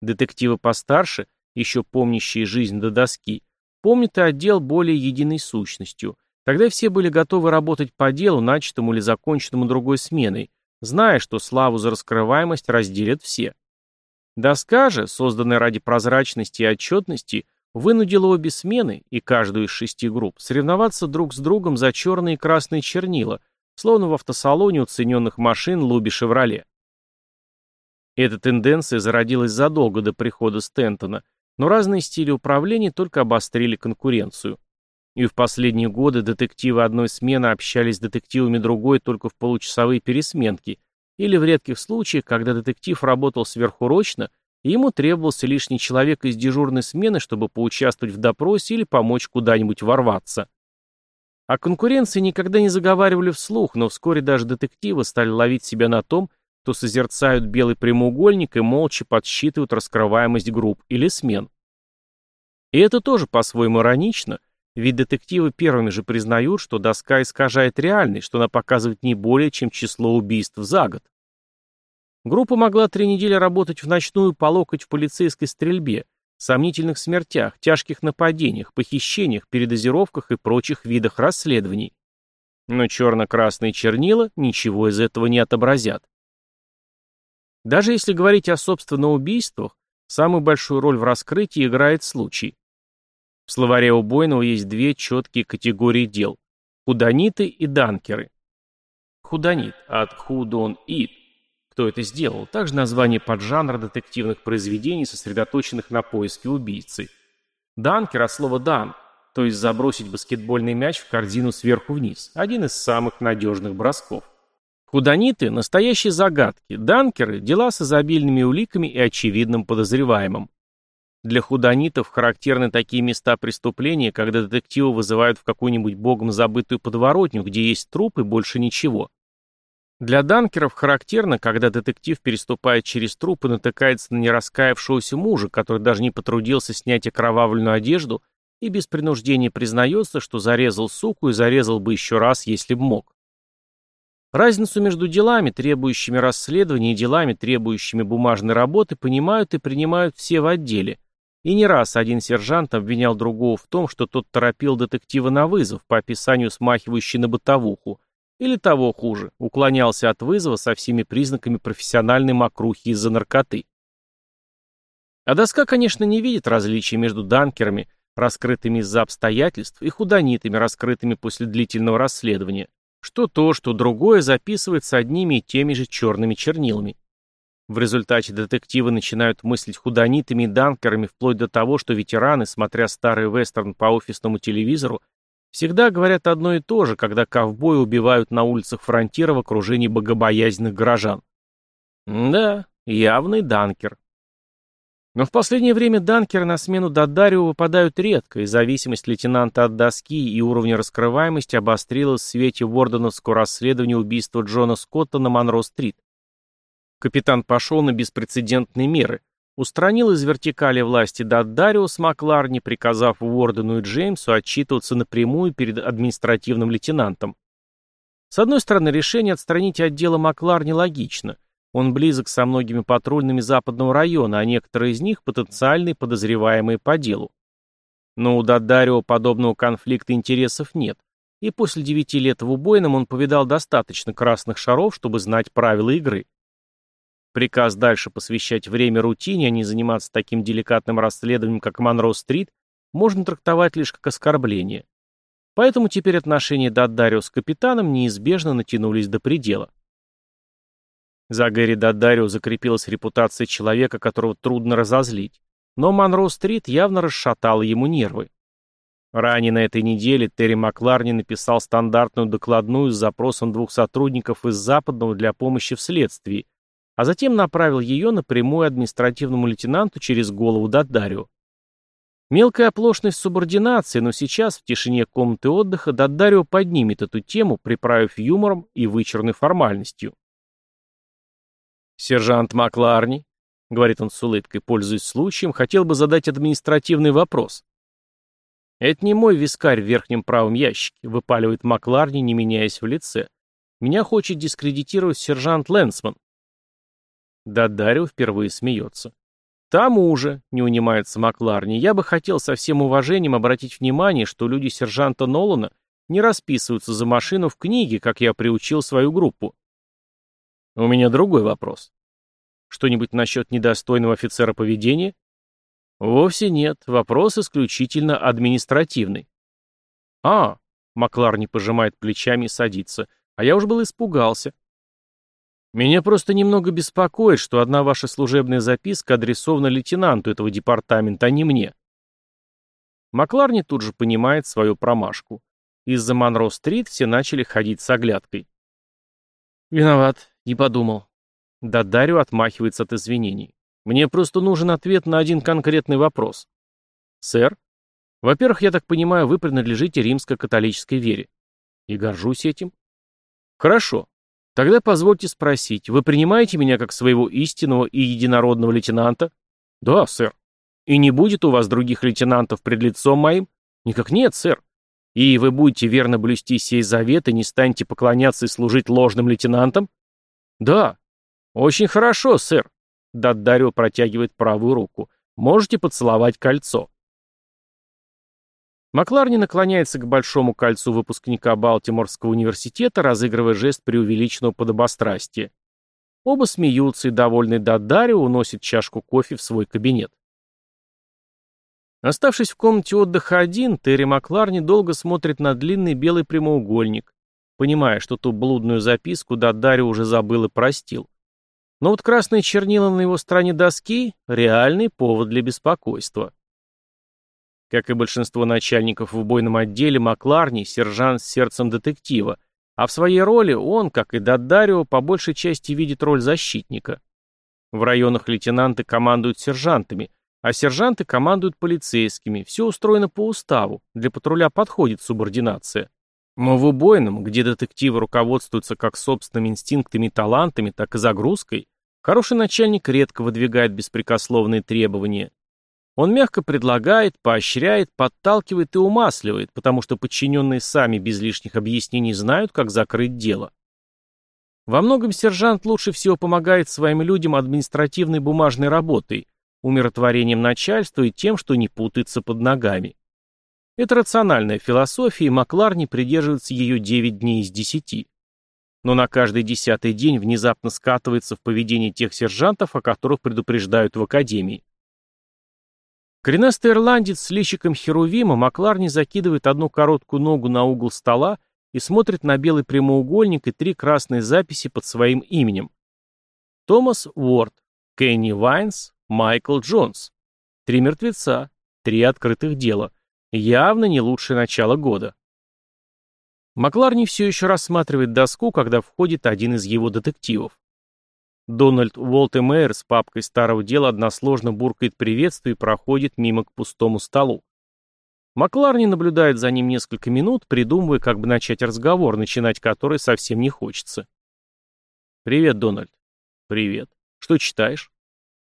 Детективы постарше, еще помнящие жизнь до доски, помнят и отдел более единой сущностью. Тогда все были готовы работать по делу, начатому или законченному другой сменой, зная, что славу за раскрываемость разделят все. Доска же, созданная ради прозрачности и отчетности, вынудила обе смены и каждую из шести групп соревноваться друг с другом за черные и красные чернила, словно в автосалоне уцененных машин Луби Шевроле. Эта тенденция зародилась задолго до прихода Стентона, но разные стили управления только обострили конкуренцию. И в последние годы детективы одной смены общались с детективами другой только в получасовые пересменки, или в редких случаях, когда детектив работал сверхурочно, ему требовался лишний человек из дежурной смены, чтобы поучаствовать в допросе или помочь куда-нибудь ворваться. О конкуренции никогда не заговаривали вслух, но вскоре даже детективы стали ловить себя на том, то созерцают белый прямоугольник и молча подсчитывают раскрываемость групп или смен. И это тоже по-своему иронично, ведь детективы первыми же признают, что доска искажает реальность, что она показывает не более, чем число убийств за год. Группа могла три недели работать в ночную по локоть в полицейской стрельбе, сомнительных смертях, тяжких нападениях, похищениях, передозировках и прочих видах расследований. Но черно-красные чернила ничего из этого не отобразят. Даже если говорить о собственно убийствах, Самую большую роль в раскрытии играет случай. В словаре убойного есть две четкие категории дел – худониты и данкеры. Худонит от худон ит. Кто это сделал? Также название поджанра детективных произведений, сосредоточенных на поиске убийцы. Данкер от слова дан, то есть забросить баскетбольный мяч в корзину сверху вниз. Один из самых надежных бросков. Худониты – настоящие загадки, данкеры – дела с изобильными уликами и очевидным подозреваемым. Для худонитов характерны такие места преступления, когда детективы вызывают в какую-нибудь богом забытую подворотню, где есть труп и больше ничего. Для данкеров характерно, когда детектив переступает через труп и натыкается на нераскаявшегося мужа, который даже не потрудился снять окровавленную одежду и без принуждения признается, что зарезал суку и зарезал бы еще раз, если б мог. Разницу между делами, требующими расследования, и делами, требующими бумажной работы, понимают и принимают все в отделе. И не раз один сержант обвинял другого в том, что тот торопил детектива на вызов, по описанию смахивающий на бытовуху, или того хуже, уклонялся от вызова со всеми признаками профессиональной мокрухи из-за наркоты. А доска, конечно, не видит различий между данкерами, раскрытыми из-за обстоятельств, и худонитами, раскрытыми после длительного расследования. Что то, что другое записывается одними и теми же черными чернилами. В результате детективы начинают мыслить худонитами и данкерами вплоть до того, что ветераны, смотря старый вестерн по офисному телевизору, всегда говорят одно и то же, когда ковбои убивают на улицах фронтира в окружении богобоязненных горожан. Да, явный данкер. Но в последнее время данкеры на смену Дадарио выпадают редко, и зависимость лейтенанта от доски и уровня раскрываемости обострилась в свете ворденовского расследования убийства Джона Скотта на Монро-стрит. Капитан пошел на беспрецедентные меры, устранил из вертикали власти Дадарио с Макларни, приказав Уордену и Джеймсу отчитываться напрямую перед административным лейтенантом. С одной стороны, решение отстранить отдела Макларни логично – он близок со многими патрульными западного района, а некоторые из них потенциальные подозреваемые по делу. Но у Дадарио подобного конфликта интересов нет, и после девяти лет в убойном он повидал достаточно красных шаров, чтобы знать правила игры. Приказ дальше посвящать время рутине, а не заниматься таким деликатным расследованием, как Монро-стрит, можно трактовать лишь как оскорбление. Поэтому теперь отношения Дадарио с капитаном неизбежно натянулись до предела. За Гэри Дадарио закрепилась репутация человека, которого трудно разозлить. Но Монро-стрит явно расшатала ему нервы. Ранее на этой неделе Терри Макларни написал стандартную докладную с запросом двух сотрудников из Западного для помощи в следствии, а затем направил ее напрямую административному лейтенанту через голову Дадарио. Мелкая оплошность субординации, но сейчас, в тишине комнаты отдыха, Дадарио поднимет эту тему, приправив юмором и вычурной формальностью. «Сержант Макларни», — говорит он с улыбкой, пользуясь случаем, хотел бы задать административный вопрос. «Это не мой вискарь в верхнем правом ящике», — выпаливает Макларни, не меняясь в лице. «Меня хочет дискредитировать сержант Лэнсман». Дадарио впервые смеется. «Тому же», — не унимается Макларни, — «я бы хотел со всем уважением обратить внимание, что люди сержанта Нолана не расписываются за машину в книге, как я приучил свою группу. У меня другой вопрос. Что-нибудь насчет недостойного офицера поведения? Вовсе нет. Вопрос исключительно административный. А, Маклар не пожимает плечами и садится. А я уж был испугался. Меня просто немного беспокоит, что одна ваша служебная записка адресована лейтенанту этого департамента, а не мне. Макларни тут же понимает свою промашку. Из-за Монро-стрит все начали ходить с оглядкой. «Виноват, не подумал». Дадарио отмахивается от извинений. «Мне просто нужен ответ на один конкретный вопрос». «Сэр?» «Во-первых, я так понимаю, вы принадлежите римско-католической вере». «И горжусь этим». «Хорошо. Тогда позвольте спросить, вы принимаете меня как своего истинного и единородного лейтенанта?» «Да, сэр». «И не будет у вас других лейтенантов пред лицом моим?» «Никак нет, сэр. И вы будете верно блюсти сей завет и не станете поклоняться и служить ложным лейтенантам? Да. Очень хорошо, сэр. Даддарио протягивает правую руку. Можете поцеловать кольцо. Макларни наклоняется к большому кольцу выпускника Балтиморского университета, разыгрывая жест преувеличенного подобострастия. Оба смеются, и довольный Дадарио уносит чашку кофе в свой кабинет. Оставшись в комнате отдыха один, Терри Макларни долго смотрит на длинный белый прямоугольник, понимая, что ту блудную записку Дадарио уже забыл и простил. Но вот красные чернила на его стороне доски – реальный повод для беспокойства. Как и большинство начальников в убойном отделе, Макларни – сержант с сердцем детектива, а в своей роли он, как и Дадарио, по большей части видит роль защитника. В районах лейтенанты командуют сержантами – а сержанты командуют полицейскими. Все устроено по уставу. Для патруля подходит субординация. Но в убойном, где детективы руководствуются как собственными инстинктами и талантами, так и загрузкой, хороший начальник редко выдвигает беспрекословные требования. Он мягко предлагает, поощряет, подталкивает и умасливает, потому что подчиненные сами без лишних объяснений знают, как закрыть дело. Во многом сержант лучше всего помогает своим людям административной бумажной работой, умиротворением начальства и тем, что не путается под ногами. Это рациональная философия, и Макларни придерживается ее 9 дней из 10. Но на каждый десятый день внезапно скатывается в поведение тех сержантов, о которых предупреждают в академии. Коренастый ирландец с личиком Херувима Макларни закидывает одну короткую ногу на угол стола и смотрит на белый прямоугольник и три красные записи под своим именем. Томас Уорд, Кенни Вайнс, Майкл Джонс. Три мертвеца, три открытых дела. Явно не лучшее начало года. Макларни все еще рассматривает доску, когда входит один из его детективов. Дональд Уолтемейр с папкой старого дела односложно буркает приветствие и проходит мимо к пустому столу. Макларни наблюдает за ним несколько минут, придумывая, как бы начать разговор, начинать который совсем не хочется. «Привет, Дональд». «Привет. Что читаешь?»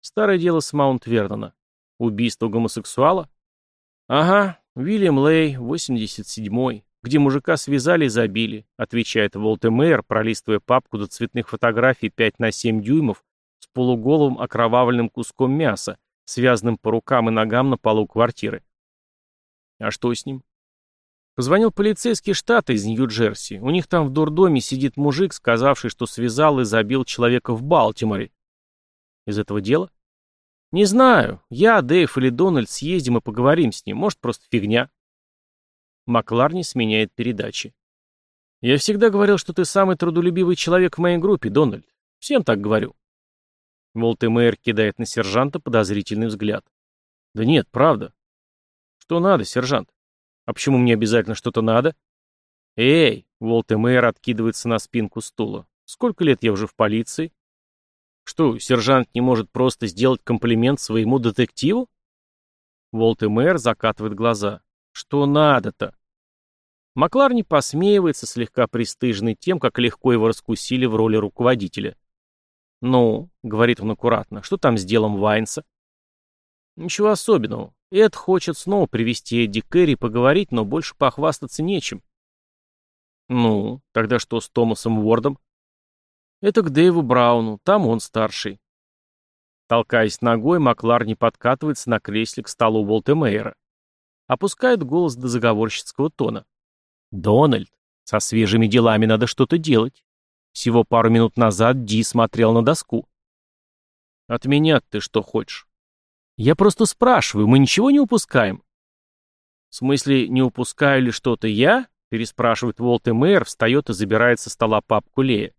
Старое дело с Маунт-Вернона. Убийство гомосексуала? Ага, Вильям Лей, 87-й, где мужика связали и забили, отвечает Волтемейр, пролистывая папку до цветных фотографий 5 на 7 дюймов с полуголовым окровавленным куском мяса, связанным по рукам и ногам на полу квартиры. А что с ним? Позвонил полицейский штат из Нью-Джерси. У них там в дурдоме сидит мужик, сказавший, что связал и забил человека в Балтиморе. Из этого дела? Не знаю. Я, Дэйв или Дональд съездим и поговорим с ним. Может, просто фигня. Макларни сменяет передачи. Я всегда говорил, что ты самый трудолюбивый человек в моей группе, Дональд. Всем так говорю. Волтемейр кидает на сержанта подозрительный взгляд. Да нет, правда. Что надо, сержант? А почему мне обязательно что-то надо? Эй, Волтемейр откидывается на спинку стула. Сколько лет я уже в полиции? Что, сержант не может просто сделать комплимент своему детективу? Волт и мэр закатывает глаза. Что надо-то? Макларни посмеивается, слегка пристыженный тем, как легко его раскусили в роли руководителя. «Ну», — говорит он аккуратно, — «что там с делом Вайнса?» «Ничего особенного. Эд хочет снова привести Эдди Кэрри поговорить, но больше похвастаться нечем». «Ну, тогда что с Томасом Уордом?» Это к Дэйву Брауну, там он старший. Толкаясь ногой, Маклар подкатывается на кресле к столу Волтемейра. Опускает голос до заговорщицкого тона. «Дональд, со свежими делами надо что-то делать. Всего пару минут назад Ди смотрел на доску». «От меня ты что хочешь?» «Я просто спрашиваю, мы ничего не упускаем?» «В смысле, не упускаю ли что-то я?» переспрашивает Волтемейр, встает и забирает со стола папку Лея.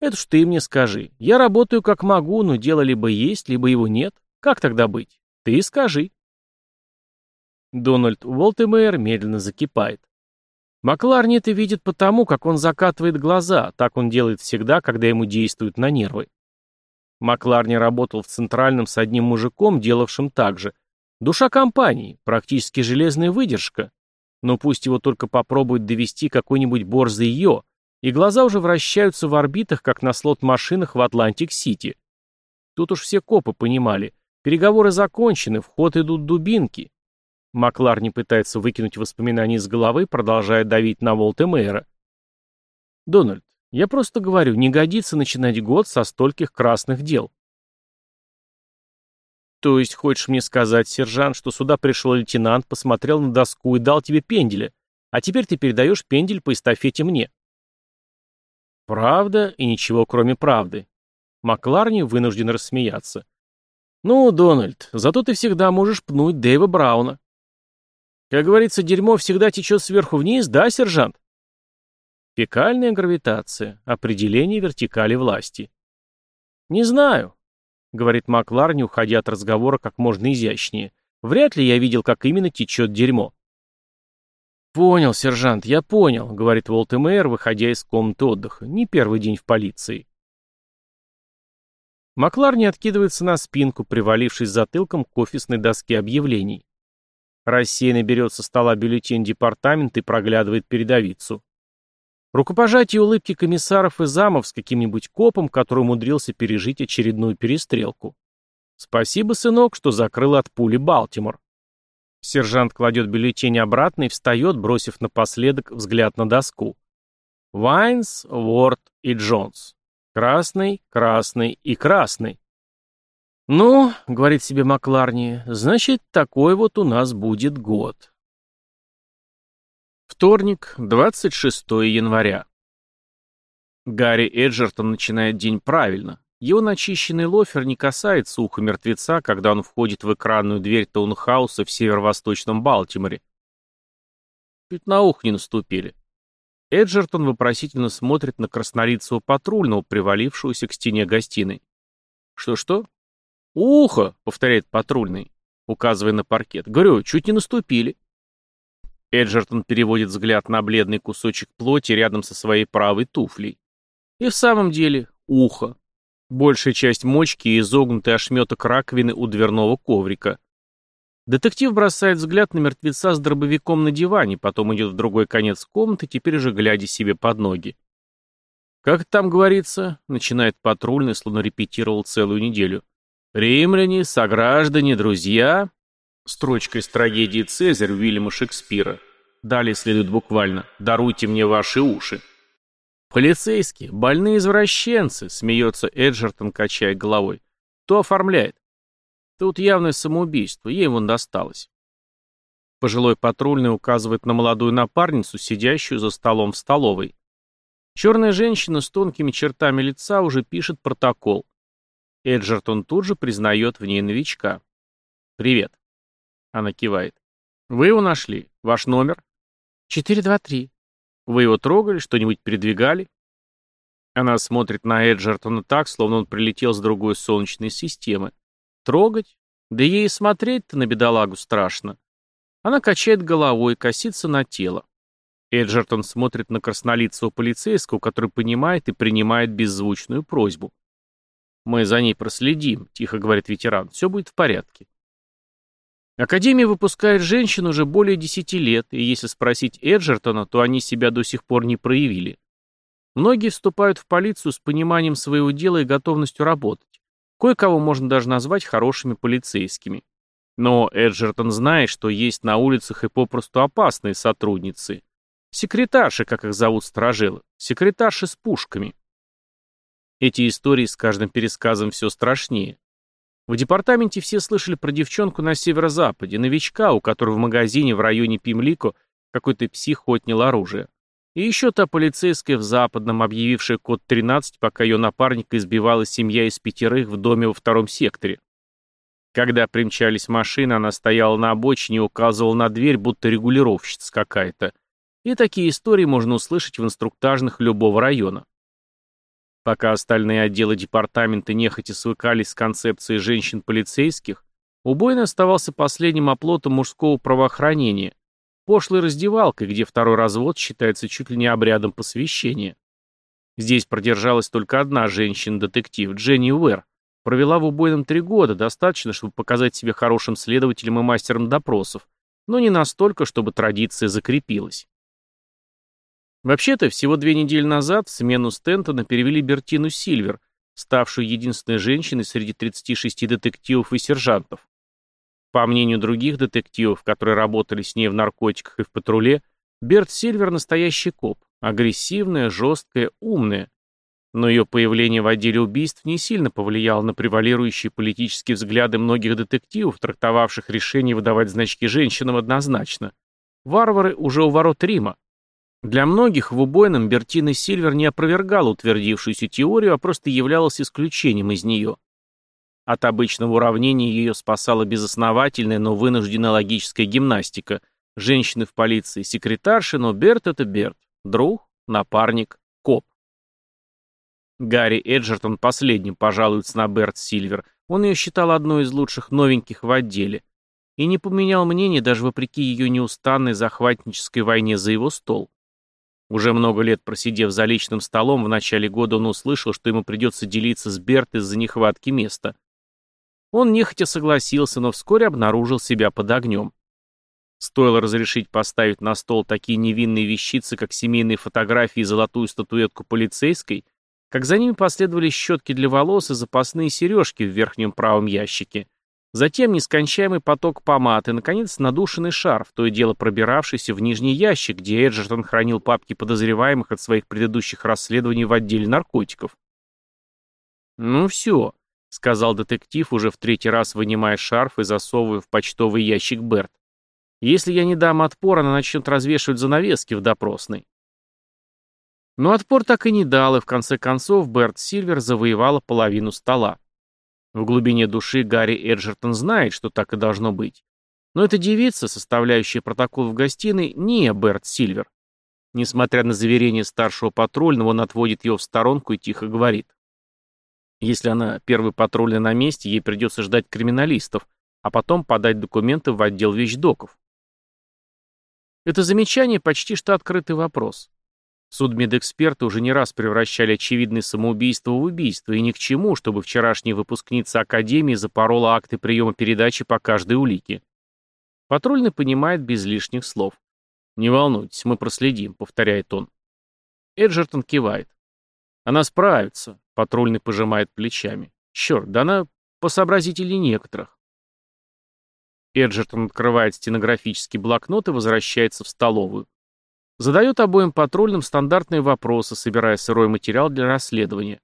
Это ж ты мне скажи. Я работаю как могу, но дело либо есть, либо его нет. Как тогда быть? Ты скажи. Дональд Уолтемейр медленно закипает. Макларни это видит потому, как он закатывает глаза, так он делает всегда, когда ему действуют на нервы. Макларни работал в Центральном с одним мужиком, делавшим так же. Душа компании, практически железная выдержка. Но пусть его только попробует довести какой-нибудь борзый Йо, и глаза уже вращаются в орбитах, как на слот-машинах в Атлантик-Сити. Тут уж все копы понимали. Переговоры закончены, в ход идут дубинки. Маклар не пытается выкинуть воспоминания из головы, продолжая давить на Волтемейра. «Дональд, я просто говорю, не годится начинать год со стольких красных дел». «То есть хочешь мне сказать, сержант, что сюда пришел лейтенант, посмотрел на доску и дал тебе пенделя, а теперь ты передаешь пендель по эстафете мне?» Правда и ничего кроме правды. Макларни вынужден рассмеяться. «Ну, Дональд, зато ты всегда можешь пнуть Дэйва Брауна». «Как говорится, дерьмо всегда течет сверху вниз, да, сержант?» Фекальная гравитация. Определение вертикали власти. «Не знаю», — говорит Макларни, уходя от разговора как можно изящнее. «Вряд ли я видел, как именно течет дерьмо». «Понял, сержант, я понял», — говорит Волтемейр, выходя из комнаты отдыха. «Не первый день в полиции». Макларни откидывается на спинку, привалившись затылком к офисной доске объявлений. Рассеянно берет со стола бюллетень департамента и проглядывает передовицу. Рукопожатие улыбки комиссаров и замов с каким-нибудь копом, который умудрился пережить очередную перестрелку. Спасибо, сынок, что закрыл от пули Балтимор. Сержант кладет бюллетень обратно и встает, бросив напоследок взгляд на доску. Вайнс, Уорд и Джонс. Красный, красный и красный. «Ну, — говорит себе Макларни, — значит, такой вот у нас будет год». Вторник, 26 января. Гарри Эджертон начинает день правильно. Его начищенный лофер не касается уха мертвеца, когда он входит в экранную дверь таунхауса в северо-восточном Балтиморе. Чуть на ух не наступили. Эджертон вопросительно смотрит на краснолицего патрульного, привалившегося к стене гостиной. «Что-что?» «Ухо!» — повторяет патрульный, указывая на паркет. «Говорю, чуть не наступили». Эджертон переводит взгляд на бледный кусочек плоти рядом со своей правой туфлей. И в самом деле ухо. Большая часть мочки и изогнутый ошметок раковины у дверного коврика. Детектив бросает взгляд на мертвеца с дробовиком на диване, потом идет в другой конец комнаты, теперь же глядя себе под ноги. «Как там говорится?» — начинает патрульный, словно репетировал целую неделю. «Римляне, сограждане, друзья...» Строчка из трагедии «Цезарь» Уильяма Шекспира. Далее следует буквально «Даруйте мне ваши уши». «Полицейские, больные извращенцы», — смеется Эджертон, качая головой. «Кто оформляет?» «Тут явное самоубийство, ей вон досталось». Пожилой патрульный указывает на молодую напарницу, сидящую за столом в столовой. Черная женщина с тонкими чертами лица уже пишет протокол. Эджертон тут же признает в ней новичка. «Привет». Она кивает. «Вы его нашли? Ваш номер?» «423». «Вы его трогали? Что-нибудь передвигали?» Она смотрит на Эджертона так, словно он прилетел с другой солнечной системы. «Трогать? Да ей смотреть-то на бедолагу страшно». Она качает головой, косится на тело. Эджертон смотрит на краснолицего полицейского, который понимает и принимает беззвучную просьбу. «Мы за ней проследим», — тихо говорит ветеран. «Все будет в порядке». Академия выпускает женщин уже более десяти лет, и если спросить Эджертона, то они себя до сих пор не проявили. Многие вступают в полицию с пониманием своего дела и готовностью работать. Кое-кого можно даже назвать хорошими полицейскими. Но Эджертон знает, что есть на улицах и попросту опасные сотрудницы. Секретарши, как их зовут сторожилы. Секретарши с пушками. Эти истории с каждым пересказом все страшнее. В департаменте все слышали про девчонку на северо-западе, новичка, у которого в магазине в районе Пимлико какой-то псих отнял оружие. И еще та полицейская в западном, объявившая код 13, пока ее напарника избивала семья из пятерых в доме во втором секторе. Когда примчались машины, она стояла на обочине и указывала на дверь, будто регулировщица какая-то. И такие истории можно услышать в инструктажных любого района. Пока остальные отделы департамента нехотя свыкались с концепцией женщин-полицейских, убойный оставался последним оплотом мужского правоохранения, пошлой раздевалкой, где второй развод считается чуть ли не обрядом посвящения. Здесь продержалась только одна женщина-детектив, Дженни Уэр, провела в убойном три года, достаточно, чтобы показать себя хорошим следователем и мастером допросов, но не настолько, чтобы традиция закрепилась. Вообще-то, всего две недели назад в смену Стентона перевели Бертину Сильвер, ставшую единственной женщиной среди 36 детективов и сержантов. По мнению других детективов, которые работали с ней в наркотиках и в патруле, Берт Сильвер настоящий коп, агрессивная, жесткая, умная. Но ее появление в отделе убийств не сильно повлияло на превалирующие политические взгляды многих детективов, трактовавших решение выдавать значки женщинам однозначно. Варвары уже у ворот Рима. Для многих в убойном Бертина Сильвер не опровергала утвердившуюся теорию, а просто являлась исключением из нее. От обычного уравнения ее спасала безосновательная, но вынужденная логическая гимнастика. Женщины в полиции, секретарши, но Берт — это Берт. Друг, напарник, коп. Гарри Эджертон последним пожалуется на Берт Сильвер. Он ее считал одной из лучших новеньких в отделе. И не поменял мнение даже вопреки ее неустанной захватнической войне за его стол. Уже много лет просидев за личным столом, в начале года он услышал, что ему придется делиться с Берт из-за нехватки места. Он нехотя согласился, но вскоре обнаружил себя под огнем. Стоило разрешить поставить на стол такие невинные вещицы, как семейные фотографии и золотую статуэтку полицейской, как за ними последовали щетки для волос и запасные сережки в верхнем правом ящике. Затем нескончаемый поток помад и, наконец, надушенный шарф, то и дело пробиравшийся в нижний ящик, где Эджертон хранил папки подозреваемых от своих предыдущих расследований в отделе наркотиков. «Ну все», — сказал детектив, уже в третий раз вынимая шарф и засовывая в почтовый ящик Берт. «Если я не дам отпор, она начнет развешивать занавески в допросной». Но отпор так и не дал, и в конце концов Берт Сильвер завоевала половину стола. В глубине души Гарри Эджертон знает, что так и должно быть. Но эта девица, составляющая протокол в гостиной, не Берт Сильвер. Несмотря на заверение старшего патрульного, он отводит ее в сторонку и тихо говорит. Если она первый патрульный на месте, ей придется ждать криминалистов, а потом подать документы в отдел вещдоков. Это замечание почти что открытый вопрос. Судмедэксперты уже не раз превращали очевидное самоубийство в убийство, и ни к чему, чтобы вчерашняя выпускница Академии запорола акты приема передачи по каждой улике. Патрульный понимает без лишних слов. «Не волнуйтесь, мы проследим», — повторяет он. Эджертон кивает. «Она справится», — патрульный пожимает плечами. «Черт, да она посообразительнее некоторых». Эджертон открывает стенографический блокнот и возвращается в столовую. Задает обоим патрульным стандартные вопросы, собирая сырой материал для расследования.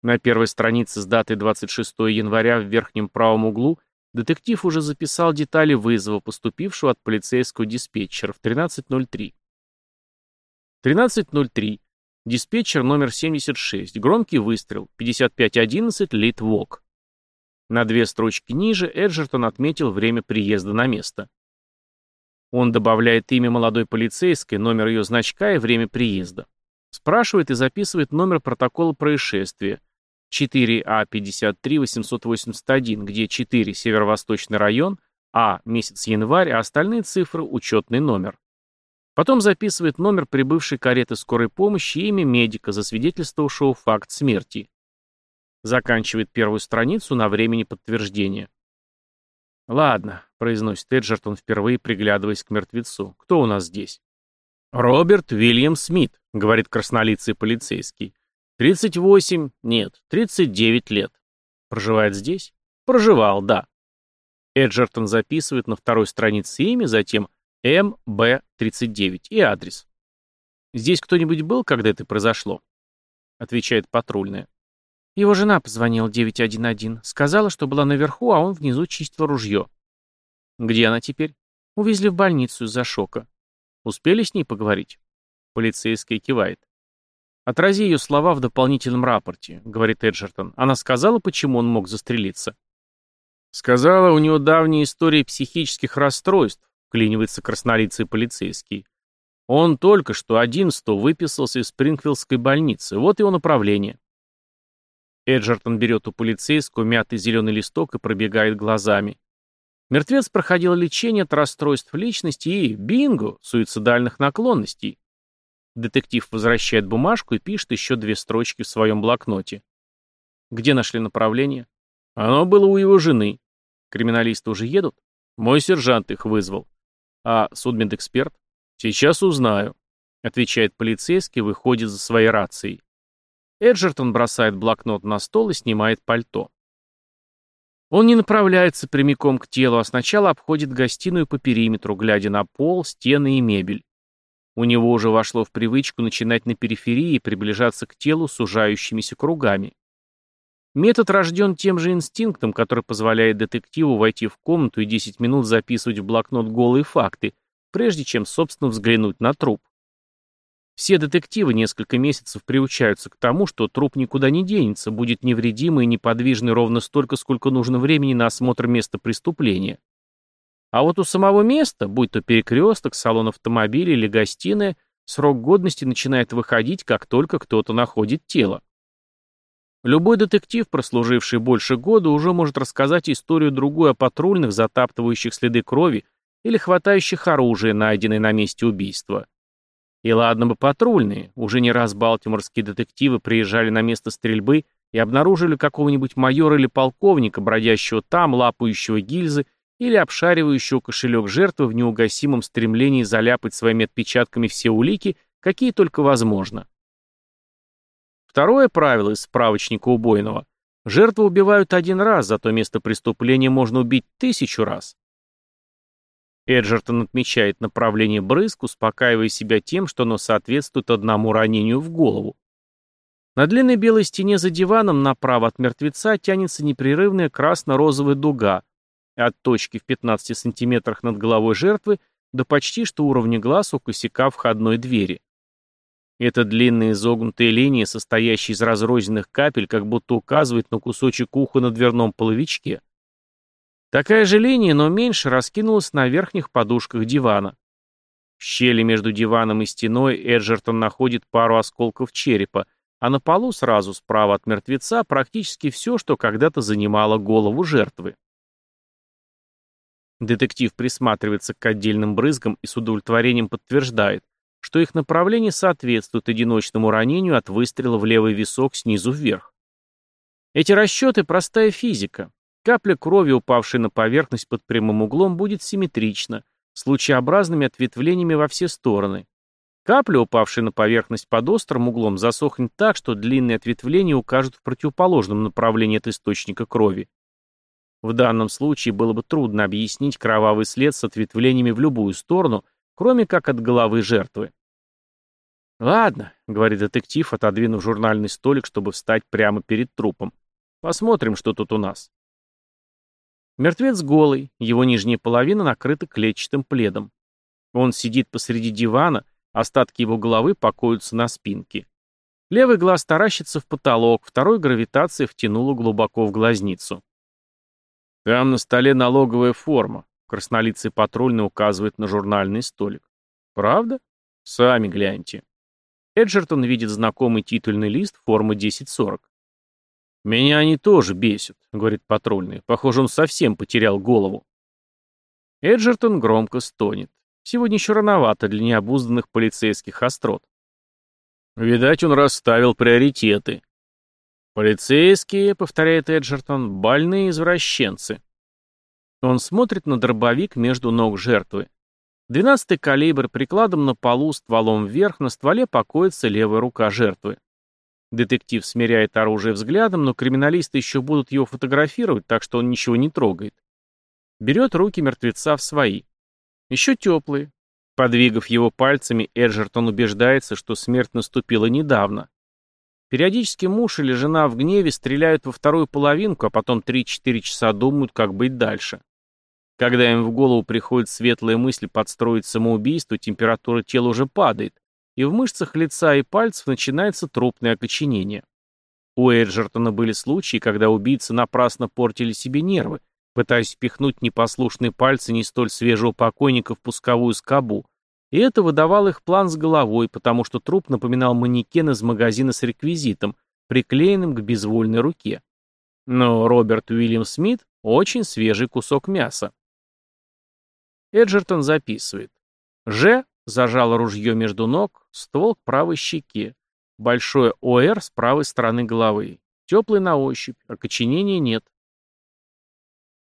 На первой странице с датой 26 января в верхнем правом углу детектив уже записал детали вызова, поступившего от полицейского диспетчера в 13.03. 13.03. Диспетчер номер 76. Громкий выстрел. 5511 Литвок. На две строчки ниже Эджертон отметил время приезда на место. Он добавляет имя молодой полицейской, номер ее значка и время приезда. Спрашивает и записывает номер протокола происшествия. 4А53-881, где 4 Северо-Восточный район, А месяц январь, а остальные цифры учетный номер. Потом записывает номер прибывшей кареты скорой помощи и имя медика, засвидетельствовавшего факт смерти. Заканчивает первую страницу на времени подтверждения. «Ладно», — произносит Эджертон, впервые приглядываясь к мертвецу. «Кто у нас здесь?» «Роберт Уильям Смит», — говорит краснолицый полицейский. «Тридцать восемь, нет, тридцать девять лет. Проживает здесь?» «Проживал, да». Эджертон записывает на второй странице имя, затем МБ-39 и адрес. «Здесь кто-нибудь был, когда это произошло?» Отвечает патрульная. Его жена позвонила 911, сказала, что была наверху, а он внизу чистил ружье. Где она теперь? Увезли в больницу из-за шока. Успели с ней поговорить? Полицейская кивает. Отрази ее слова в дополнительном рапорте, говорит Эджертон. Она сказала, почему он мог застрелиться? Сказала, у него давняя история психических расстройств, клинивается краснолицый полицейский. Он только что 11 выписался из Спрингфилдской больницы, вот его направление. Эджертон берет у полицейского мятый зеленый листок и пробегает глазами. Мертвец проходил лечение от расстройств личности и, бинго, суицидальных наклонностей. Детектив возвращает бумажку и пишет еще две строчки в своем блокноте. Где нашли направление? Оно было у его жены. Криминалисты уже едут? Мой сержант их вызвал. А судмедэксперт? Сейчас узнаю. Отвечает полицейский, выходит за своей рацией. Эджертон бросает блокнот на стол и снимает пальто. Он не направляется прямиком к телу, а сначала обходит гостиную по периметру, глядя на пол, стены и мебель. У него уже вошло в привычку начинать на периферии и приближаться к телу сужающимися кругами. Метод рожден тем же инстинктом, который позволяет детективу войти в комнату и 10 минут записывать в блокнот голые факты, прежде чем, собственно, взглянуть на труп. Все детективы несколько месяцев приучаются к тому, что труп никуда не денется, будет невредимый и неподвижный ровно столько, сколько нужно времени на осмотр места преступления. А вот у самого места, будь то перекресток, салон автомобиля или гостиная, срок годности начинает выходить, как только кто-то находит тело. Любой детектив, прослуживший больше года, уже может рассказать историю другую о патрульных, затаптывающих следы крови или хватающих оружие, найденное на месте убийства. И ладно бы патрульные, уже не раз балтиморские детективы приезжали на место стрельбы и обнаружили какого-нибудь майора или полковника, бродящего там, лапающего гильзы или обшаривающего кошелек жертвы в неугасимом стремлении заляпать своими отпечатками все улики, какие только возможно. Второе правило из справочника убойного. Жертву убивают один раз, зато место преступления можно убить тысячу раз. Эджертон отмечает направление брызг, успокаивая себя тем, что оно соответствует одному ранению в голову. На длинной белой стене за диваном направо от мертвеца тянется непрерывная красно-розовая дуга, от точки в 15 сантиметрах над головой жертвы до почти что уровня глаз у косяка входной двери. Эта длинная изогнутая линия, состоящая из разрозненных капель, как будто указывает на кусочек уха на дверном половичке. Такая же линия, но меньше, раскинулась на верхних подушках дивана. В щели между диваном и стеной Эджертон находит пару осколков черепа, а на полу сразу справа от мертвеца практически все, что когда-то занимало голову жертвы. Детектив присматривается к отдельным брызгам и с удовлетворением подтверждает, что их направление соответствует одиночному ранению от выстрела в левый висок снизу вверх. Эти расчеты – простая физика. Капля крови, упавшая на поверхность под прямым углом, будет симметрична, с лучеобразными ответвлениями во все стороны. Капля, упавшая на поверхность под острым углом, засохнет так, что длинные ответвления укажут в противоположном направлении от источника крови. В данном случае было бы трудно объяснить кровавый след с ответвлениями в любую сторону, кроме как от головы жертвы. «Ладно», — говорит детектив, отодвинув журнальный столик, чтобы встать прямо перед трупом. «Посмотрим, что тут у нас». Мертвец голый, его нижняя половина накрыта клетчатым пледом. Он сидит посреди дивана, остатки его головы покоятся на спинке. Левый глаз таращится в потолок, второй гравитация втянула глубоко в глазницу. Там на столе налоговая форма. Краснолицый патрульный указывает на журнальный столик. Правда? Сами гляньте. Эджертон видит знакомый титульный лист формы 1040. «Меня они тоже бесят», — говорит патрульный. Похоже, он совсем потерял голову. Эджертон громко стонет. Сегодня еще рановато для необузданных полицейских острот. Видать, он расставил приоритеты. «Полицейские», — повторяет Эджертон, — «больные извращенцы». Он смотрит на дробовик между ног жертвы. Двенадцатый калибр, прикладом на полу, стволом вверх, на стволе покоится левая рука жертвы. Детектив смиряет оружие взглядом, но криминалисты еще будут его фотографировать, так что он ничего не трогает. Берет руки мертвеца в свои. Еще теплые. Подвигав его пальцами, Эджертон убеждается, что смерть наступила недавно. Периодически муж или жена в гневе стреляют во вторую половинку, а потом 3-4 часа думают, как быть дальше. Когда им в голову приходит светлая мысль подстроить самоубийство, температура тела уже падает, и в мышцах лица и пальцев начинается трупное окоченение. У Эджертона были случаи, когда убийцы напрасно портили себе нервы, пытаясь впихнуть непослушные пальцы не столь свежего покойника в пусковую скобу, и это выдавало их план с головой, потому что труп напоминал манекен из магазина с реквизитом, приклеенным к безвольной руке. Но Роберт Уильям Смит – очень свежий кусок мяса. Эджертон записывает. Ж Зажал ружье между ног, ствол к правой щеке. Большое ОР с правой стороны головы. Теплый на ощупь, окоченения нет.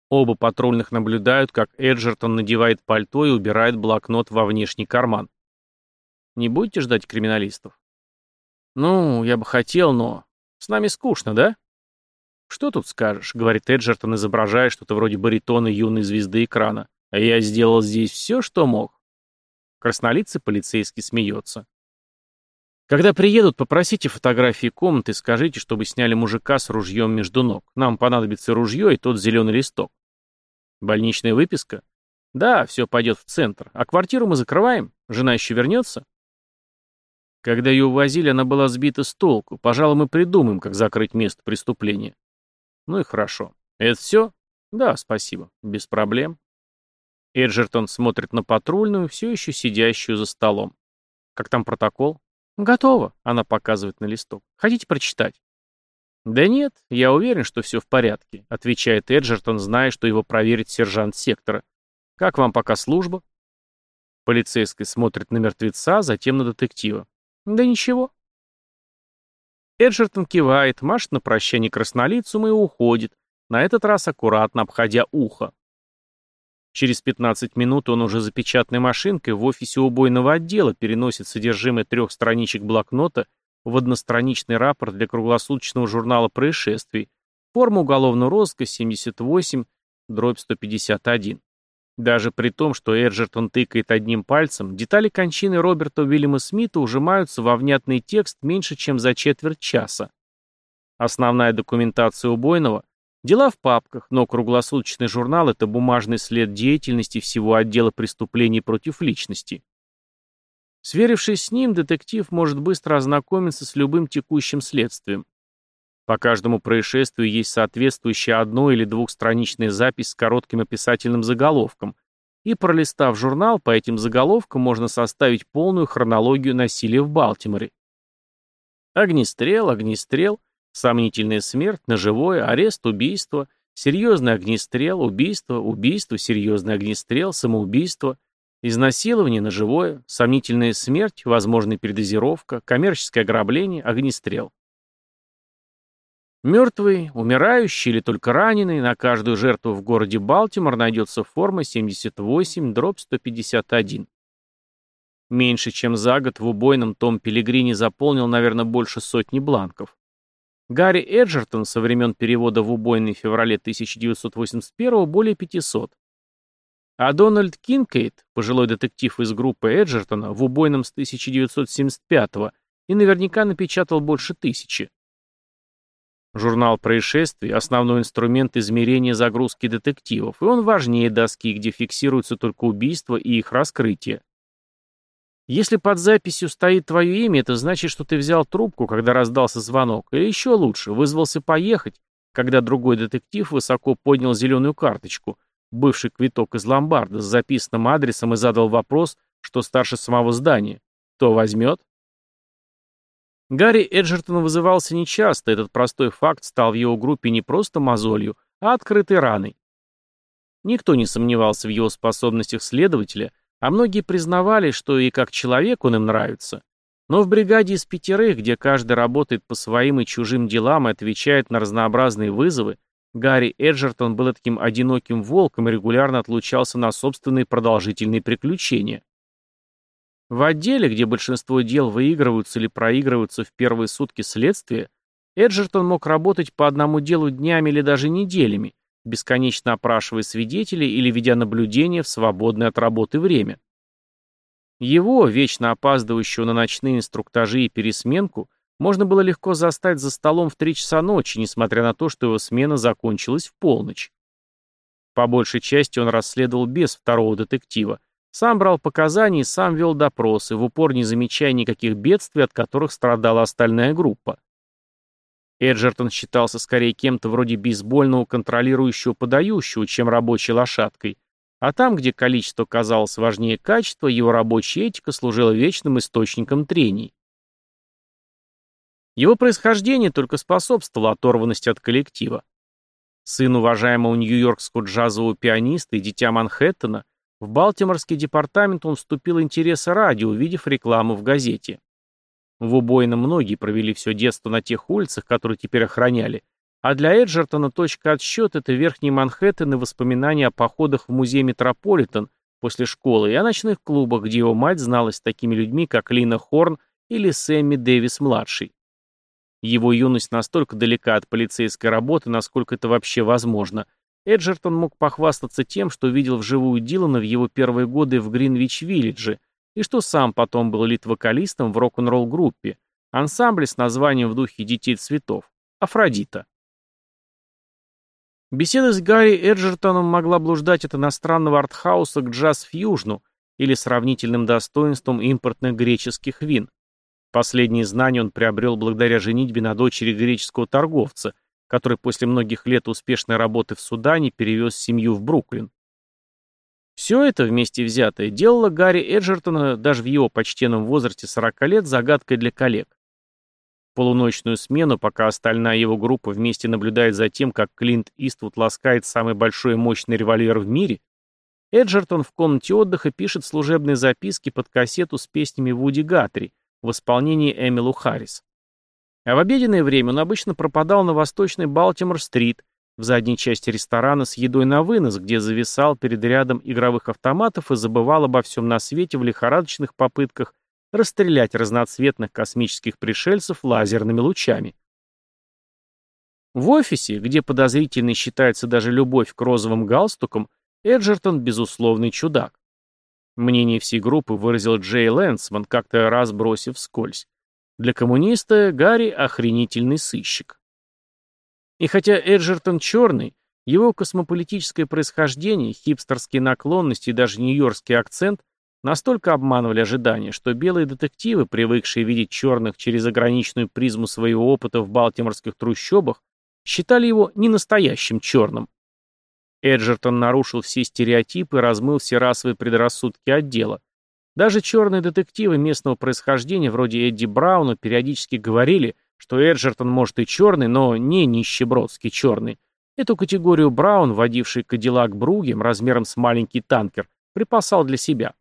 Оба патрульных наблюдают, как Эджертон надевает пальто и убирает блокнот во внешний карман. Не будете ждать криминалистов? Ну, я бы хотел, но... С нами скучно, да? Что тут скажешь, говорит Эджертон, изображая что-то вроде баритона юной звезды экрана. А я сделал здесь все, что мог. Краснолицый полицейский смеется. Когда приедут, попросите фотографии комнаты и скажите, чтобы сняли мужика с ружьем между ног. Нам понадобится ружье и тот зеленый листок. Больничная выписка? Да, все пойдет в центр. А квартиру мы закрываем? Жена еще вернется? Когда ее увозили, она была сбита с толку. Пожалуй, мы придумаем, как закрыть место преступления. Ну и хорошо. Это все? Да, спасибо. Без проблем. Эджертон смотрит на патрульную, все еще сидящую за столом. Как там протокол? Готово, она показывает на листок. Хотите прочитать? Да нет, я уверен, что все в порядке, отвечает Эджертон, зная, что его проверит сержант сектора. Как вам пока служба? Полицейский смотрит на мертвеца, затем на детектива. Да ничего. Эджертон кивает, машет на прощание краснолицу и уходит, на этот раз аккуратно обходя ухо. Через 15 минут он уже за печатной машинкой в офисе убойного отдела переносит содержимое трех страничек блокнота в одностраничный рапорт для круглосуточного журнала происшествий, форма уголовного розыска 78, дробь 151. Даже при том, что Эджертон тыкает одним пальцем, детали кончины Роберта Уильяма Смита ужимаются во внятный текст меньше, чем за четверть часа. Основная документация убойного – дела в папках, но круглосуточный журнал – это бумажный след деятельности всего отдела преступлений против личности. Сверившись с ним, детектив может быстро ознакомиться с любым текущим следствием. По каждому происшествию есть соответствующая одно- или двухстраничная запись с коротким описательным заголовком, и пролистав журнал, по этим заголовкам можно составить полную хронологию насилия в Балтиморе. Огнестрел, огнестрел, сомнительная смерть, ножевое, арест, убийство, серьезный огнестрел, убийство, убийство, серьезный огнестрел, самоубийство, изнасилование, ножевое, сомнительная смерть, возможная передозировка, коммерческое ограбление, огнестрел. Мертвый, умирающий или только раненый, на каждую жертву в городе Балтимор найдется форма 78, дробь 151. Меньше чем за год в убойном том Пелегрини заполнил, наверное, больше сотни бланков. Гарри Эджертон со времен перевода в убойный в феврале 1981 более 500. А Дональд Кинкейт, пожилой детектив из группы Эджертона, в убойном с 1975 и наверняка напечатал больше тысячи. Журнал происшествий – основной инструмент измерения загрузки детективов, и он важнее доски, где фиксируются только убийства и их раскрытие. Если под записью стоит твое имя, это значит, что ты взял трубку, когда раздался звонок, или еще лучше, вызвался поехать, когда другой детектив высоко поднял зеленую карточку, бывший квиток из ломбарда с записанным адресом и задал вопрос, что старше самого здания. Кто возьмет? Гарри Эджертон вызывался нечасто, этот простой факт стал в его группе не просто мозолью, а открытой раной. Никто не сомневался в его способностях следователя, а многие признавали, что и как человек он им нравится. Но в бригаде из пятерых, где каждый работает по своим и чужим делам и отвечает на разнообразные вызовы, Гарри Эджертон был таким одиноким волком и регулярно отлучался на собственные продолжительные приключения. В отделе, где большинство дел выигрываются или проигрываются в первые сутки следствия, Эджертон мог работать по одному делу днями или даже неделями, бесконечно опрашивая свидетелей или ведя наблюдение в свободное от работы время. Его, вечно опаздывающего на ночные инструктажи и пересменку, можно было легко застать за столом в три часа ночи, несмотря на то, что его смена закончилась в полночь. По большей части он расследовал без второго детектива, сам брал показания сам вел допросы, в упор не замечая никаких бедствий, от которых страдала остальная группа. Эджертон считался скорее кем-то вроде бейсбольного контролирующего подающего, чем рабочей лошадкой, а там, где количество казалось важнее качества, его рабочая этика служила вечным источником трений. Его происхождение только способствовало оторванности от коллектива. Сын уважаемого нью-йоркского джазового пианиста и дитя Манхэттена, в Балтиморский департамент он вступил интересы ради, увидев рекламу в газете. В убойном многие провели все детство на тех улицах, которые теперь охраняли, а для Эджертона точка отсчета – это Верхний Манхэттен и воспоминания о походах в музей Метрополитен после школы и о ночных клубах, где его мать зналась с такими людьми, как Лина Хорн или Сэмми Дэвис-младший. Его юность настолько далека от полицейской работы, насколько это вообще возможно – Эджертон мог похвастаться тем, что видел вживую Дилана в его первые годы в Гринвич-Виллидже, и что сам потом был лид-вокалистом в рок-н-ролл группе, ансамбле с названием в духе «Детей цветов» — «Афродита». Беседа с Гарри Эджертоном могла блуждать от иностранного артхауса к джаз-фьюжну или сравнительным достоинством импортных греческих вин. Последние знания он приобрел благодаря женитьбе на дочери греческого торговца, который после многих лет успешной работы в Судане перевез семью в Бруклин. Все это вместе взятое делало Гарри Эджертона даже в его почтенном возрасте 40 лет загадкой для коллег. Полуночную смену, пока остальная его группа вместе наблюдает за тем, как Клинт Иствуд ласкает самый большой и мощный револьвер в мире, Эджертон в комнате отдыха пишет служебные записки под кассету с песнями Вуди Гатри в исполнении Эмилу Харрис. А в обеденное время он обычно пропадал на восточной Балтимор-стрит, в задней части ресторана с едой на вынос, где зависал перед рядом игровых автоматов и забывал обо всем на свете в лихорадочных попытках расстрелять разноцветных космических пришельцев лазерными лучами. В офисе, где подозрительной считается даже любовь к розовым галстукам, Эджертон – безусловный чудак. Мнение всей группы выразил Джей Лэнсман, как-то раз бросив вскользь. Для коммуниста Гарри – охренительный сыщик. И хотя Эджертон черный, его космополитическое происхождение, хипстерские наклонности и даже нью-йоркский акцент настолько обманывали ожидания, что белые детективы, привыкшие видеть черных через ограниченную призму своего опыта в балтиморских трущобах, считали его ненастоящим черным. Эджертон нарушил все стереотипы и размыл все расовые предрассудки отдела. Даже черные детективы местного происхождения, вроде Эдди Брауна, периодически говорили, что Эджертон может и черный, но не нищебродский черный. Эту категорию Браун, водивший Кадиллак Бругем размером с маленький танкер, припасал для себя.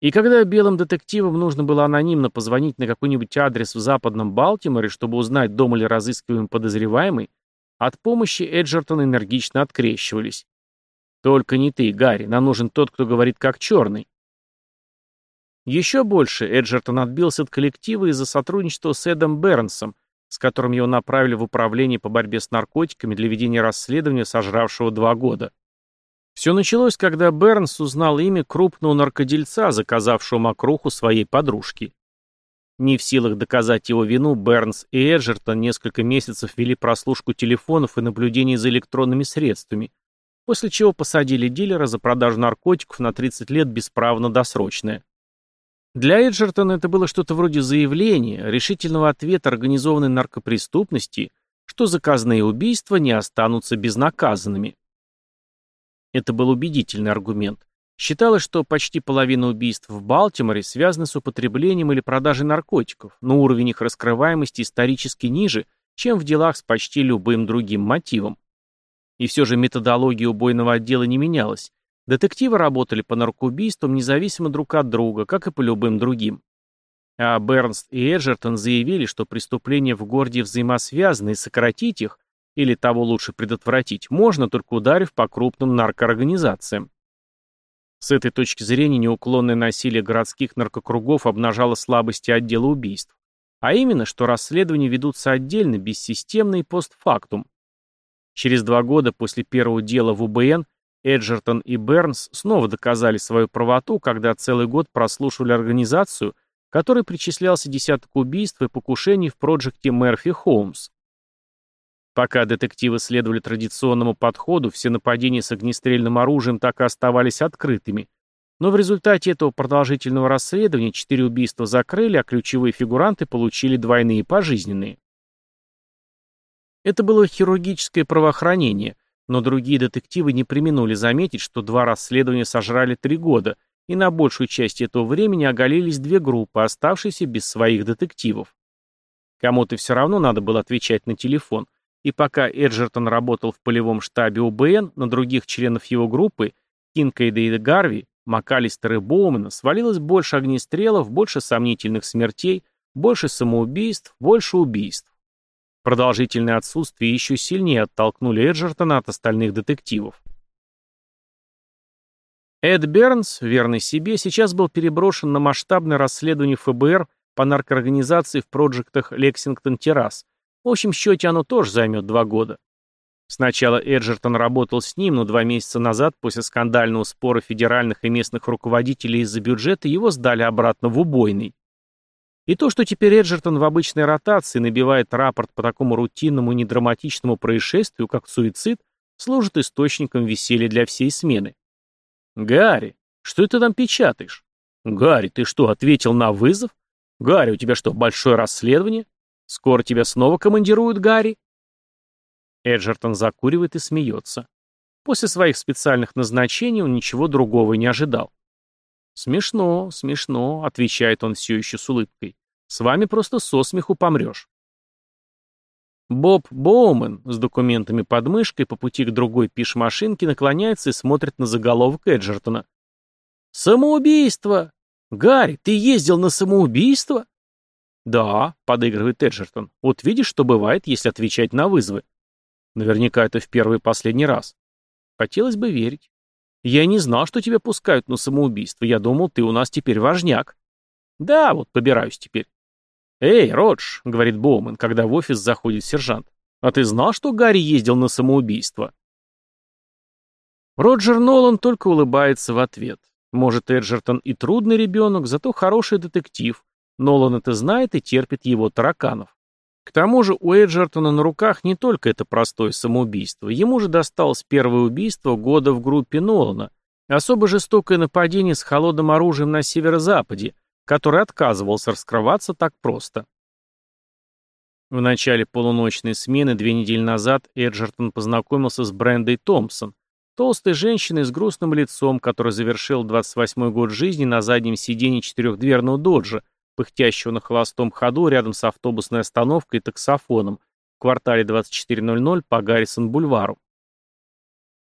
И когда белым детективам нужно было анонимно позвонить на какой-нибудь адрес в западном Балтиморе, чтобы узнать, дома ли разыскиваемый подозреваемый, от помощи Эджертона энергично открещивались. «Только не ты, Гарри, нам нужен тот, кто говорит как черный». Еще больше Эджертон отбился от коллектива из-за сотрудничества с Эдом Бернсом, с которым его направили в управление по борьбе с наркотиками для ведения расследования, сожравшего два года. Все началось, когда Бернс узнал имя крупного наркодельца, заказавшего мокруху своей подружки. Не в силах доказать его вину, Бернс и Эджертон несколько месяцев вели прослушку телефонов и наблюдение за электронными средствами, после чего посадили дилера за продажу наркотиков на 30 лет на досрочное. Для Эджертона это было что-то вроде заявления, решительного ответа организованной наркопреступности, что заказные убийства не останутся безнаказанными. Это был убедительный аргумент. Считалось, что почти половина убийств в Балтиморе связаны с употреблением или продажей наркотиков, но уровень их раскрываемости исторически ниже, чем в делах с почти любым другим мотивом. И все же методология убойного отдела не менялась, Детективы работали по наркоубийствам независимо друг от друга, как и по любым другим. А Бернст и Эджертон заявили, что преступления в городе взаимосвязаны и сократить их, или того лучше предотвратить, можно, только ударив по крупным наркоорганизациям. С этой точки зрения неуклонное насилие городских наркокругов обнажало слабости отдела убийств. А именно, что расследования ведутся отдельно, бессистемно и постфактум. Через два года после первого дела в УБН Эджертон и Бернс снова доказали свою правоту, когда целый год прослушивали организацию, которой причислялся десяток убийств и покушений в проекте Мерфи Холмс. Пока детективы следовали традиционному подходу, все нападения с огнестрельным оружием так и оставались открытыми. Но в результате этого продолжительного расследования четыре убийства закрыли, а ключевые фигуранты получили двойные пожизненные. Это было хирургическое правоохранение – но другие детективы не применули заметить, что два расследования сожрали три года, и на большую часть этого времени оголились две группы, оставшиеся без своих детективов. Кому-то все равно надо было отвечать на телефон, и пока Эджертон работал в полевом штабе УБН, на других членов его группы, Кинкейда и Гарви, МакАлистера и Боумена, свалилось больше огнестрелов, больше сомнительных смертей, больше самоубийств, больше убийств. Продолжительное отсутствие еще сильнее оттолкнули Эджертона от остальных детективов. Эд Бернс, верный себе, сейчас был переброшен на масштабное расследование ФБР по наркоорганизации в проектах Лексингтон-Террас. В общем счете оно тоже займет два года. Сначала Эджертон работал с ним, но два месяца назад, после скандального спора федеральных и местных руководителей из-за бюджета, его сдали обратно в убойный. И то, что теперь Эджертон в обычной ротации набивает рапорт по такому рутинному и недраматичному происшествию, как суицид, служит источником веселья для всей смены. «Гарри, что ты там печатаешь?» «Гарри, ты что, ответил на вызов?» Гарри, у тебя что, большое расследование? Скоро тебя снова командируют, Гарри?» Эджертон закуривает и смеется. После своих специальных назначений он ничего другого не ожидал. «Смешно, смешно», — отвечает он все еще с улыбкой. «С вами просто со смеху помрешь». Боб Боумен с документами под мышкой по пути к другой пиш-машинке наклоняется и смотрит на заголовок Эджертона. «Самоубийство! Гарри, ты ездил на самоубийство?» «Да», — подыгрывает Эджертон. «Вот видишь, что бывает, если отвечать на вызовы». Наверняка это в первый и последний раз. Хотелось бы верить. Я не знал, что тебя пускают на самоубийство. Я думал, ты у нас теперь важняк. Да, вот побираюсь теперь. Эй, Родж, говорит Боуман, когда в офис заходит сержант. А ты знал, что Гарри ездил на самоубийство? Роджер Нолан только улыбается в ответ. Может, Эджертон и трудный ребенок, зато хороший детектив. Нолан это знает и терпит его тараканов. К тому же у Эджертона на руках не только это простое самоубийство. Ему же досталось первое убийство года в группе Нолана. Особо жестокое нападение с холодным оружием на северо-западе, который отказывался раскрываться так просто. В начале полуночной смены две недели назад Эджертон познакомился с Брендой Томпсон, толстой женщиной с грустным лицом, которая завершил 28-й год жизни на заднем сиденье четырехдверного доджа, пыхтящего на холостом ходу рядом с автобусной остановкой и таксофоном в квартале 2400 по Гаррисон-бульвару.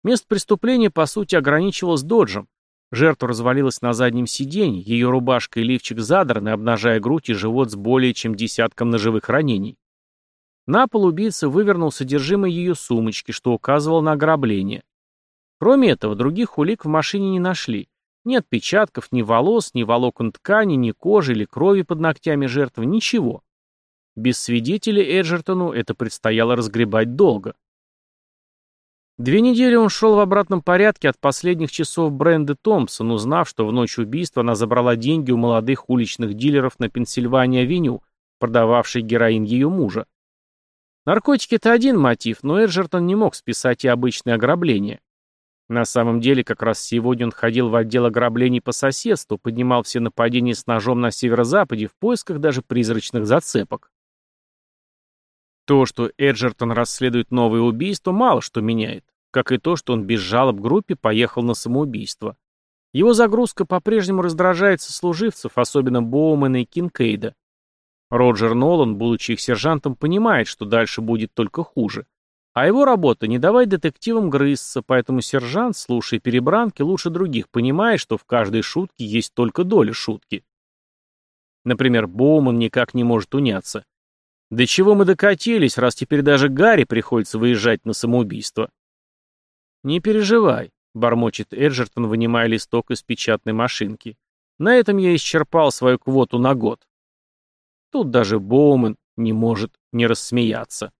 Место преступления, по сути, ограничивалось доджем. Жертва развалилась на заднем сиденье, ее рубашка и лифчик задраны, обнажая грудь и живот с более чем десятком ножевых ранений. На пол убийца вывернул содержимое ее сумочки, что указывало на ограбление. Кроме этого, других улик в машине не нашли. Ни отпечатков, ни волос, ни волокон ткани, ни кожи или крови под ногтями жертвы, ничего. Без свидетелей Эджертону это предстояло разгребать долго. Две недели он шел в обратном порядке от последних часов Бренды Томпсон, узнав, что в ночь убийства она забрала деньги у молодых уличных дилеров на Пенсильвании-авеню, продававшей героин ее мужа. Наркотики – это один мотив, но Эджертон не мог списать и обычное ограбление. На самом деле, как раз сегодня он ходил в отдел ограблений по соседству, поднимал все нападения с ножом на северо-западе в поисках даже призрачных зацепок. То, что Эджертон расследует новые убийства, мало что меняет, как и то, что он без жалоб группе поехал на самоубийство. Его загрузка по-прежнему раздражает сослуживцев, особенно Боумена и Кинкейда. Роджер Нолан, будучи их сержантом, понимает, что дальше будет только хуже. А его работа — не давать детективам грызться, поэтому сержант, слушая перебранки, лучше других понимает, что в каждой шутке есть только доля шутки. Например, Боуман никак не может уняться. До чего мы докатились, раз теперь даже Гарри приходится выезжать на самоубийство? Не переживай, бормочет Эджертон, вынимая листок из печатной машинки. На этом я исчерпал свою квоту на год. Тут даже Боуман не может не рассмеяться.